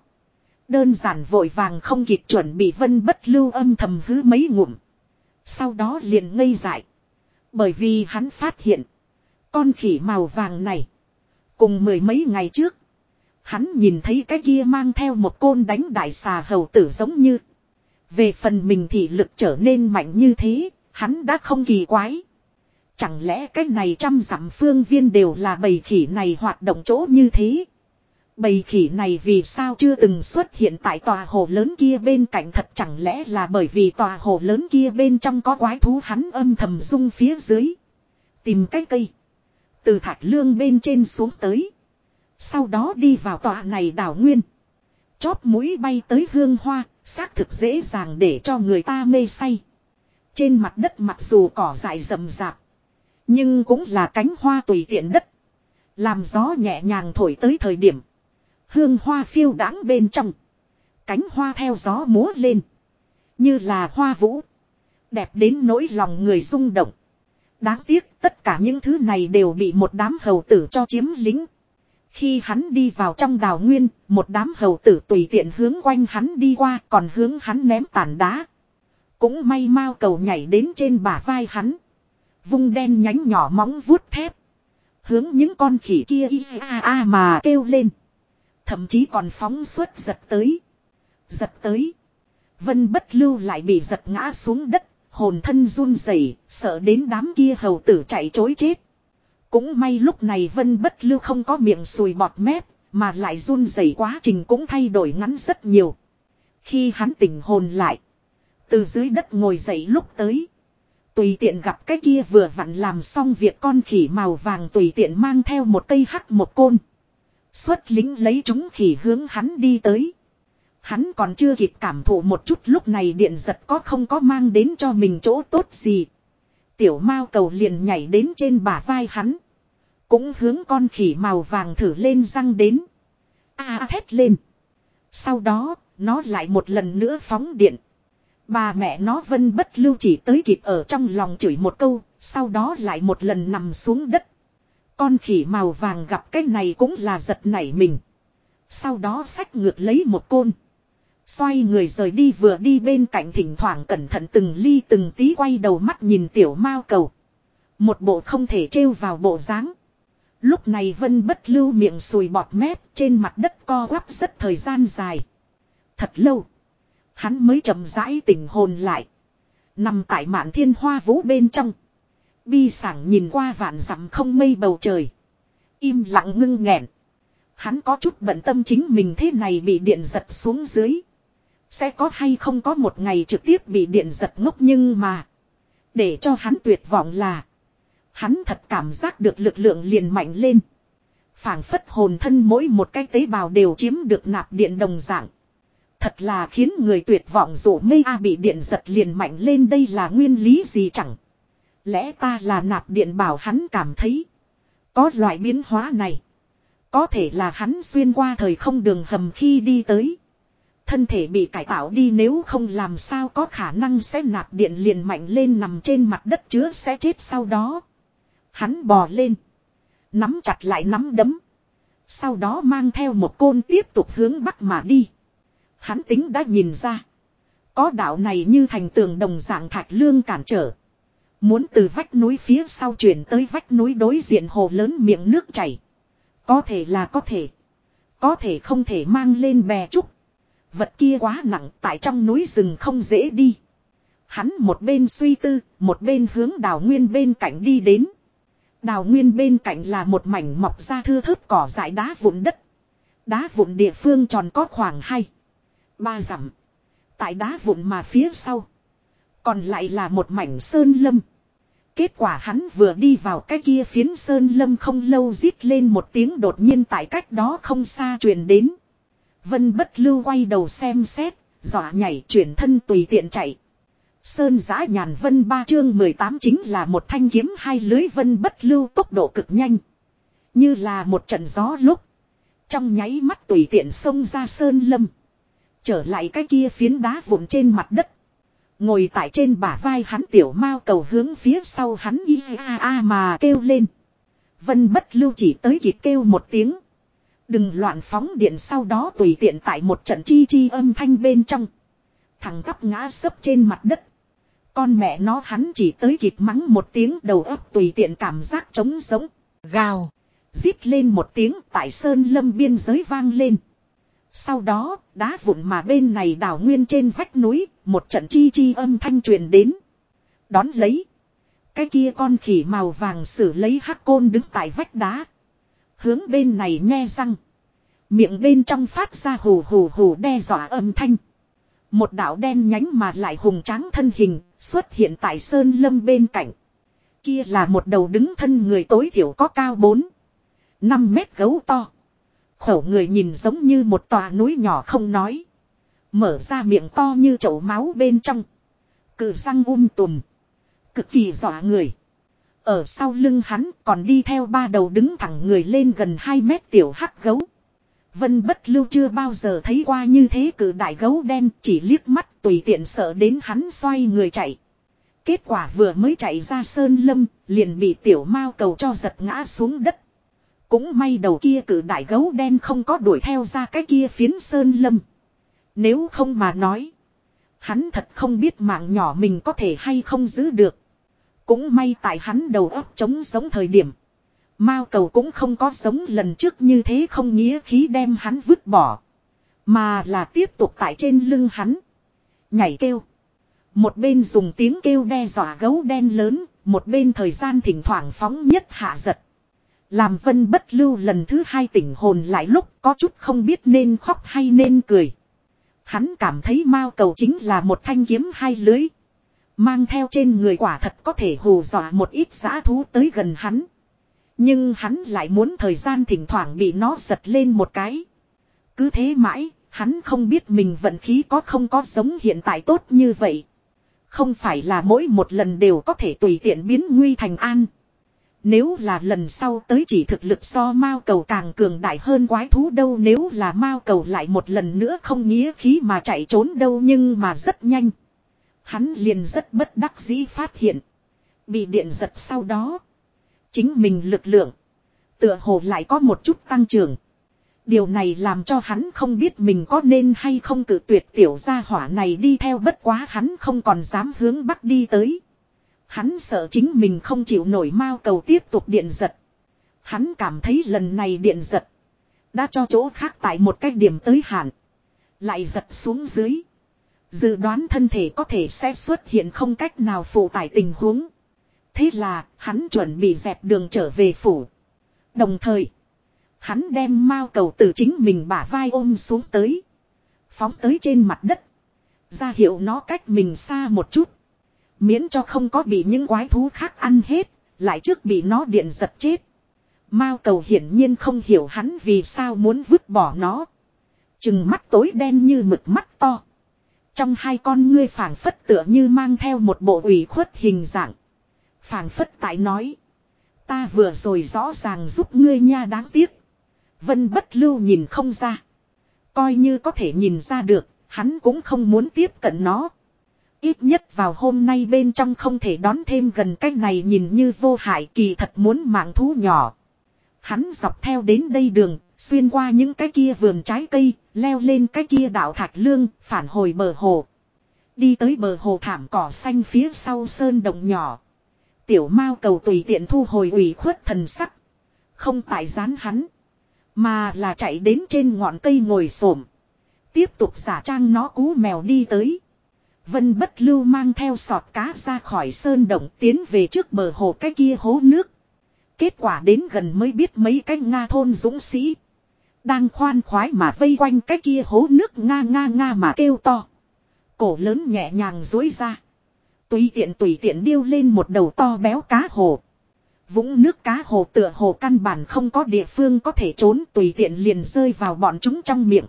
A: Đơn giản vội vàng không kịp chuẩn bị vân bất lưu âm thầm hứ mấy ngụm. Sau đó liền ngây dại. Bởi vì hắn phát hiện. Con khỉ màu vàng này. Cùng mười mấy ngày trước. Hắn nhìn thấy cái kia mang theo một côn đánh đại xà hầu tử giống như. Về phần mình thì lực trở nên mạnh như thế. Hắn đã không kỳ quái. Chẳng lẽ cái này trăm dặm phương viên đều là bầy khỉ này hoạt động chỗ như thế. Bầy khỉ này vì sao chưa từng xuất hiện tại tòa hồ lớn kia bên cạnh thật chẳng lẽ là bởi vì tòa hồ lớn kia bên trong có quái thú hắn âm thầm rung phía dưới. Tìm cái cây. Từ thạch lương bên trên xuống tới. Sau đó đi vào tòa này đảo nguyên. Chóp mũi bay tới hương hoa, xác thực dễ dàng để cho người ta mê say. Trên mặt đất mặc dù cỏ dại rậm rạp. Nhưng cũng là cánh hoa tùy tiện đất. Làm gió nhẹ nhàng thổi tới thời điểm. Hương hoa phiêu đáng bên trong. Cánh hoa theo gió múa lên. Như là hoa vũ. Đẹp đến nỗi lòng người rung động. Đáng tiếc tất cả những thứ này đều bị một đám hầu tử cho chiếm lính. Khi hắn đi vào trong đào nguyên, một đám hầu tử tùy tiện hướng quanh hắn đi qua còn hướng hắn ném tàn đá. Cũng may mau cầu nhảy đến trên bả vai hắn. Vung đen nhánh nhỏ móng vuốt thép. Hướng những con khỉ kia y a a mà kêu lên. Thậm chí còn phóng suốt giật tới. Giật tới. Vân bất lưu lại bị giật ngã xuống đất. Hồn thân run rẩy, sợ đến đám kia hầu tử chạy chối chết. Cũng may lúc này vân bất lưu không có miệng sùi bọt mép, mà lại run rẩy quá trình cũng thay đổi ngắn rất nhiều. Khi hắn tỉnh hồn lại, từ dưới đất ngồi dậy lúc tới. Tùy tiện gặp cái kia vừa vặn làm xong việc con khỉ màu vàng tùy tiện mang theo một cây hắc một côn. Xuất lính lấy chúng khỉ hướng hắn đi tới. Hắn còn chưa kịp cảm thụ một chút lúc này điện giật có không có mang đến cho mình chỗ tốt gì. Tiểu mao cầu liền nhảy đến trên bả vai hắn. Cũng hướng con khỉ màu vàng thử lên răng đến. A à, thét lên. Sau đó, nó lại một lần nữa phóng điện. Bà mẹ nó vân bất lưu chỉ tới kịp ở trong lòng chửi một câu, sau đó lại một lần nằm xuống đất. Con khỉ màu vàng gặp cái này cũng là giật nảy mình. Sau đó sách ngược lấy một côn. Xoay người rời đi vừa đi bên cạnh thỉnh thoảng cẩn thận từng ly từng tí quay đầu mắt nhìn tiểu mao cầu. Một bộ không thể trêu vào bộ dáng. Lúc này vân bất lưu miệng sùi bọt mép trên mặt đất co quắp rất thời gian dài. Thật lâu. Hắn mới chậm rãi tỉnh hồn lại. Nằm tại mạn thiên hoa vũ bên trong. Bi sảng nhìn qua vạn dặm không mây bầu trời. Im lặng ngưng nghẹn. Hắn có chút bận tâm chính mình thế này bị điện giật xuống dưới. Sẽ có hay không có một ngày trực tiếp bị điện giật ngốc nhưng mà. Để cho hắn tuyệt vọng là. Hắn thật cảm giác được lực lượng liền mạnh lên. phảng phất hồn thân mỗi một cái tế bào đều chiếm được nạp điện đồng dạng. Thật là khiến người tuyệt vọng dù mê A bị điện giật liền mạnh lên đây là nguyên lý gì chẳng. Lẽ ta là nạp điện bảo hắn cảm thấy. Có loại biến hóa này. Có thể là hắn xuyên qua thời không đường hầm khi đi tới. Thân thể bị cải tạo đi nếu không làm sao có khả năng sẽ nạp điện liền mạnh lên nằm trên mặt đất chứa sẽ chết sau đó. Hắn bò lên. Nắm chặt lại nắm đấm. Sau đó mang theo một côn tiếp tục hướng bắc mà đi. Hắn tính đã nhìn ra. Có đạo này như thành tường đồng dạng thạch lương cản trở. Muốn từ vách núi phía sau chuyển tới vách núi đối diện hồ lớn miệng nước chảy. Có thể là có thể. Có thể không thể mang lên bè trúc. Vật kia quá nặng tại trong núi rừng không dễ đi. Hắn một bên suy tư, một bên hướng đào nguyên bên cạnh đi đến. Đào nguyên bên cạnh là một mảnh mọc ra thưa thớt cỏ dại đá vụn đất. Đá vụn địa phương tròn có khoảng hai ba dặm. Tại đá vụn mà phía sau. Còn lại là một mảnh sơn lâm. Kết quả hắn vừa đi vào cái kia phiến sơn lâm không lâu rít lên một tiếng đột nhiên tại cách đó không xa truyền đến. Vân bất lưu quay đầu xem xét, dọa nhảy chuyển thân tùy tiện chạy. Sơn giã nhàn vân ba chương 18 chính là một thanh kiếm hai lưới vân bất lưu tốc độ cực nhanh. Như là một trận gió lúc. Trong nháy mắt tùy tiện xông ra sơn lâm. Trở lại cái kia phiến đá vụn trên mặt đất. Ngồi tại trên bả vai hắn tiểu mao cầu hướng phía sau hắn y a a mà kêu lên. Vân bất lưu chỉ tới kịp kêu một tiếng. Đừng loạn phóng điện sau đó tùy tiện tại một trận chi chi âm thanh bên trong. Thằng tắp ngã sấp trên mặt đất. Con mẹ nó hắn chỉ tới kịp mắng một tiếng đầu óc tùy tiện cảm giác trống sống. Gào. Rít lên một tiếng tại sơn lâm biên giới vang lên. Sau đó, đá vụn mà bên này đảo nguyên trên vách núi, một trận chi chi âm thanh truyền đến. Đón lấy. Cái kia con khỉ màu vàng xử lấy hắc côn đứng tại vách đá. Hướng bên này nghe răng. Miệng bên trong phát ra hù hù hù đe dọa âm thanh. Một đạo đen nhánh mà lại hùng tráng thân hình xuất hiện tại sơn lâm bên cạnh. Kia là một đầu đứng thân người tối thiểu có cao 4. 5 mét gấu to. Khẩu người nhìn giống như một tòa núi nhỏ không nói. Mở ra miệng to như chậu máu bên trong. Cự răng um tùm. Cực kỳ dọa người. Ở sau lưng hắn còn đi theo ba đầu đứng thẳng người lên gần 2 mét tiểu hắc gấu. Vân bất lưu chưa bao giờ thấy qua như thế cử đại gấu đen, chỉ liếc mắt tùy tiện sợ đến hắn xoay người chạy. Kết quả vừa mới chạy ra sơn lâm, liền bị tiểu mao cầu cho giật ngã xuống đất. Cũng may đầu kia cử đại gấu đen không có đuổi theo ra cái kia phiến sơn lâm. Nếu không mà nói. Hắn thật không biết mạng nhỏ mình có thể hay không giữ được. Cũng may tại hắn đầu óc chống sống thời điểm. Mao cầu cũng không có sống lần trước như thế không nghĩa khí đem hắn vứt bỏ. Mà là tiếp tục tại trên lưng hắn. Nhảy kêu. Một bên dùng tiếng kêu đe dọa gấu đen lớn, một bên thời gian thỉnh thoảng phóng nhất hạ giật. Làm vân bất lưu lần thứ hai tỉnh hồn lại lúc có chút không biết nên khóc hay nên cười. Hắn cảm thấy mao cầu chính là một thanh kiếm hai lưới. Mang theo trên người quả thật có thể hù dọa một ít giã thú tới gần hắn. Nhưng hắn lại muốn thời gian thỉnh thoảng bị nó giật lên một cái. Cứ thế mãi, hắn không biết mình vận khí có không có giống hiện tại tốt như vậy. Không phải là mỗi một lần đều có thể tùy tiện biến nguy thành an. Nếu là lần sau tới chỉ thực lực so mao cầu càng cường đại hơn quái thú đâu nếu là mao cầu lại một lần nữa không nghĩa khí mà chạy trốn đâu nhưng mà rất nhanh. Hắn liền rất bất đắc dĩ phát hiện. Bị điện giật sau đó. Chính mình lực lượng. Tựa hồ lại có một chút tăng trưởng. Điều này làm cho hắn không biết mình có nên hay không cử tuyệt tiểu gia hỏa này đi theo bất quá hắn không còn dám hướng bắc đi tới. Hắn sợ chính mình không chịu nổi mao cầu tiếp tục điện giật. Hắn cảm thấy lần này điện giật. Đã cho chỗ khác tại một cái điểm tới hạn. Lại giật xuống dưới. Dự đoán thân thể có thể sẽ xuất hiện không cách nào phụ tải tình huống. Thế là, hắn chuẩn bị dẹp đường trở về phủ. Đồng thời, hắn đem mao cầu từ chính mình bả vai ôm xuống tới. Phóng tới trên mặt đất. Ra hiệu nó cách mình xa một chút. Miễn cho không có bị những quái thú khác ăn hết, lại trước bị nó điện giật chết. Mao cầu hiển nhiên không hiểu hắn vì sao muốn vứt bỏ nó. Chừng mắt tối đen như mực mắt to. Trong hai con ngươi phảng phất tựa như mang theo một bộ ủy khuất hình dạng. phảng phất tại nói. Ta vừa rồi rõ ràng giúp ngươi nha đáng tiếc. Vân bất lưu nhìn không ra. Coi như có thể nhìn ra được, hắn cũng không muốn tiếp cận nó. Ít nhất vào hôm nay bên trong không thể đón thêm gần cách này nhìn như vô hại kỳ thật muốn mạng thú nhỏ. Hắn dọc theo đến đây đường, xuyên qua những cái kia vườn trái cây, leo lên cái kia đảo thạch lương, phản hồi bờ hồ. Đi tới bờ hồ thảm cỏ xanh phía sau sơn đồng nhỏ. Tiểu mao cầu tùy tiện thu hồi ủy khuất thần sắc. Không tại gián hắn. Mà là chạy đến trên ngọn cây ngồi xổm Tiếp tục giả trang nó cú mèo đi tới. Vân bất lưu mang theo sọt cá ra khỏi sơn động tiến về trước bờ hồ cái kia hố nước. Kết quả đến gần mới biết mấy cái Nga thôn dũng sĩ. Đang khoan khoái mà vây quanh cái kia hố nước Nga Nga Nga mà kêu to. Cổ lớn nhẹ nhàng dối ra. Tùy tiện tùy tiện điêu lên một đầu to béo cá hồ. Vũng nước cá hồ tựa hồ căn bản không có địa phương có thể trốn, tùy tiện liền rơi vào bọn chúng trong miệng.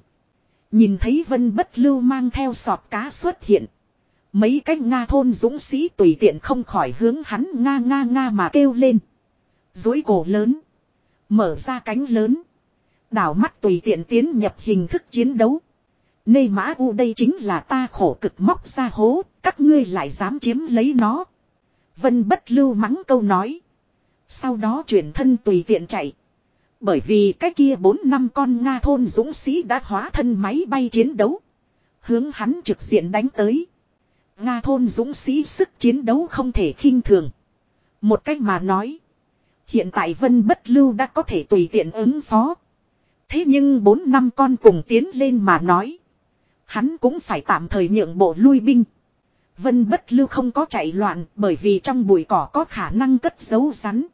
A: Nhìn thấy vân bất lưu mang theo sọt cá xuất hiện. Mấy cái Nga thôn dũng sĩ tùy tiện không khỏi hướng hắn Nga Nga Nga mà kêu lên. Dối cổ lớn. Mở ra cánh lớn. Đảo mắt tùy tiện tiến nhập hình thức chiến đấu. Nê mã u đây chính là ta khổ cực móc ra hố, các ngươi lại dám chiếm lấy nó. Vân bất lưu mắng câu nói. Sau đó chuyển thân tùy tiện chạy. Bởi vì cái kia bốn năm con Nga thôn dũng sĩ đã hóa thân máy bay chiến đấu. Hướng hắn trực diện đánh tới. Nga thôn dũng sĩ sức chiến đấu không thể khinh thường. Một cách mà nói. Hiện tại Vân Bất Lưu đã có thể tùy tiện ứng phó. Thế nhưng bốn năm con cùng tiến lên mà nói. Hắn cũng phải tạm thời nhượng bộ lui binh. Vân Bất Lưu không có chạy loạn bởi vì trong bụi cỏ có khả năng cất giấu rắn.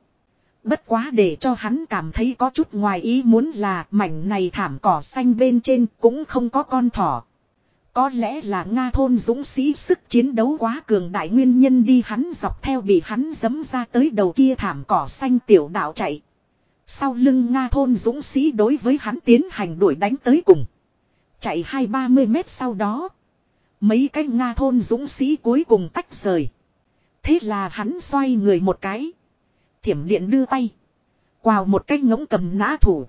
A: Bất quá để cho hắn cảm thấy có chút ngoài ý muốn là mảnh này thảm cỏ xanh bên trên cũng không có con thỏ. Có lẽ là Nga thôn dũng sĩ sức chiến đấu quá cường đại nguyên nhân đi hắn dọc theo bị hắn dấm ra tới đầu kia thảm cỏ xanh tiểu đạo chạy. Sau lưng Nga thôn dũng sĩ đối với hắn tiến hành đuổi đánh tới cùng. Chạy hai ba mươi mét sau đó. Mấy cái Nga thôn dũng sĩ cuối cùng tách rời. Thế là hắn xoay người một cái. Thiểm điện đưa tay. Quào một cái ngỗng cầm nã thủ.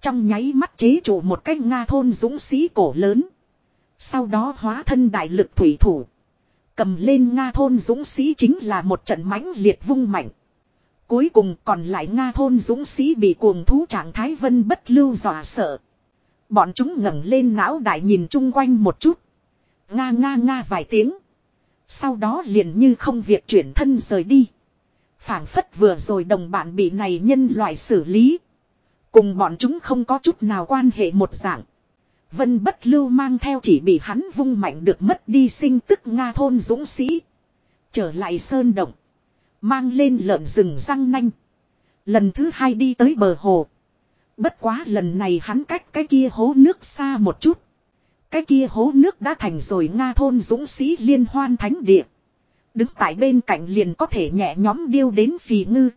A: Trong nháy mắt chế trụ một cái Nga thôn dũng sĩ cổ lớn. Sau đó hóa thân đại lực thủy thủ. Cầm lên Nga thôn dũng sĩ chính là một trận mãnh liệt vung mạnh. Cuối cùng còn lại Nga thôn dũng sĩ bị cuồng thú trạng thái vân bất lưu dọa sợ. Bọn chúng ngẩng lên não đại nhìn chung quanh một chút. Nga nga nga vài tiếng. Sau đó liền như không việc chuyển thân rời đi. phảng phất vừa rồi đồng bạn bị này nhân loại xử lý. Cùng bọn chúng không có chút nào quan hệ một dạng. Vân bất lưu mang theo chỉ bị hắn vung mạnh được mất đi sinh tức Nga thôn dũng sĩ. Trở lại sơn động. Mang lên lợn rừng răng nanh. Lần thứ hai đi tới bờ hồ. Bất quá lần này hắn cách cái kia hố nước xa một chút. Cái kia hố nước đã thành rồi Nga thôn dũng sĩ liên hoan thánh địa. Đứng tại bên cạnh liền có thể nhẹ nhóm điêu đến phì ngư.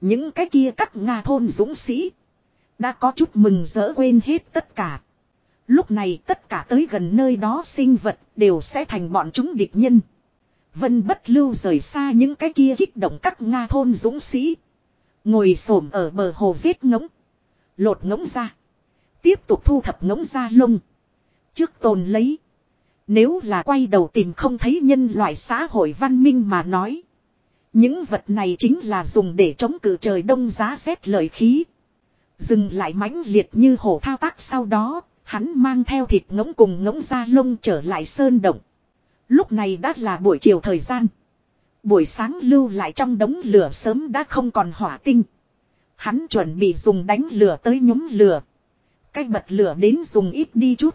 A: Những cái kia các Nga thôn dũng sĩ. Đã có chút mừng rỡ quên hết tất cả. Lúc này tất cả tới gần nơi đó sinh vật đều sẽ thành bọn chúng địch nhân. Vân bất lưu rời xa những cái kia kích động các Nga thôn dũng sĩ. Ngồi xổm ở bờ hồ giết ngỗng. Lột ngỗng ra. Tiếp tục thu thập ngỗng ra lông. Trước tồn lấy. Nếu là quay đầu tìm không thấy nhân loại xã hội văn minh mà nói. Những vật này chính là dùng để chống cự trời đông giá rét lợi khí. Dừng lại mãnh liệt như hổ thao tác sau đó, Hắn mang theo thịt ngỗng cùng ngỗng da lông trở lại sơn động. Lúc này đã là buổi chiều thời gian. Buổi sáng lưu lại trong đống lửa sớm đã không còn hỏa tinh. Hắn chuẩn bị dùng đánh lửa tới nhúng lửa. Cách bật lửa đến dùng ít đi chút.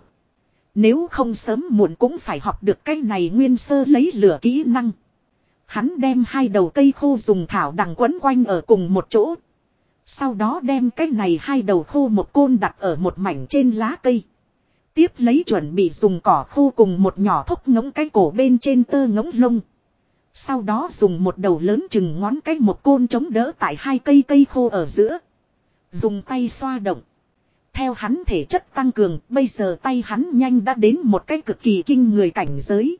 A: Nếu không sớm muộn cũng phải học được cái này nguyên sơ lấy lửa kỹ năng. Hắn đem hai đầu cây khô dùng thảo đằng quấn quanh ở cùng một chỗ. Sau đó đem cái này hai đầu khô một côn đặt ở một mảnh trên lá cây. Tiếp lấy chuẩn bị dùng cỏ khô cùng một nhỏ thúc ngỗng cái cổ bên trên tơ ngỗng lông. Sau đó dùng một đầu lớn chừng ngón cái một côn chống đỡ tại hai cây cây khô ở giữa. Dùng tay xoa động. Theo hắn thể chất tăng cường, bây giờ tay hắn nhanh đã đến một cái cực kỳ kinh người cảnh giới.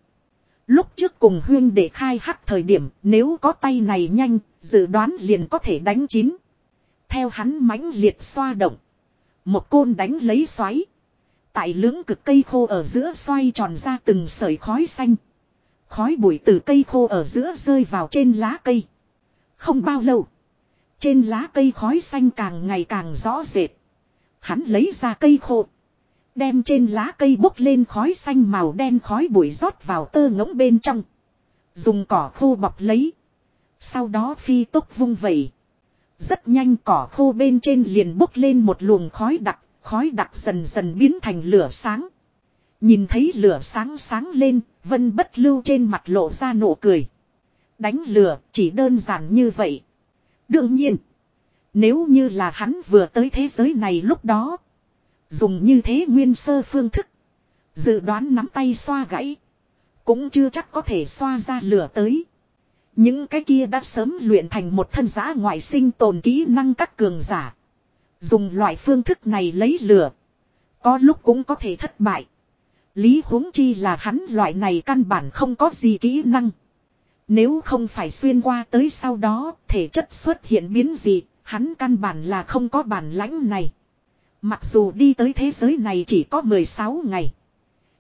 A: Lúc trước cùng huyên để khai hắc thời điểm, nếu có tay này nhanh, dự đoán liền có thể đánh chín. Theo hắn mãnh liệt xoa động. Một côn đánh lấy xoáy. Tại lưỡng cực cây khô ở giữa xoay tròn ra từng sợi khói xanh. Khói bụi từ cây khô ở giữa rơi vào trên lá cây. Không bao lâu. Trên lá cây khói xanh càng ngày càng rõ rệt. Hắn lấy ra cây khô. Đem trên lá cây bốc lên khói xanh màu đen khói bụi rót vào tơ ngỗng bên trong. Dùng cỏ khô bọc lấy. Sau đó phi tốc vung vẩy. Rất nhanh cỏ khô bên trên liền bốc lên một luồng khói đặc, khói đặc dần dần biến thành lửa sáng. Nhìn thấy lửa sáng sáng lên, vân bất lưu trên mặt lộ ra nụ cười. Đánh lửa chỉ đơn giản như vậy. Đương nhiên, nếu như là hắn vừa tới thế giới này lúc đó, dùng như thế nguyên sơ phương thức, dự đoán nắm tay xoa gãy, cũng chưa chắc có thể xoa ra lửa tới. Những cái kia đã sớm luyện thành một thân giã ngoại sinh tồn kỹ năng các cường giả. Dùng loại phương thức này lấy lửa. Có lúc cũng có thể thất bại. Lý huống chi là hắn loại này căn bản không có gì kỹ năng. Nếu không phải xuyên qua tới sau đó, thể chất xuất hiện biến gì, hắn căn bản là không có bản lãnh này. Mặc dù đi tới thế giới này chỉ có 16 ngày.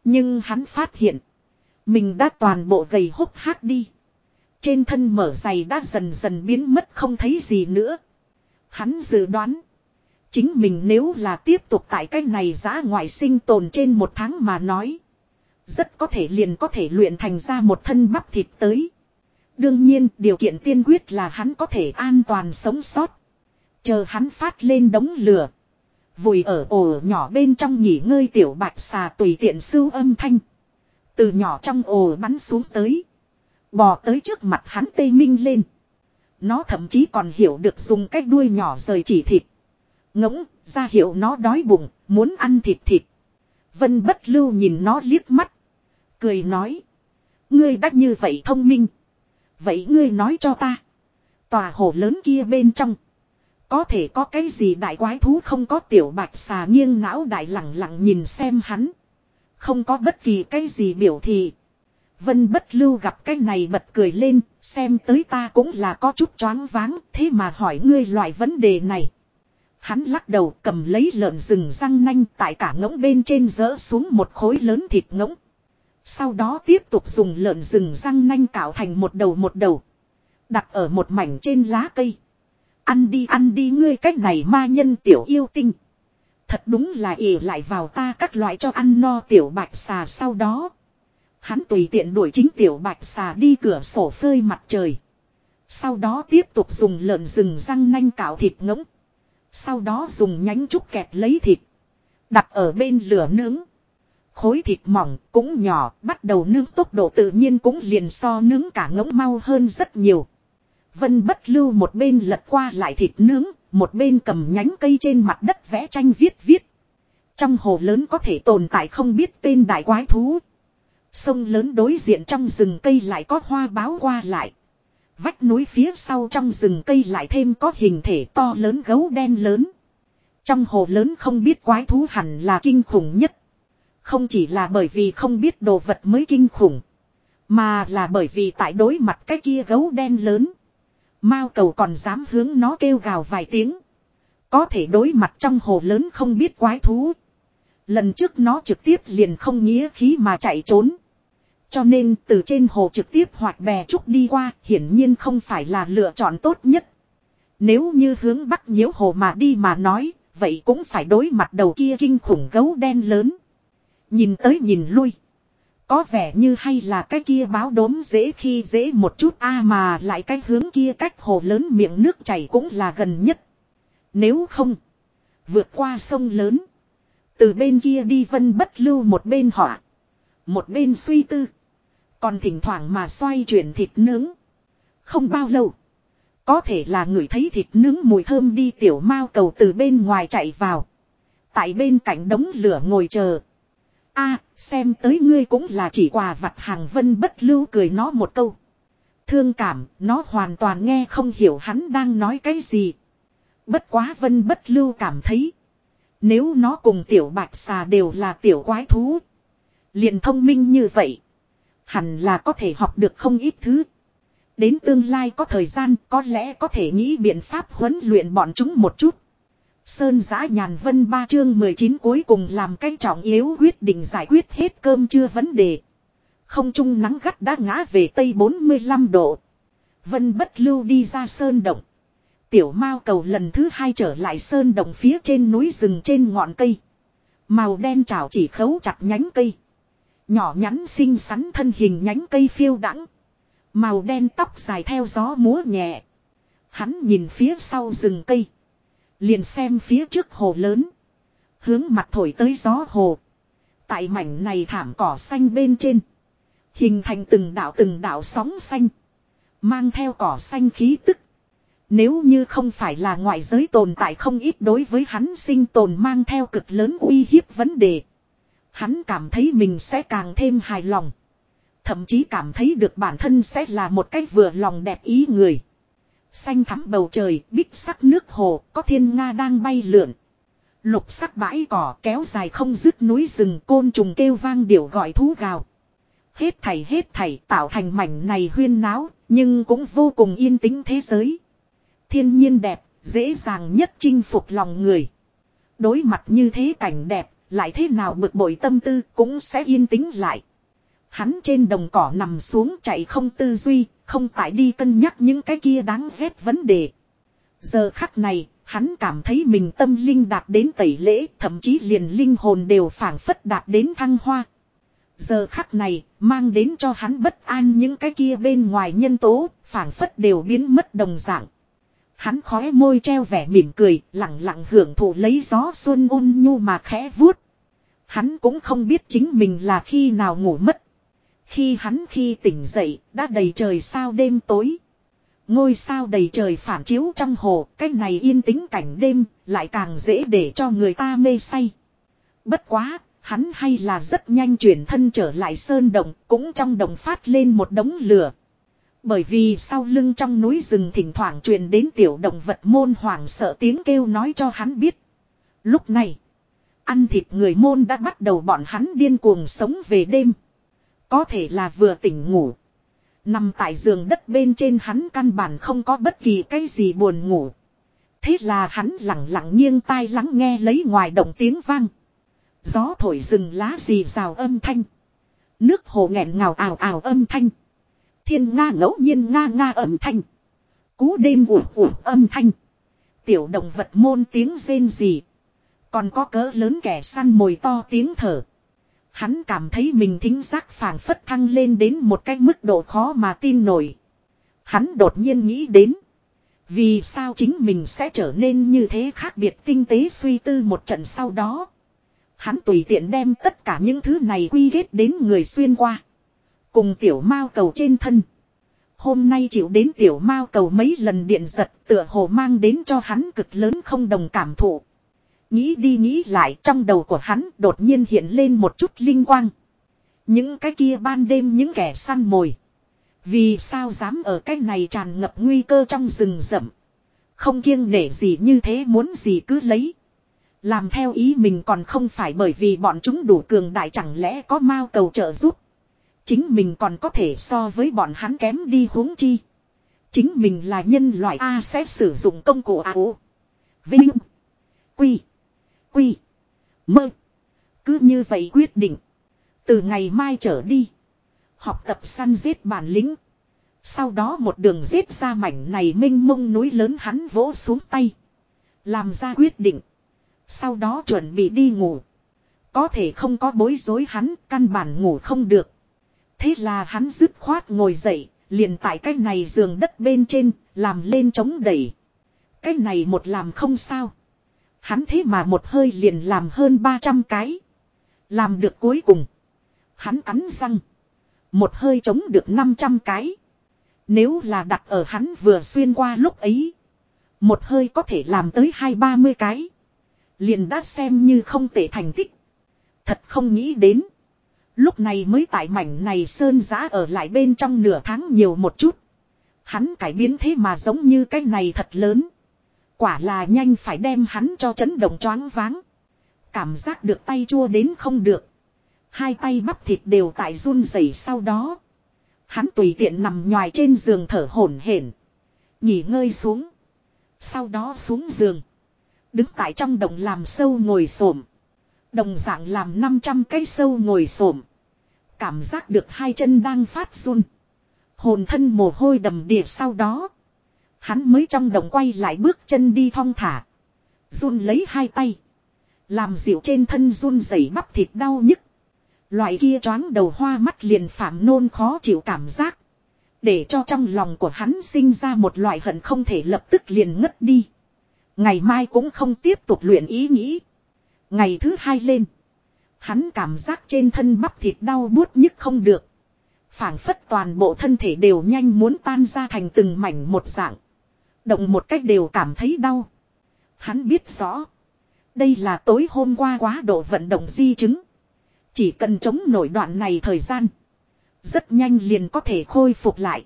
A: Nhưng hắn phát hiện, mình đã toàn bộ gầy hốc hác đi. Trên thân mở giày đã dần dần biến mất không thấy gì nữa. Hắn dự đoán. Chính mình nếu là tiếp tục tại cái này giá ngoại sinh tồn trên một tháng mà nói. Rất có thể liền có thể luyện thành ra một thân bắp thịt tới. Đương nhiên, điều kiện tiên quyết là hắn có thể an toàn sống sót. Chờ hắn phát lên đống lửa. Vùi ở ổ nhỏ bên trong nghỉ ngơi tiểu bạch xà tùy tiện sưu âm thanh. Từ nhỏ trong ổ bắn xuống tới. Bò tới trước mặt hắn tê minh lên. Nó thậm chí còn hiểu được dùng cái đuôi nhỏ rời chỉ thịt. Ngỗng, ra hiệu nó đói bụng, muốn ăn thịt thịt. Vân bất lưu nhìn nó liếc mắt. Cười nói. Ngươi đã như vậy thông minh. Vậy ngươi nói cho ta. Tòa hồ lớn kia bên trong. Có thể có cái gì đại quái thú không có tiểu bạch xà nghiêng não đại lẳng lặng nhìn xem hắn. Không có bất kỳ cái gì biểu thị. Vân bất lưu gặp cái này bật cười lên, xem tới ta cũng là có chút choáng váng, thế mà hỏi ngươi loại vấn đề này. Hắn lắc đầu cầm lấy lợn rừng răng nanh tại cả ngỗng bên trên rỡ xuống một khối lớn thịt ngỗng. Sau đó tiếp tục dùng lợn rừng răng nanh cạo thành một đầu một đầu. Đặt ở một mảnh trên lá cây. Ăn đi ăn đi, ngươi cách này ma nhân tiểu yêu tinh. Thật đúng là ỉ lại vào ta các loại cho ăn no tiểu bạch xà sau đó. Hắn tùy tiện đuổi chính tiểu bạch xà đi cửa sổ phơi mặt trời. Sau đó tiếp tục dùng lợn rừng răng nanh cạo thịt ngỗng. Sau đó dùng nhánh trúc kẹp lấy thịt. Đặt ở bên lửa nướng. Khối thịt mỏng cũng nhỏ, bắt đầu nướng tốc độ tự nhiên cũng liền so nướng cả ngỗng mau hơn rất nhiều. Vân bất lưu một bên lật qua lại thịt nướng, một bên cầm nhánh cây trên mặt đất vẽ tranh viết viết. Trong hồ lớn có thể tồn tại không biết tên đại quái thú. Sông lớn đối diện trong rừng cây lại có hoa báo qua lại. Vách núi phía sau trong rừng cây lại thêm có hình thể to lớn gấu đen lớn. Trong hồ lớn không biết quái thú hẳn là kinh khủng nhất. Không chỉ là bởi vì không biết đồ vật mới kinh khủng. Mà là bởi vì tại đối mặt cái kia gấu đen lớn. Mao cầu còn dám hướng nó kêu gào vài tiếng. Có thể đối mặt trong hồ lớn không biết quái thú. Lần trước nó trực tiếp liền không nghĩa khí mà chạy trốn. Cho nên từ trên hồ trực tiếp hoạt bè trúc đi qua hiển nhiên không phải là lựa chọn tốt nhất. Nếu như hướng bắc nhiễu hồ mà đi mà nói, vậy cũng phải đối mặt đầu kia kinh khủng gấu đen lớn. Nhìn tới nhìn lui. Có vẻ như hay là cái kia báo đốm dễ khi dễ một chút a mà lại cái hướng kia cách hồ lớn miệng nước chảy cũng là gần nhất. Nếu không. Vượt qua sông lớn. Từ bên kia đi vân bất lưu một bên họa. Một bên suy tư. Còn thỉnh thoảng mà xoay chuyển thịt nướng. Không bao lâu. Có thể là người thấy thịt nướng mùi thơm đi tiểu mao cầu từ bên ngoài chạy vào. Tại bên cạnh đống lửa ngồi chờ. a xem tới ngươi cũng là chỉ quà vặt hàng vân bất lưu cười nó một câu. Thương cảm, nó hoàn toàn nghe không hiểu hắn đang nói cái gì. Bất quá vân bất lưu cảm thấy. Nếu nó cùng tiểu bạch xà đều là tiểu quái thú. liền thông minh như vậy. Hẳn là có thể học được không ít thứ. Đến tương lai có thời gian, có lẽ có thể nghĩ biện pháp huấn luyện bọn chúng một chút. Sơn giã nhàn vân ba chương 19 cuối cùng làm cái trọng yếu quyết định giải quyết hết cơm chưa vấn đề. Không trung nắng gắt đã ngã về tây 45 độ. Vân bất lưu đi ra sơn động. Tiểu mao cầu lần thứ hai trở lại sơn động phía trên núi rừng trên ngọn cây. Màu đen chảo chỉ khấu chặt nhánh cây. Nhỏ nhắn xinh xắn thân hình nhánh cây phiêu đắng. Màu đen tóc dài theo gió múa nhẹ. Hắn nhìn phía sau rừng cây. Liền xem phía trước hồ lớn. Hướng mặt thổi tới gió hồ. Tại mảnh này thảm cỏ xanh bên trên. Hình thành từng đảo từng đảo sóng xanh. Mang theo cỏ xanh khí tức. Nếu như không phải là ngoại giới tồn tại không ít đối với hắn sinh tồn mang theo cực lớn uy hiếp vấn đề. Hắn cảm thấy mình sẽ càng thêm hài lòng. Thậm chí cảm thấy được bản thân sẽ là một cách vừa lòng đẹp ý người. Xanh thắm bầu trời, bích sắc nước hồ, có thiên nga đang bay lượn. Lục sắc bãi cỏ kéo dài không dứt núi rừng côn trùng kêu vang điệu gọi thú gào. Hết thảy hết thảy tạo thành mảnh này huyên náo, nhưng cũng vô cùng yên tĩnh thế giới. Thiên nhiên đẹp, dễ dàng nhất chinh phục lòng người. Đối mặt như thế cảnh đẹp, lại thế nào bực bội tâm tư cũng sẽ yên tĩnh lại. Hắn trên đồng cỏ nằm xuống chạy không tư duy, không tại đi cân nhắc những cái kia đáng ghét vấn đề. Giờ khắc này, hắn cảm thấy mình tâm linh đạt đến tẩy lễ, thậm chí liền linh hồn đều phảng phất đạt đến thăng hoa. Giờ khắc này, mang đến cho hắn bất an những cái kia bên ngoài nhân tố, phảng phất đều biến mất đồng dạng. Hắn khóe môi treo vẻ mỉm cười, lặng lặng hưởng thụ lấy gió xuân ôn nhu mà khẽ vuốt. Hắn cũng không biết chính mình là khi nào ngủ mất. Khi hắn khi tỉnh dậy, đã đầy trời sao đêm tối. Ngôi sao đầy trời phản chiếu trong hồ, cái này yên tĩnh cảnh đêm, lại càng dễ để cho người ta mê say. Bất quá, hắn hay là rất nhanh chuyển thân trở lại sơn động, cũng trong động phát lên một đống lửa. Bởi vì sau lưng trong núi rừng thỉnh thoảng truyền đến tiểu động vật môn hoảng sợ tiếng kêu nói cho hắn biết. Lúc này, ăn thịt người môn đã bắt đầu bọn hắn điên cuồng sống về đêm. Có thể là vừa tỉnh ngủ. Nằm tại giường đất bên trên hắn căn bản không có bất kỳ cái gì buồn ngủ. Thế là hắn lặng lặng nghiêng tai lắng nghe lấy ngoài động tiếng vang. Gió thổi rừng lá gì rào âm thanh. Nước hồ nghẹn ngào ào ào âm thanh. Thiên nga ngẫu nhiên nga nga âm thanh. Cú đêm ủ ủ âm thanh. Tiểu động vật môn tiếng rên gì. Còn có cỡ lớn kẻ săn mồi to tiếng thở. Hắn cảm thấy mình thính giác phảng phất thăng lên đến một cái mức độ khó mà tin nổi. Hắn đột nhiên nghĩ đến. Vì sao chính mình sẽ trở nên như thế khác biệt tinh tế suy tư một trận sau đó. Hắn tùy tiện đem tất cả những thứ này quy kết đến người xuyên qua. Cùng tiểu mao cầu trên thân. Hôm nay chịu đến tiểu mao cầu mấy lần điện giật tựa hồ mang đến cho hắn cực lớn không đồng cảm thụ. Nghĩ đi nghĩ lại trong đầu của hắn đột nhiên hiện lên một chút linh quang. Những cái kia ban đêm những kẻ săn mồi. Vì sao dám ở cái này tràn ngập nguy cơ trong rừng rậm. Không kiêng nể gì như thế muốn gì cứ lấy. Làm theo ý mình còn không phải bởi vì bọn chúng đủ cường đại chẳng lẽ có mao cầu trợ giúp. Chính mình còn có thể so với bọn hắn kém đi huống chi. Chính mình là nhân loại A sẽ sử dụng công cụ ảo. Vinh. Quy. Quy. Mơ. Cứ như vậy quyết định. Từ ngày mai trở đi. Học tập săn giết bản lĩnh. Sau đó một đường giết ra mảnh này minh mông núi lớn hắn vỗ xuống tay. Làm ra quyết định. Sau đó chuẩn bị đi ngủ. Có thể không có bối rối hắn căn bản ngủ không được. Thế là hắn dứt khoát ngồi dậy, liền tại cái này giường đất bên trên, làm lên chống đẩy. Cái này một làm không sao. Hắn thế mà một hơi liền làm hơn 300 cái. Làm được cuối cùng. Hắn cắn răng. Một hơi chống được 500 cái. Nếu là đặt ở hắn vừa xuyên qua lúc ấy. Một hơi có thể làm tới hai ba mươi cái. Liền đã xem như không tệ thành tích. Thật không nghĩ đến. Lúc này mới tại mảnh này sơn giã ở lại bên trong nửa tháng nhiều một chút. Hắn cải biến thế mà giống như cái này thật lớn. Quả là nhanh phải đem hắn cho chấn động choáng váng. Cảm giác được tay chua đến không được. Hai tay bắp thịt đều tại run rẩy sau đó. Hắn tùy tiện nằm nhòi trên giường thở hổn hển, Nghỉ ngơi xuống. Sau đó xuống giường. Đứng tại trong đồng làm sâu ngồi xổm Đồng dạng làm 500 cây sâu ngồi xổm Cảm giác được hai chân đang phát run. Hồn thân mồ hôi đầm đìa sau đó. Hắn mới trong đồng quay lại bước chân đi thong thả. Run lấy hai tay. Làm dịu trên thân run rẩy bắp thịt đau nhức. Loại kia choáng đầu hoa mắt liền phạm nôn khó chịu cảm giác. Để cho trong lòng của hắn sinh ra một loại hận không thể lập tức liền ngất đi. Ngày mai cũng không tiếp tục luyện ý nghĩ. Ngày thứ hai lên. Hắn cảm giác trên thân bắp thịt đau buốt nhức không được. phảng phất toàn bộ thân thể đều nhanh muốn tan ra thành từng mảnh một dạng. Động một cách đều cảm thấy đau. Hắn biết rõ. Đây là tối hôm qua quá độ vận động di chứng. Chỉ cần chống nổi đoạn này thời gian. Rất nhanh liền có thể khôi phục lại.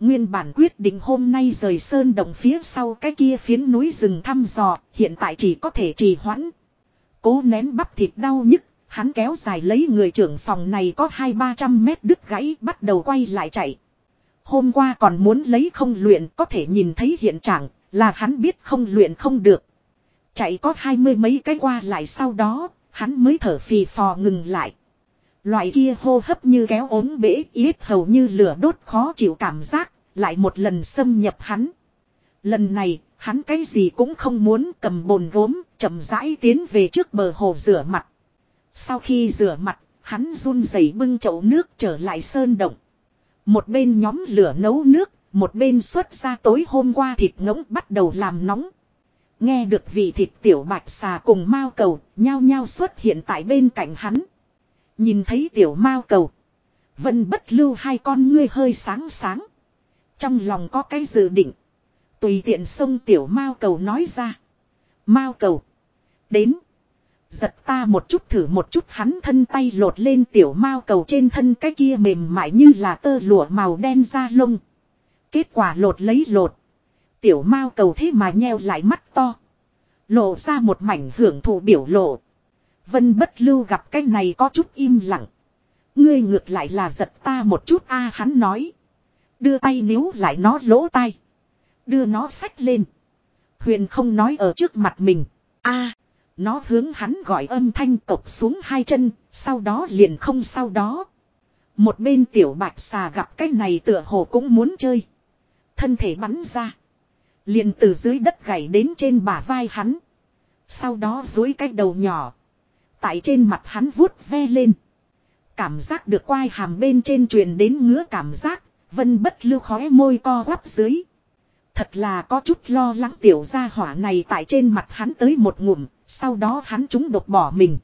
A: Nguyên bản quyết định hôm nay rời sơn động phía sau cái kia phiến núi rừng thăm dò, hiện tại chỉ có thể trì hoãn. Cố nén bắp thịt đau nhức, hắn kéo dài lấy người trưởng phòng này có hai ba trăm mét đứt gãy bắt đầu quay lại chạy. Hôm qua còn muốn lấy không luyện có thể nhìn thấy hiện trạng là hắn biết không luyện không được. Chạy có hai mươi mấy cái qua lại sau đó, hắn mới thở phì phò ngừng lại. Loại kia hô hấp như kéo ốm bể yết hầu như lửa đốt khó chịu cảm giác, lại một lần xâm nhập hắn. Lần này, hắn cái gì cũng không muốn cầm bồn gốm, chậm rãi tiến về trước bờ hồ rửa mặt. Sau khi rửa mặt, hắn run rẩy bưng chậu nước trở lại sơn động. Một bên nhóm lửa nấu nước, một bên xuất ra tối hôm qua thịt ngỗng bắt đầu làm nóng. Nghe được vị thịt tiểu bạch xà cùng mao cầu, nhao nhao xuất hiện tại bên cạnh hắn. Nhìn thấy tiểu mao cầu. Vân bất lưu hai con ngươi hơi sáng sáng. Trong lòng có cái dự định. Tùy tiện xông tiểu mao cầu nói ra. Mao cầu. Đến. Giật ta một chút thử một chút hắn thân tay lột lên tiểu mao cầu trên thân cái kia mềm mại như là tơ lụa màu đen da lông. Kết quả lột lấy lột. Tiểu mao cầu thế mà nheo lại mắt to. Lộ ra một mảnh hưởng thụ biểu lộ. Vân bất lưu gặp cái này có chút im lặng. Ngươi ngược lại là giật ta một chút a, hắn nói. Đưa tay níu lại nó lỗ tai. Đưa nó sách lên. Huyền không nói ở trước mặt mình. a nó hướng hắn gọi âm thanh cộc xuống hai chân, sau đó liền không sau đó. Một bên tiểu bạch xà gặp cái này tựa hồ cũng muốn chơi. Thân thể bắn ra. Liền từ dưới đất gảy đến trên bả vai hắn. Sau đó dối cái đầu nhỏ. Tại trên mặt hắn vuốt ve lên. Cảm giác được quai hàm bên trên truyền đến ngứa cảm giác. Vân bất lưu khóe môi co quắp dưới. Thật là có chút lo lắng tiểu gia hỏa này tại trên mặt hắn tới một ngụm. Sau đó hắn chúng đột bỏ mình.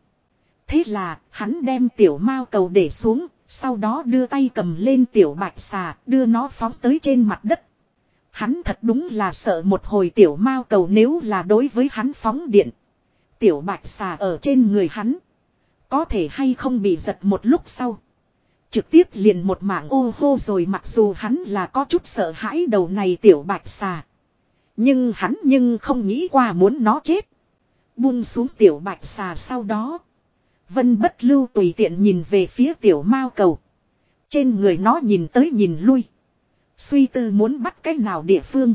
A: Thế là, hắn đem tiểu mao cầu để xuống. Sau đó đưa tay cầm lên tiểu bạch xà, đưa nó phóng tới trên mặt đất. Hắn thật đúng là sợ một hồi tiểu mao cầu nếu là đối với hắn phóng điện. Tiểu bạch xà ở trên người hắn. Có thể hay không bị giật một lúc sau. Trực tiếp liền một mạng ô hô rồi mặc dù hắn là có chút sợ hãi đầu này tiểu bạch xà. Nhưng hắn nhưng không nghĩ qua muốn nó chết. Buông xuống tiểu bạch xà sau đó. Vân bất lưu tùy tiện nhìn về phía tiểu mao cầu. Trên người nó nhìn tới nhìn lui. Suy tư muốn bắt cái nào địa phương.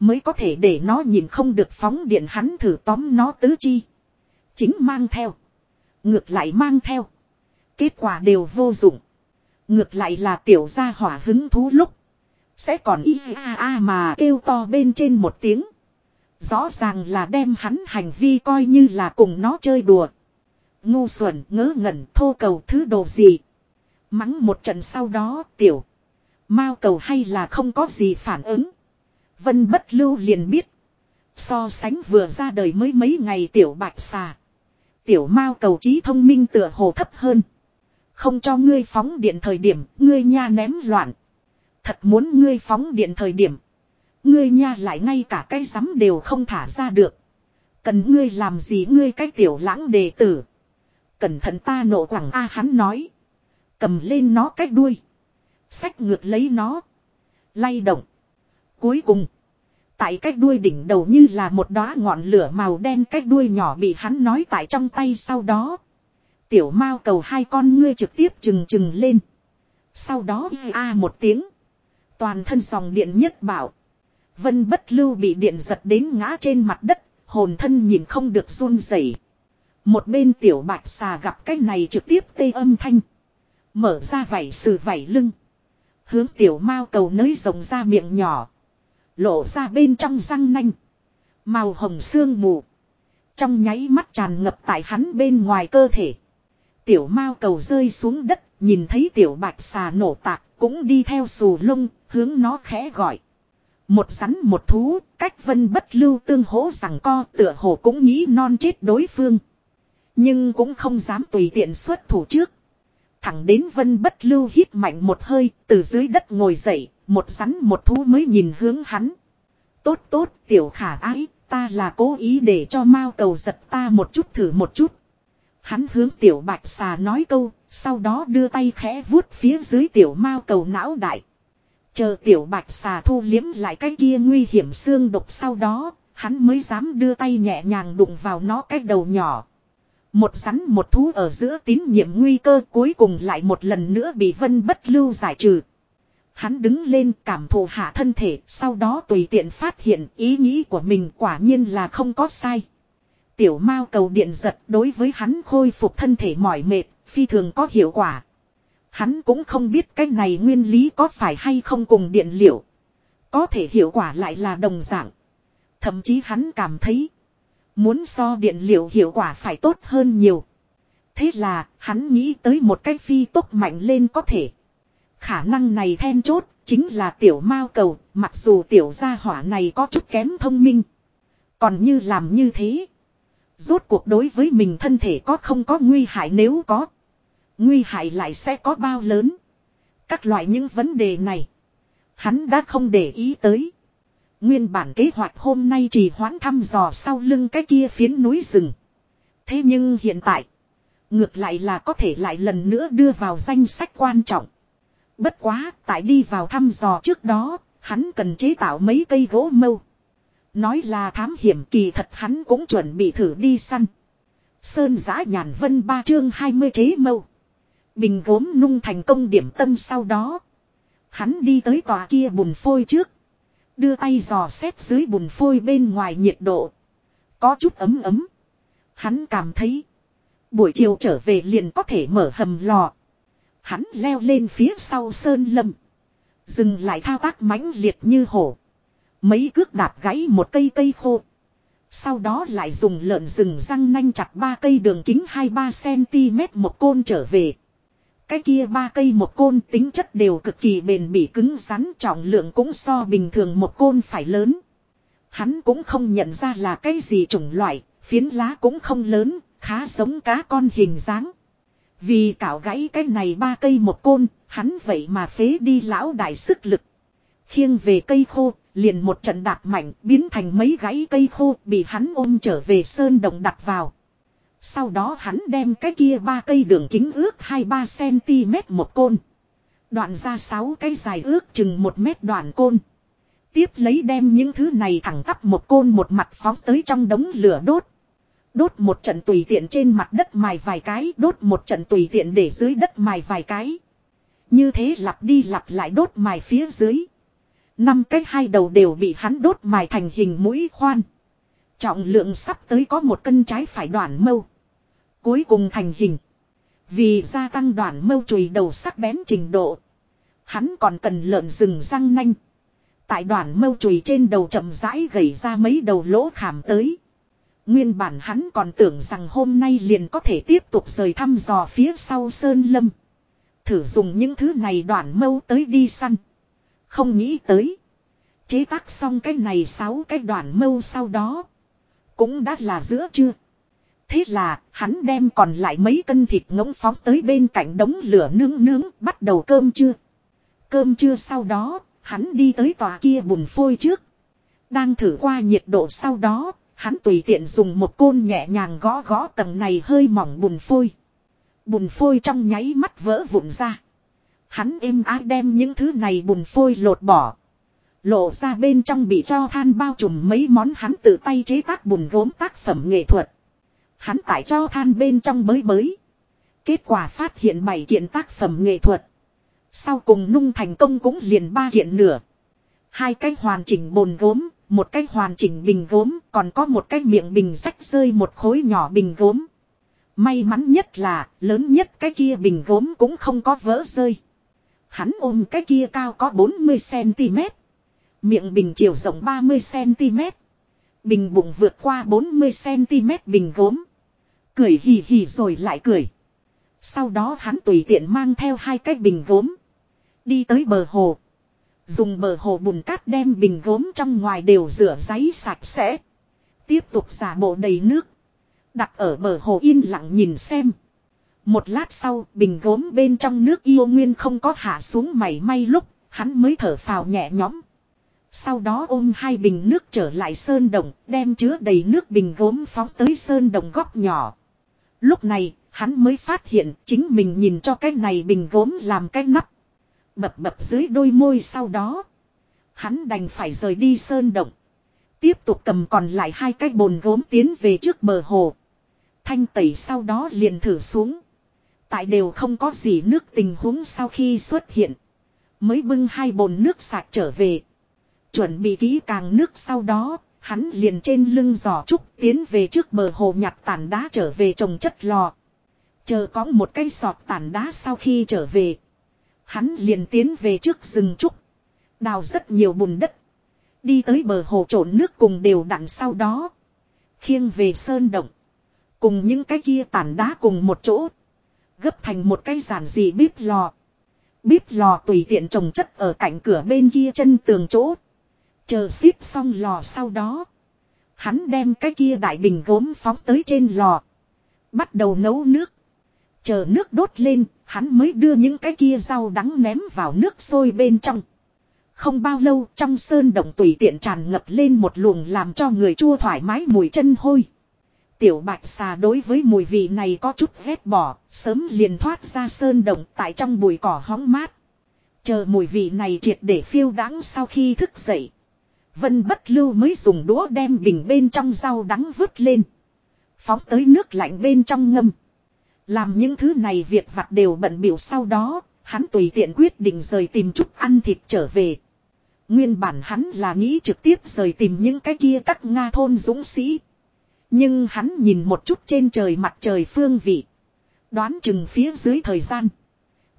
A: Mới có thể để nó nhìn không được phóng điện hắn thử tóm nó tứ chi. Chính mang theo. Ngược lại mang theo. Kết quả đều vô dụng. Ngược lại là tiểu gia hỏa hứng thú lúc. Sẽ còn y a a mà kêu to bên trên một tiếng. Rõ ràng là đem hắn hành vi coi như là cùng nó chơi đùa. Ngu xuẩn, ngớ ngẩn, thô cầu thứ đồ gì. Mắng một trận sau đó, tiểu. Mao cầu hay là không có gì phản ứng. Vân bất lưu liền biết. So sánh vừa ra đời mới mấy ngày tiểu bạch xà. Tiểu mao cầu trí thông minh tựa hồ thấp hơn. Không cho ngươi phóng điện thời điểm, ngươi nha ném loạn. Thật muốn ngươi phóng điện thời điểm. Ngươi nha lại ngay cả cái rắm đều không thả ra được. Cần ngươi làm gì ngươi cái tiểu lãng đề tử. Cẩn thận ta nộ quẳng A hắn nói. Cầm lên nó cái đuôi. Xách ngược lấy nó. Lay động. Cuối cùng. Tại cách đuôi đỉnh đầu như là một đóa ngọn lửa màu đen cách đuôi nhỏ bị hắn nói tại trong tay sau đó. Tiểu mao cầu hai con ngươi trực tiếp trừng trừng lên. Sau đó a một tiếng. Toàn thân dòng điện nhất bảo. Vân bất lưu bị điện giật đến ngã trên mặt đất. Hồn thân nhìn không được run rẩy. Một bên tiểu bạch xà gặp cái này trực tiếp tê âm thanh. Mở ra vảy sừ vảy lưng. Hướng tiểu mao cầu nới rộng ra miệng nhỏ. Lộ ra bên trong răng nanh. Màu hồng xương mù. Trong nháy mắt tràn ngập tại hắn bên ngoài cơ thể. Tiểu mao cầu rơi xuống đất, nhìn thấy tiểu bạch xà nổ tạc, cũng đi theo xù lông, hướng nó khẽ gọi. Một rắn một thú, cách vân bất lưu tương hỗ rằng co tựa hồ cũng nghĩ non chết đối phương. Nhưng cũng không dám tùy tiện xuất thủ trước. Thẳng đến vân bất lưu hít mạnh một hơi, từ dưới đất ngồi dậy, một rắn một thú mới nhìn hướng hắn. Tốt tốt, tiểu khả ái, ta là cố ý để cho mao cầu giật ta một chút thử một chút. Hắn hướng tiểu bạch xà nói câu, sau đó đưa tay khẽ vuốt phía dưới tiểu mao cầu não đại. Chờ tiểu bạch xà thu liếm lại cái kia nguy hiểm xương độc sau đó, hắn mới dám đưa tay nhẹ nhàng đụng vào nó cái đầu nhỏ. Một rắn một thú ở giữa tín nhiệm nguy cơ cuối cùng lại một lần nữa bị vân bất lưu giải trừ. Hắn đứng lên cảm thụ hạ thân thể, sau đó tùy tiện phát hiện ý nghĩ của mình quả nhiên là không có sai. Tiểu mao cầu điện giật đối với hắn khôi phục thân thể mỏi mệt, phi thường có hiệu quả. Hắn cũng không biết cái này nguyên lý có phải hay không cùng điện liệu. Có thể hiệu quả lại là đồng dạng. Thậm chí hắn cảm thấy. Muốn so điện liệu hiệu quả phải tốt hơn nhiều. Thế là hắn nghĩ tới một cái phi tốc mạnh lên có thể. Khả năng này then chốt chính là tiểu mao cầu. Mặc dù tiểu gia hỏa này có chút kém thông minh. Còn như làm như thế. Rốt cuộc đối với mình thân thể có không có nguy hại nếu có. Nguy hại lại sẽ có bao lớn. Các loại những vấn đề này. Hắn đã không để ý tới. Nguyên bản kế hoạch hôm nay chỉ hoãn thăm dò sau lưng cái kia phiến núi rừng. Thế nhưng hiện tại. Ngược lại là có thể lại lần nữa đưa vào danh sách quan trọng. Bất quá, tại đi vào thăm dò trước đó, hắn cần chế tạo mấy cây gỗ mâu. Nói là thám hiểm kỳ thật hắn cũng chuẩn bị thử đi săn. Sơn giã nhàn vân ba chương 20 chế mâu. Bình gốm nung thành công điểm tâm sau đó. Hắn đi tới tòa kia bùn phôi trước. Đưa tay dò xét dưới bùn phôi bên ngoài nhiệt độ. Có chút ấm ấm. Hắn cảm thấy. Buổi chiều trở về liền có thể mở hầm lò. Hắn leo lên phía sau sơn lâm. Dừng lại thao tác mãnh liệt như hổ. Mấy cước đạp gãy một cây cây khô. Sau đó lại dùng lợn rừng răng nanh chặt ba cây đường kính 2-3 cm một côn trở về. Cái kia ba cây một côn tính chất đều cực kỳ bền bỉ cứng rắn trọng lượng cũng so bình thường một côn phải lớn. Hắn cũng không nhận ra là cái gì chủng loại, phiến lá cũng không lớn, khá giống cá con hình dáng. Vì cạo gãy cái này ba cây một côn, hắn vậy mà phế đi lão đại sức lực. Khiêng về cây khô, liền một trận đạp mạnh biến thành mấy gãy cây khô bị hắn ôm trở về sơn đồng đặt vào. Sau đó hắn đem cái kia ba cây đường kính ước 2-3cm một côn. Đoạn ra 6 cây dài ước chừng 1 mét đoạn côn. Tiếp lấy đem những thứ này thẳng tắp một côn một mặt phóng tới trong đống lửa đốt. Đốt một trận tùy tiện trên mặt đất mài vài cái, đốt một trận tùy tiện để dưới đất mài vài cái. Như thế lặp đi lặp lại đốt mài phía dưới. Năm cái hai đầu đều bị hắn đốt mài thành hình mũi khoan. Trọng lượng sắp tới có một cân trái phải đoạn mâu. Cuối cùng thành hình. Vì gia tăng đoạn mâu chùy đầu sắc bén trình độ. Hắn còn cần lợn rừng răng nanh. Tại đoạn mâu chùy trên đầu chậm rãi gầy ra mấy đầu lỗ khảm tới. Nguyên bản hắn còn tưởng rằng hôm nay liền có thể tiếp tục rời thăm dò phía sau sơn lâm. Thử dùng những thứ này đoạn mâu tới đi săn. Không nghĩ tới. Chế tác xong cái này sáu cái đoạn mâu sau đó. Cũng đã là giữa trưa. Thế là, hắn đem còn lại mấy cân thịt ngỗng phóng tới bên cạnh đống lửa nướng nướng, bắt đầu cơm trưa. Cơm trưa sau đó, hắn đi tới tòa kia bùn phôi trước. Đang thử qua nhiệt độ sau đó, hắn tùy tiện dùng một côn nhẹ nhàng gõ gõ tầng này hơi mỏng bùn phôi. Bùn phôi trong nháy mắt vỡ vụn ra. Hắn êm ái đem những thứ này bùn phôi lột bỏ. Lộ ra bên trong bị cho than bao trùm mấy món hắn tự tay chế tác bùn gốm tác phẩm nghệ thuật. Hắn tải cho than bên trong bới bới. Kết quả phát hiện bảy kiện tác phẩm nghệ thuật. Sau cùng nung thành công cũng liền ba kiện nửa. Hai cái hoàn chỉnh bồn gốm, một cái hoàn chỉnh bình gốm, còn có một cái miệng bình rách rơi một khối nhỏ bình gốm. May mắn nhất là, lớn nhất cái kia bình gốm cũng không có vỡ rơi. Hắn ôm cái kia cao có 40cm. Miệng bình chiều rộng 30cm. Bình bụng vượt qua 40cm bình gốm. Cười hì hì rồi lại cười. Sau đó hắn tùy tiện mang theo hai cái bình gốm. Đi tới bờ hồ. Dùng bờ hồ bùn cát đem bình gốm trong ngoài đều rửa giấy sạch sẽ. Tiếp tục giả bộ đầy nước. Đặt ở bờ hồ yên lặng nhìn xem. Một lát sau, bình gốm bên trong nước yêu nguyên không có hạ xuống mảy may lúc, hắn mới thở phào nhẹ nhõm. Sau đó ôm hai bình nước trở lại sơn đồng, đem chứa đầy nước bình gốm phóng tới sơn đồng góc nhỏ. Lúc này, hắn mới phát hiện chính mình nhìn cho cái này bình gốm làm cái nắp. Bập bập dưới đôi môi sau đó. Hắn đành phải rời đi sơn động. Tiếp tục cầm còn lại hai cái bồn gốm tiến về trước bờ hồ. Thanh tẩy sau đó liền thử xuống. Tại đều không có gì nước tình huống sau khi xuất hiện. Mới bưng hai bồn nước sạch trở về. Chuẩn bị kỹ càng nước sau đó, hắn liền trên lưng giỏ trúc tiến về trước bờ hồ nhặt tàn đá trở về trồng chất lò. Chờ có một cây sọt tàn đá sau khi trở về. Hắn liền tiến về trước rừng trúc. Đào rất nhiều bùn đất. Đi tới bờ hồ trộn nước cùng đều đặn sau đó. Khiêng về sơn động. Cùng những cái kia tàn đá cùng một chỗ. Gấp thành một cái giản dị bếp lò. Bếp lò tùy tiện trồng chất ở cạnh cửa bên kia chân tường chỗ. Chờ xếp xong lò sau đó. Hắn đem cái kia đại bình gốm phóng tới trên lò. Bắt đầu nấu nước. Chờ nước đốt lên, hắn mới đưa những cái kia rau đắng ném vào nước sôi bên trong. Không bao lâu trong sơn động tùy tiện tràn ngập lên một luồng làm cho người chua thoải mái mùi chân hôi. Tiểu bạch xà đối với mùi vị này có chút ghét bỏ, sớm liền thoát ra sơn động tại trong bụi cỏ hóng mát. Chờ mùi vị này triệt để phiêu đáng sau khi thức dậy. Vân bất lưu mới dùng đũa đem bình bên trong rau đắng vứt lên. Phóng tới nước lạnh bên trong ngâm. Làm những thứ này việc vặt đều bận biểu sau đó, hắn tùy tiện quyết định rời tìm chút ăn thịt trở về. Nguyên bản hắn là nghĩ trực tiếp rời tìm những cái kia các Nga thôn dũng sĩ. Nhưng hắn nhìn một chút trên trời mặt trời phương vị. Đoán chừng phía dưới thời gian.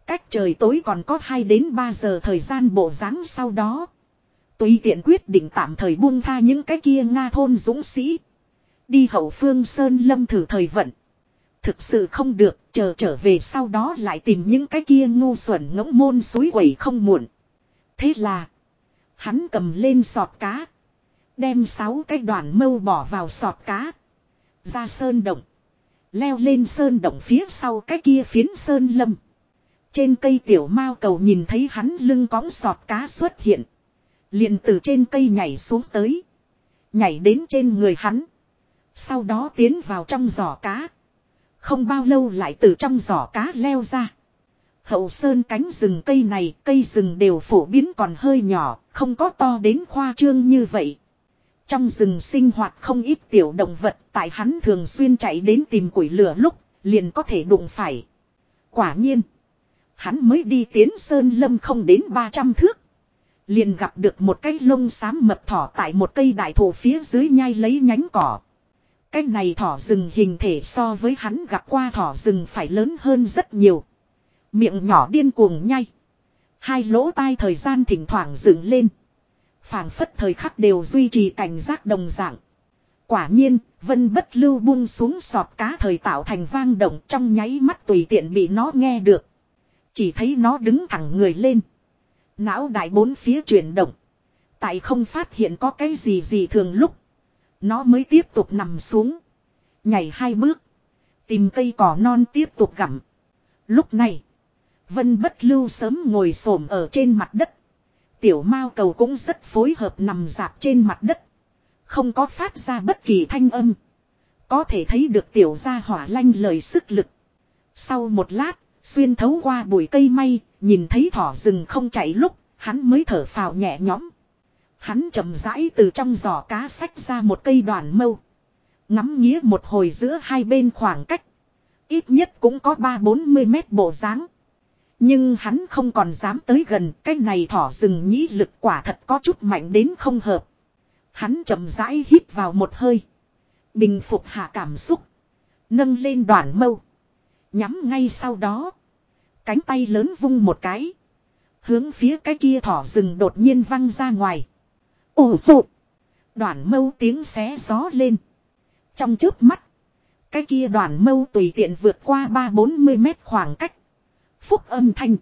A: Cách trời tối còn có 2 đến 3 giờ thời gian bộ dáng sau đó. Tùy tiện quyết định tạm thời buông tha những cái kia Nga thôn dũng sĩ. Đi hậu phương Sơn Lâm thử thời vận. Thực sự không được, chờ trở về sau đó lại tìm những cái kia ngu xuẩn ngỗng môn suối quẩy không muộn. Thế là, hắn cầm lên sọt cá. Đem sáu cái đoàn mâu bỏ vào sọt cá. Ra sơn động. Leo lên sơn động phía sau cái kia phiến sơn lâm. Trên cây tiểu mao cầu nhìn thấy hắn lưng cóng sọt cá xuất hiện. Liền từ trên cây nhảy xuống tới. Nhảy đến trên người hắn. Sau đó tiến vào trong giỏ cá. Không bao lâu lại từ trong giỏ cá leo ra. Hậu sơn cánh rừng cây này, cây rừng đều phổ biến còn hơi nhỏ, không có to đến khoa trương như vậy. Trong rừng sinh hoạt không ít tiểu động vật, tại hắn thường xuyên chạy đến tìm củi lửa lúc, liền có thể đụng phải. Quả nhiên, hắn mới đi tiến sơn lâm không đến 300 thước. Liền gặp được một cái lông xám mập thỏ tại một cây đại thụ phía dưới nhai lấy nhánh cỏ. Cái này thỏ rừng hình thể so với hắn gặp qua thỏ rừng phải lớn hơn rất nhiều. Miệng nhỏ điên cuồng nhai. Hai lỗ tai thời gian thỉnh thoảng dựng lên phảng phất thời khắc đều duy trì cảnh giác đồng dạng. Quả nhiên, vân bất lưu buông xuống sọt cá thời tạo thành vang động trong nháy mắt tùy tiện bị nó nghe được. Chỉ thấy nó đứng thẳng người lên. Não đại bốn phía chuyển động. Tại không phát hiện có cái gì gì thường lúc. Nó mới tiếp tục nằm xuống. Nhảy hai bước. Tìm cây cỏ non tiếp tục gặm. Lúc này. Vân bất lưu sớm ngồi xổm ở trên mặt đất. Tiểu mao cầu cũng rất phối hợp nằm dạp trên mặt đất. Không có phát ra bất kỳ thanh âm. Có thể thấy được tiểu gia hỏa lanh lời sức lực. Sau một lát, xuyên thấu qua bụi cây may, nhìn thấy thỏ rừng không chạy lúc, hắn mới thở phào nhẹ nhõm. Hắn chậm rãi từ trong giỏ cá sách ra một cây đoàn mâu. Ngắm nghía một hồi giữa hai bên khoảng cách. Ít nhất cũng có ba bốn mươi mét bộ dáng. Nhưng hắn không còn dám tới gần, cái này thỏ rừng nhĩ lực quả thật có chút mạnh đến không hợp. Hắn chậm rãi hít vào một hơi. Bình phục hạ cảm xúc. Nâng lên đoạn mâu. Nhắm ngay sau đó. Cánh tay lớn vung một cái. Hướng phía cái kia thỏ rừng đột nhiên văng ra ngoài. Ồ phụ. Đoạn mâu tiếng xé gió lên. Trong trước mắt. Cái kia đoạn mâu tùy tiện vượt qua ba bốn mươi mét khoảng cách. Phúc âm thanh.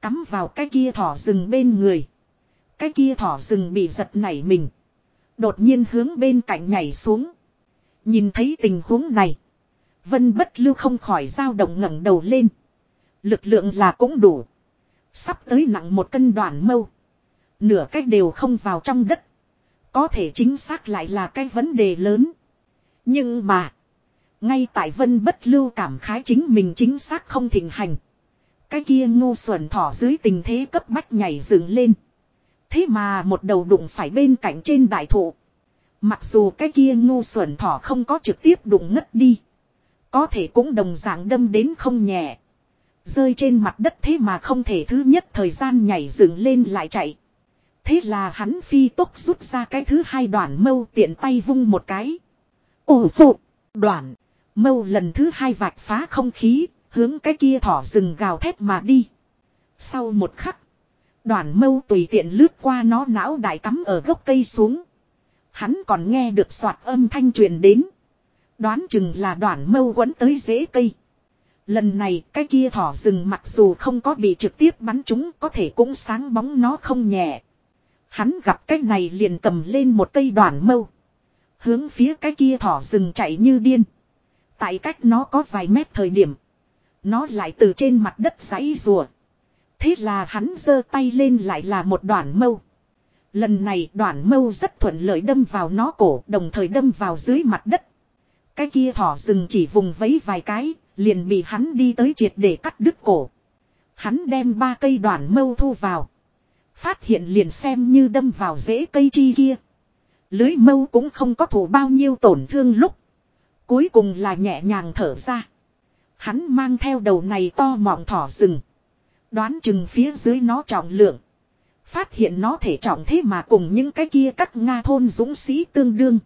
A: Cắm vào cái kia thỏ rừng bên người. Cái kia thỏ rừng bị giật nảy mình. Đột nhiên hướng bên cạnh nhảy xuống. Nhìn thấy tình huống này. Vân bất lưu không khỏi dao động ngẩng đầu lên. Lực lượng là cũng đủ. Sắp tới nặng một cân đoàn mâu. Nửa cách đều không vào trong đất. Có thể chính xác lại là cái vấn đề lớn. Nhưng mà. Ngay tại vân bất lưu cảm khái chính mình chính xác không thịnh hành. Cái kia ngu xuẩn thỏ dưới tình thế cấp bách nhảy dựng lên. Thế mà một đầu đụng phải bên cạnh trên đại thụ. Mặc dù cái kia ngu xuẩn thỏ không có trực tiếp đụng ngất đi. Có thể cũng đồng dạng đâm đến không nhẹ. Rơi trên mặt đất thế mà không thể thứ nhất thời gian nhảy dựng lên lại chạy. Thế là hắn phi tốc rút ra cái thứ hai đoạn mâu tiện tay vung một cái. Ồ phụ, đoạn, mâu lần thứ hai vạch phá không khí, hướng cái kia thỏ rừng gào thét mà đi. Sau một khắc, đoàn mâu tùy tiện lướt qua nó não đại cắm ở gốc cây xuống. Hắn còn nghe được soạt âm thanh truyền đến. Đoán chừng là đoàn mâu quấn tới rễ cây. Lần này cái kia thỏ rừng mặc dù không có bị trực tiếp bắn chúng có thể cũng sáng bóng nó không nhẹ. Hắn gặp cái này liền cầm lên một cây đoàn mâu. Hướng phía cái kia thỏ rừng chạy như điên. Tại cách nó có vài mét thời điểm. Nó lại từ trên mặt đất giãy rùa. Thế là hắn giơ tay lên lại là một đoạn mâu. Lần này đoạn mâu rất thuận lợi đâm vào nó cổ đồng thời đâm vào dưới mặt đất. Cái kia thỏ rừng chỉ vùng vấy vài cái, liền bị hắn đi tới triệt để cắt đứt cổ. Hắn đem ba cây đoạn mâu thu vào. Phát hiện liền xem như đâm vào rễ cây chi kia. Lưới mâu cũng không có thủ bao nhiêu tổn thương lúc. Cuối cùng là nhẹ nhàng thở ra. Hắn mang theo đầu này to mọng thỏ rừng. Đoán chừng phía dưới nó trọng lượng. Phát hiện nó thể trọng thế mà cùng những cái kia các Nga thôn dũng sĩ tương đương.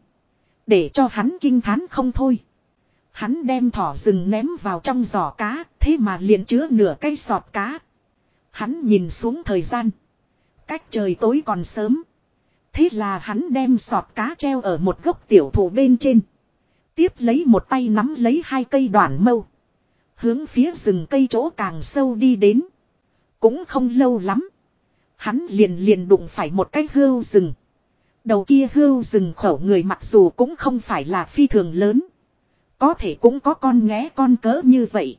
A: Để cho hắn kinh thán không thôi. Hắn đem thỏ rừng ném vào trong giỏ cá, thế mà liền chứa nửa cây sọt cá. Hắn nhìn xuống thời gian. Cách trời tối còn sớm. Thế là hắn đem sọt cá treo ở một gốc tiểu thụ bên trên. Tiếp lấy một tay nắm lấy hai cây đoạn mâu. Hướng phía rừng cây chỗ càng sâu đi đến. Cũng không lâu lắm. Hắn liền liền đụng phải một cái hươu rừng. Đầu kia hươu rừng khẩu người mặc dù cũng không phải là phi thường lớn. Có thể cũng có con nghé con cỡ như vậy.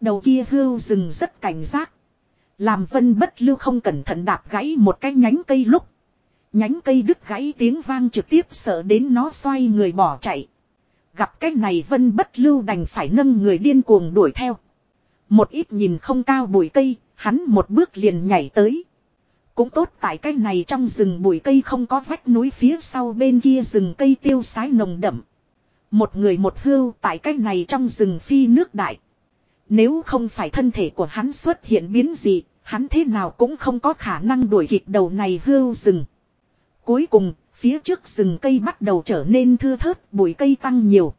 A: Đầu kia hươu rừng rất cảnh giác. Làm vân bất lưu không cẩn thận đạp gãy một cái nhánh cây lúc. Nhánh cây đứt gãy tiếng vang trực tiếp sợ đến nó xoay người bỏ chạy. Gặp cái này vân bất lưu đành phải nâng người điên cuồng đuổi theo. Một ít nhìn không cao bụi cây, hắn một bước liền nhảy tới. Cũng tốt tại cái này trong rừng bụi cây không có vách núi phía sau bên kia rừng cây tiêu sái nồng đậm. Một người một hưu tại cái này trong rừng phi nước đại. Nếu không phải thân thể của hắn xuất hiện biến gì, hắn thế nào cũng không có khả năng đuổi kịp đầu này hưu rừng. Cuối cùng, phía trước rừng cây bắt đầu trở nên thưa thớt, bụi cây tăng nhiều.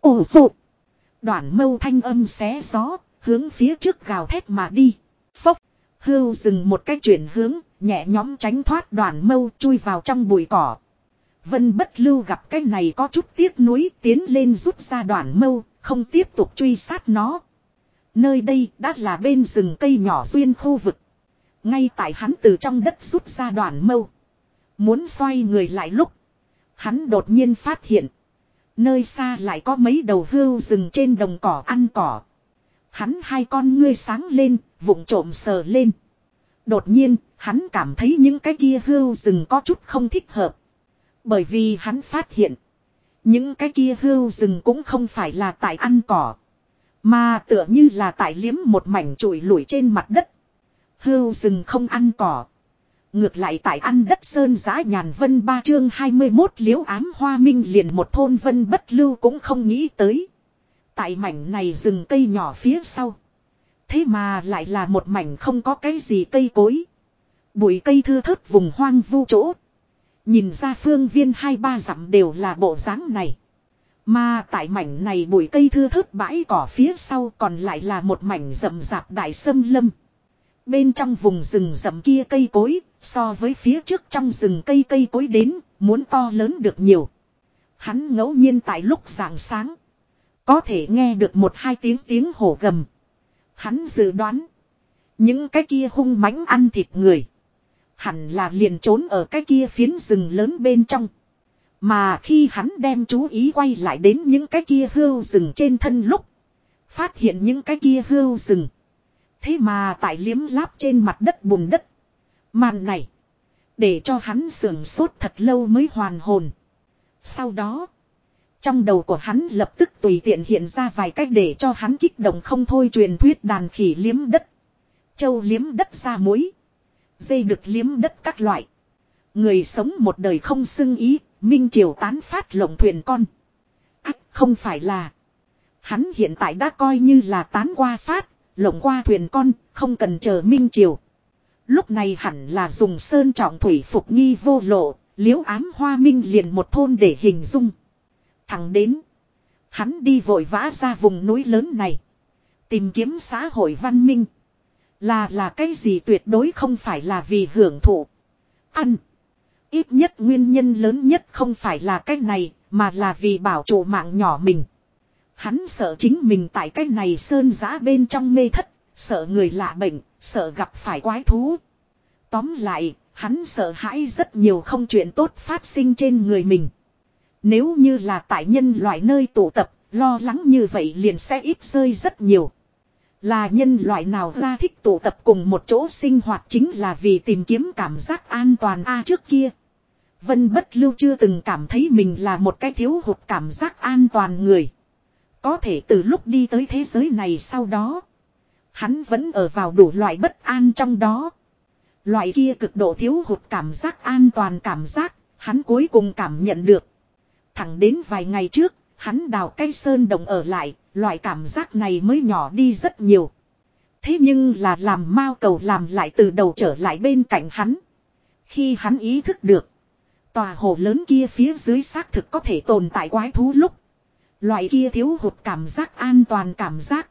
A: Ồ phụ! Đoạn mâu thanh âm xé gió, hướng phía trước gào thét mà đi. Phốc! Hưu rừng một cách chuyển hướng, nhẹ nhóm tránh thoát đoàn mâu chui vào trong bụi cỏ. Vân bất lưu gặp cái này có chút tiếc nuối tiến lên rút ra đoàn mâu, không tiếp tục truy sát nó. Nơi đây đã là bên rừng cây nhỏ duyên khu vực. Ngay tại hắn từ trong đất rút ra đoàn mâu. Muốn xoay người lại lúc. Hắn đột nhiên phát hiện. Nơi xa lại có mấy đầu hươu rừng trên đồng cỏ ăn cỏ. Hắn hai con ngươi sáng lên, vụng trộm sờ lên. Đột nhiên, hắn cảm thấy những cái kia hươu rừng có chút không thích hợp. Bởi vì hắn phát hiện. Những cái kia hươu rừng cũng không phải là tại ăn cỏ. Mà tựa như là tại liếm một mảnh trụi lủi trên mặt đất. Hươu rừng không ăn cỏ. Ngược lại tại ăn đất sơn giã nhàn vân ba chương 21 liễu ám hoa minh liền một thôn vân bất lưu cũng không nghĩ tới. Tại mảnh này rừng cây nhỏ phía sau. Thế mà lại là một mảnh không có cái gì cây cối. Bụi cây thưa thớt vùng hoang vu chỗ. Nhìn ra phương viên hai ba dặm đều là bộ dáng này. Mà tại mảnh này bụi cây thưa thớt bãi cỏ phía sau còn lại là một mảnh rậm rạp đại sâm lâm. Bên trong vùng rừng rậm kia cây cối, so với phía trước trong rừng cây cây cối đến, muốn to lớn được nhiều. Hắn ngẫu nhiên tại lúc rạng sáng. Có thể nghe được một hai tiếng tiếng hổ gầm. Hắn dự đoán. Những cái kia hung mãnh ăn thịt người. Hẳn là liền trốn ở cái kia phiến rừng lớn bên trong. Mà khi hắn đem chú ý quay lại đến những cái kia hươu rừng trên thân lúc. Phát hiện những cái kia hươu rừng. Thế mà tại liếm láp trên mặt đất bùn đất. Màn này. Để cho hắn sườn sốt thật lâu mới hoàn hồn. Sau đó. Trong đầu của hắn lập tức tùy tiện hiện ra vài cách để cho hắn kích động không thôi truyền thuyết đàn khỉ liếm đất. Châu liếm đất ra muối. Dây được liếm đất các loại. Người sống một đời không xưng ý, minh triều tán phát lộng thuyền con. À, không phải là. Hắn hiện tại đã coi như là tán qua phát, lộng qua thuyền con, không cần chờ minh triều. Lúc này hẳn là dùng sơn trọng thủy phục nghi vô lộ, liễu ám hoa minh liền một thôn để hình dung. Thẳng đến. Hắn đi vội vã ra vùng núi lớn này. Tìm kiếm xã hội văn minh. Là là cái gì tuyệt đối không phải là vì hưởng thụ. Ăn. Ít nhất nguyên nhân lớn nhất không phải là cái này, mà là vì bảo trụ mạng nhỏ mình. Hắn sợ chính mình tại cái này sơn giã bên trong mê thất, sợ người lạ bệnh, sợ gặp phải quái thú. Tóm lại, hắn sợ hãi rất nhiều không chuyện tốt phát sinh trên người mình. Nếu như là tại nhân loại nơi tụ tập, lo lắng như vậy liền sẽ ít rơi rất nhiều. Là nhân loại nào ra thích tụ tập cùng một chỗ sinh hoạt chính là vì tìm kiếm cảm giác an toàn a trước kia. Vân bất lưu chưa từng cảm thấy mình là một cái thiếu hụt cảm giác an toàn người. Có thể từ lúc đi tới thế giới này sau đó. Hắn vẫn ở vào đủ loại bất an trong đó. Loại kia cực độ thiếu hụt cảm giác an toàn cảm giác, hắn cuối cùng cảm nhận được. Thẳng đến vài ngày trước, hắn đào cây sơn đồng ở lại, loại cảm giác này mới nhỏ đi rất nhiều. Thế nhưng là làm mao cầu làm lại từ đầu trở lại bên cạnh hắn. Khi hắn ý thức được, tòa hồ lớn kia phía dưới xác thực có thể tồn tại quái thú lúc. Loại kia thiếu hụt cảm giác an toàn cảm giác.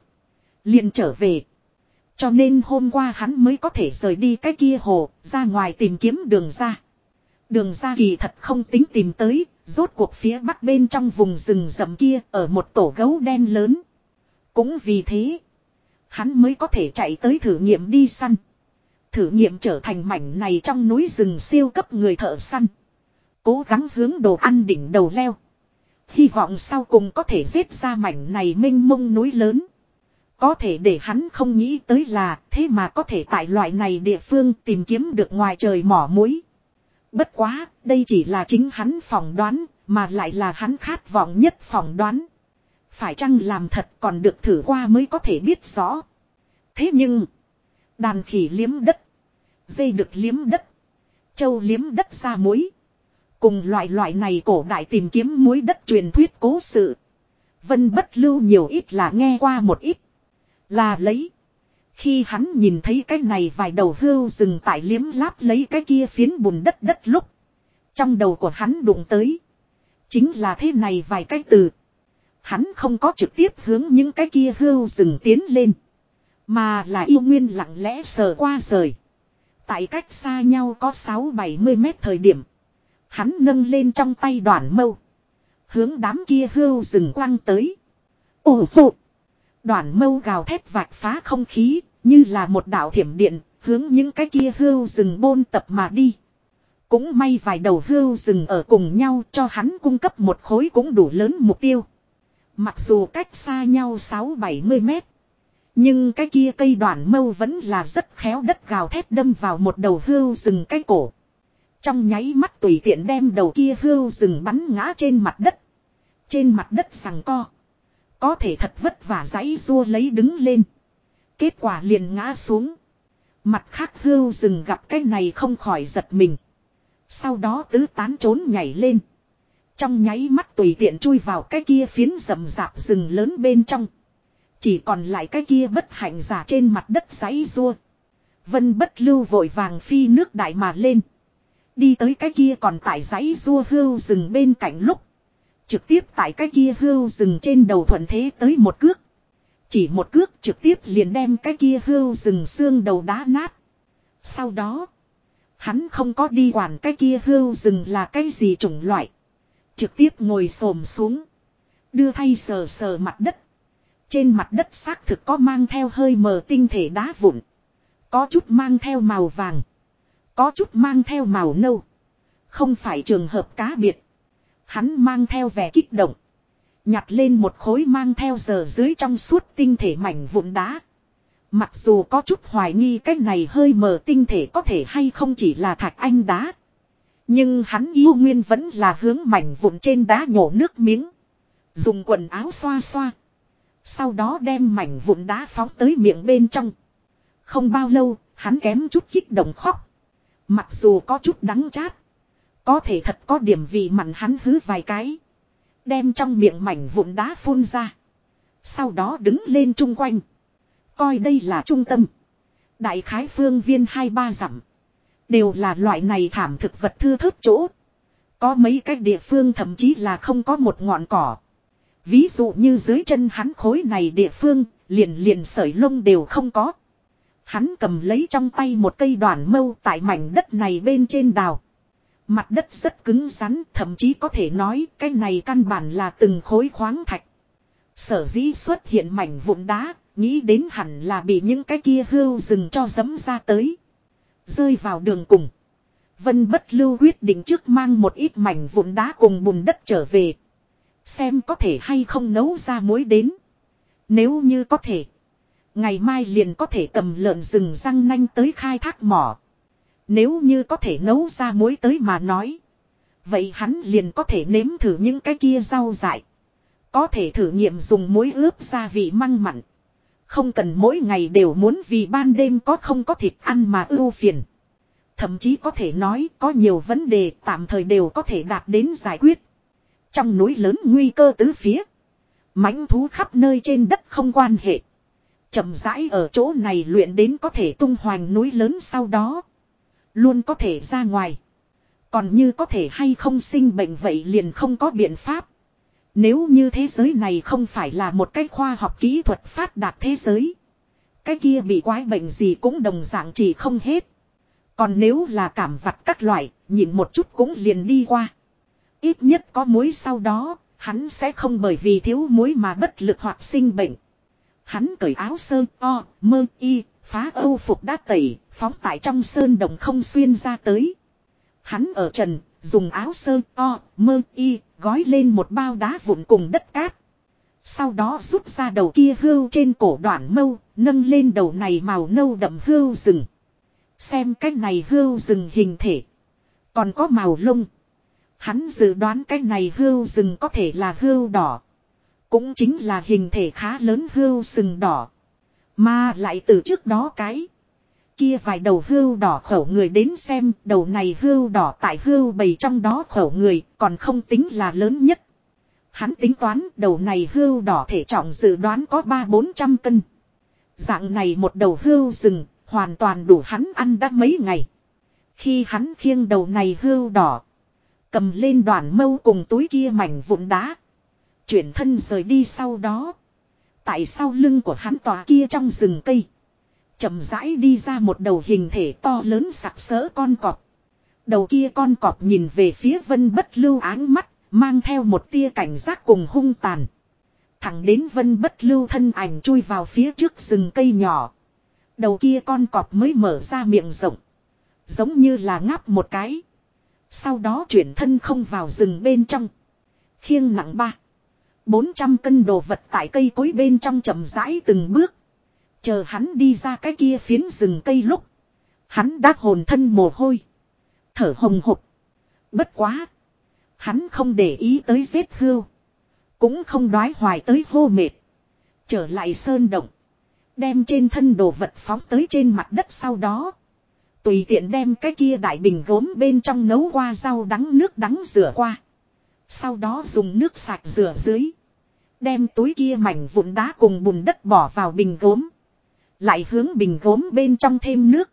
A: liền trở về. Cho nên hôm qua hắn mới có thể rời đi cái kia hồ, ra ngoài tìm kiếm đường ra. Đường ra kỳ thật không tính tìm tới, rốt cuộc phía bắc bên trong vùng rừng rậm kia ở một tổ gấu đen lớn. Cũng vì thế, hắn mới có thể chạy tới thử nghiệm đi săn. Thử nghiệm trở thành mảnh này trong núi rừng siêu cấp người thợ săn. Cố gắng hướng đồ ăn đỉnh đầu leo. Hy vọng sau cùng có thể giết ra mảnh này minh mông núi lớn. Có thể để hắn không nghĩ tới là thế mà có thể tại loại này địa phương tìm kiếm được ngoài trời mỏ muối. Bất quá, đây chỉ là chính hắn phỏng đoán, mà lại là hắn khát vọng nhất phỏng đoán. Phải chăng làm thật còn được thử qua mới có thể biết rõ. Thế nhưng, đàn khỉ liếm đất, dây được liếm đất, châu liếm đất ra muối. Cùng loại loại này cổ đại tìm kiếm muối đất truyền thuyết cố sự. Vân bất lưu nhiều ít là nghe qua một ít. Là lấy. Khi hắn nhìn thấy cái này vài đầu hươu rừng tại liếm láp lấy cái kia phiến bùn đất đất lúc. Trong đầu của hắn đụng tới. Chính là thế này vài cái từ. Hắn không có trực tiếp hướng những cái kia hươu rừng tiến lên. Mà là yêu nguyên lặng lẽ sờ qua rời. Tại cách xa nhau có 6-70 mét thời điểm. Hắn nâng lên trong tay đoàn mâu. Hướng đám kia hươu rừng quăng tới. Ồ phụ! Đoàn mâu gào thét vạch phá không khí, như là một đạo thiểm điện, hướng những cái kia hươu rừng bôn tập mà đi. Cũng may vài đầu hưu rừng ở cùng nhau cho hắn cung cấp một khối cũng đủ lớn mục tiêu. Mặc dù cách xa nhau 6-70 mét. Nhưng cái kia cây đoạn mâu vẫn là rất khéo đất gào thét đâm vào một đầu hưu rừng cái cổ. Trong nháy mắt tùy tiện đem đầu kia hưu rừng bắn ngã trên mặt đất. Trên mặt đất sằng co. Có thể thật vất vả giấy rua lấy đứng lên. Kết quả liền ngã xuống. Mặt khác hưu rừng gặp cái này không khỏi giật mình. Sau đó tứ tán trốn nhảy lên. Trong nháy mắt tùy tiện chui vào cái kia phiến rậm rạp rừng lớn bên trong. Chỉ còn lại cái kia bất hạnh giả trên mặt đất giấy rua. Vân bất lưu vội vàng phi nước đại mà lên. Đi tới cái kia còn tại dãy rua hưu rừng bên cạnh lúc. Trực tiếp tại cái kia hưu rừng trên đầu thuận thế tới một cước. Chỉ một cước trực tiếp liền đem cái kia hưu rừng xương đầu đá nát. Sau đó. Hắn không có đi quản cái kia hưu rừng là cái gì chủng loại. Trực tiếp ngồi xổm xuống. Đưa thay sờ sờ mặt đất. Trên mặt đất xác thực có mang theo hơi mờ tinh thể đá vụn. Có chút mang theo màu vàng. Có chút mang theo màu nâu. Không phải trường hợp cá biệt. Hắn mang theo vẻ kích động. Nhặt lên một khối mang theo giờ dưới trong suốt tinh thể mảnh vụn đá. Mặc dù có chút hoài nghi cái này hơi mờ tinh thể có thể hay không chỉ là thạch anh đá. Nhưng hắn yêu nguyên vẫn là hướng mảnh vụn trên đá nhổ nước miếng. Dùng quần áo xoa xoa. Sau đó đem mảnh vụn đá phóng tới miệng bên trong. Không bao lâu, hắn kém chút kích động khóc. Mặc dù có chút đắng chát. Có thể thật có điểm vì mặn hắn hứ vài cái. Đem trong miệng mảnh vụn đá phun ra. Sau đó đứng lên chung quanh. Coi đây là trung tâm. Đại khái phương viên hai ba dặm. Đều là loại này thảm thực vật thưa thớt chỗ. Có mấy cái địa phương thậm chí là không có một ngọn cỏ. Ví dụ như dưới chân hắn khối này địa phương, liền liền sởi lông đều không có. Hắn cầm lấy trong tay một cây đoàn mâu tại mảnh đất này bên trên đào. Mặt đất rất cứng rắn, thậm chí có thể nói cái này căn bản là từng khối khoáng thạch. Sở dĩ xuất hiện mảnh vụn đá, nghĩ đến hẳn là bị những cái kia hưu rừng cho dấm ra tới. Rơi vào đường cùng. Vân bất lưu quyết định trước mang một ít mảnh vụn đá cùng bùn đất trở về. Xem có thể hay không nấu ra muối đến. Nếu như có thể. Ngày mai liền có thể cầm lợn rừng răng nanh tới khai thác mỏ. Nếu như có thể nấu ra muối tới mà nói. Vậy hắn liền có thể nếm thử những cái kia rau dại. Có thể thử nghiệm dùng muối ướp gia vị măng mặn. Không cần mỗi ngày đều muốn vì ban đêm có không có thịt ăn mà ưu phiền. Thậm chí có thể nói có nhiều vấn đề tạm thời đều có thể đạt đến giải quyết. Trong núi lớn nguy cơ tứ phía. mãnh thú khắp nơi trên đất không quan hệ chậm rãi ở chỗ này luyện đến có thể tung hoành núi lớn sau đó. Luôn có thể ra ngoài. Còn như có thể hay không sinh bệnh vậy liền không có biện pháp. Nếu như thế giới này không phải là một cái khoa học kỹ thuật phát đạt thế giới. Cái kia bị quái bệnh gì cũng đồng dạng chỉ không hết. Còn nếu là cảm vặt các loại, nhìn một chút cũng liền đi qua. Ít nhất có muối sau đó, hắn sẽ không bởi vì thiếu muối mà bất lực hoặc sinh bệnh. Hắn cởi áo sơ o, mơ y, phá âu phục đã tẩy, phóng tại trong sơn đồng không xuyên ra tới. Hắn ở trần, dùng áo sơ o, mơ y, gói lên một bao đá vụn cùng đất cát. Sau đó rút ra đầu kia hưu trên cổ đoạn mâu, nâng lên đầu này màu nâu đậm hưu rừng. Xem cách này hưu rừng hình thể. Còn có màu lông. Hắn dự đoán cái này hưu rừng có thể là hưu đỏ. Cũng chính là hình thể khá lớn hưu sừng đỏ. Mà lại từ trước đó cái. Kia vài đầu hưu đỏ khẩu người đến xem, đầu này hưu đỏ tại hưu bầy trong đó khẩu người, còn không tính là lớn nhất. Hắn tính toán, đầu này hưu đỏ thể trọng dự đoán có ba bốn trăm cân. Dạng này một đầu hưu rừng hoàn toàn đủ hắn ăn đã mấy ngày. Khi hắn khiêng đầu này hưu đỏ, Cầm lên đoàn mâu cùng túi kia mảnh vụn đá. Chuyển thân rời đi sau đó. Tại sau lưng của hắn tòa kia trong rừng cây. chậm rãi đi ra một đầu hình thể to lớn sặc sỡ con cọp. Đầu kia con cọp nhìn về phía vân bất lưu áng mắt. Mang theo một tia cảnh giác cùng hung tàn. Thẳng đến vân bất lưu thân ảnh chui vào phía trước rừng cây nhỏ. Đầu kia con cọp mới mở ra miệng rộng. Giống như là ngáp một cái. Sau đó chuyển thân không vào rừng bên trong. Khiêng nặng ba bốn trăm cân đồ vật tại cây cối bên trong chậm rãi từng bước. Chờ hắn đi ra cái kia phiến rừng cây lúc. Hắn đã hồn thân mồ hôi. Thở hồng hộc. Bất quá. Hắn không để ý tới giết hưu. Cũng không đoái hoài tới hô mệt. Trở lại sơn động. Đem trên thân đồ vật phóng tới trên mặt đất sau đó. Tùy tiện đem cái kia đại bình gốm bên trong nấu qua rau đắng nước đắng rửa qua. Sau đó dùng nước sạch rửa dưới. Đem túi kia mảnh vụn đá cùng bùn đất bỏ vào bình gốm. Lại hướng bình gốm bên trong thêm nước.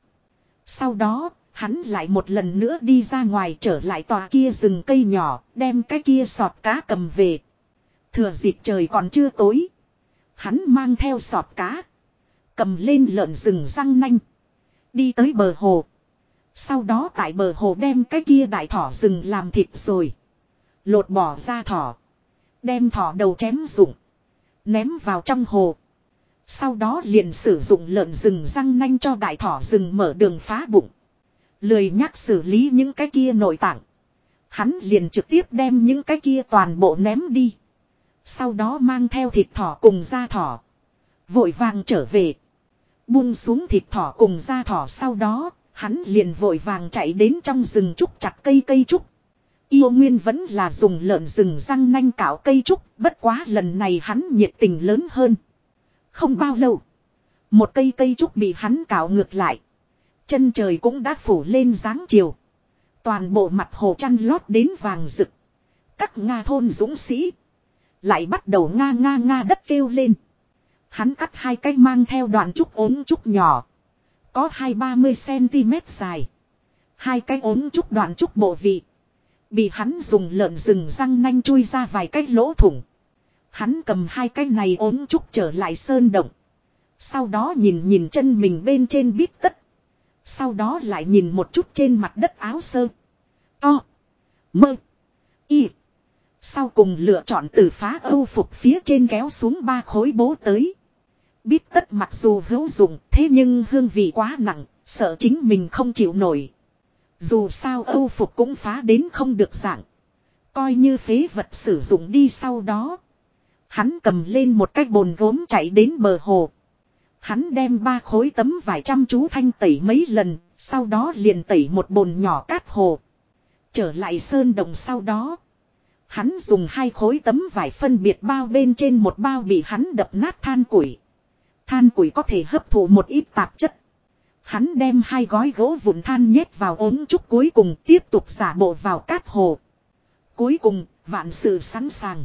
A: Sau đó, hắn lại một lần nữa đi ra ngoài trở lại tòa kia rừng cây nhỏ, đem cái kia sọt cá cầm về. Thừa dịp trời còn chưa tối. Hắn mang theo sọt cá. Cầm lên lợn rừng răng nanh. Đi tới bờ hồ. Sau đó tại bờ hồ đem cái kia đại thỏ rừng làm thịt rồi. Lột bỏ ra thỏ. Đem thỏ đầu chém rụng. Ném vào trong hồ. Sau đó liền sử dụng lợn rừng răng nanh cho đại thỏ rừng mở đường phá bụng. Lười nhắc xử lý những cái kia nội tạng. Hắn liền trực tiếp đem những cái kia toàn bộ ném đi. Sau đó mang theo thịt thỏ cùng da thỏ. Vội vàng trở về. Buông xuống thịt thỏ cùng da thỏ sau đó, hắn liền vội vàng chạy đến trong rừng trúc chặt cây cây trúc. Yêu Nguyên vẫn là dùng lợn rừng răng nanh cạo cây trúc, bất quá lần này hắn nhiệt tình lớn hơn. Không bao lâu, một cây cây trúc bị hắn cạo ngược lại. Chân trời cũng đã phủ lên dáng chiều. Toàn bộ mặt hồ chăn lót đến vàng rực. Các Nga thôn dũng sĩ. Lại bắt đầu nga nga nga đất kêu lên. Hắn cắt hai cái mang theo đoạn trúc ốm trúc nhỏ. Có hai ba mươi cm dài. Hai cái ốm trúc đoạn trúc bộ vị. Bị hắn dùng lợn rừng răng nanh chui ra vài cái lỗ thủng. Hắn cầm hai cái này ốm trúc trở lại sơn động. Sau đó nhìn nhìn chân mình bên trên bít tất. Sau đó lại nhìn một chút trên mặt đất áo sơ. To. Mơ. Y. Sau cùng lựa chọn từ phá âu phục phía trên kéo xuống ba khối bố tới. Bít tất mặc dù hữu dụng thế nhưng hương vị quá nặng, sợ chính mình không chịu nổi. Dù sao âu phục cũng phá đến không được dạng. Coi như phế vật sử dụng đi sau đó. Hắn cầm lên một cái bồn gốm chạy đến bờ hồ. Hắn đem ba khối tấm vải chăm chú thanh tẩy mấy lần, sau đó liền tẩy một bồn nhỏ cát hồ. Trở lại sơn đồng sau đó. Hắn dùng hai khối tấm vải phân biệt bao bên trên một bao bị hắn đập nát than củi. Than củi có thể hấp thụ một ít tạp chất. Hắn đem hai gói gỗ vụn than nhét vào ống trúc cuối cùng tiếp tục giả bộ vào cát hồ. Cuối cùng, vạn sự sẵn sàng.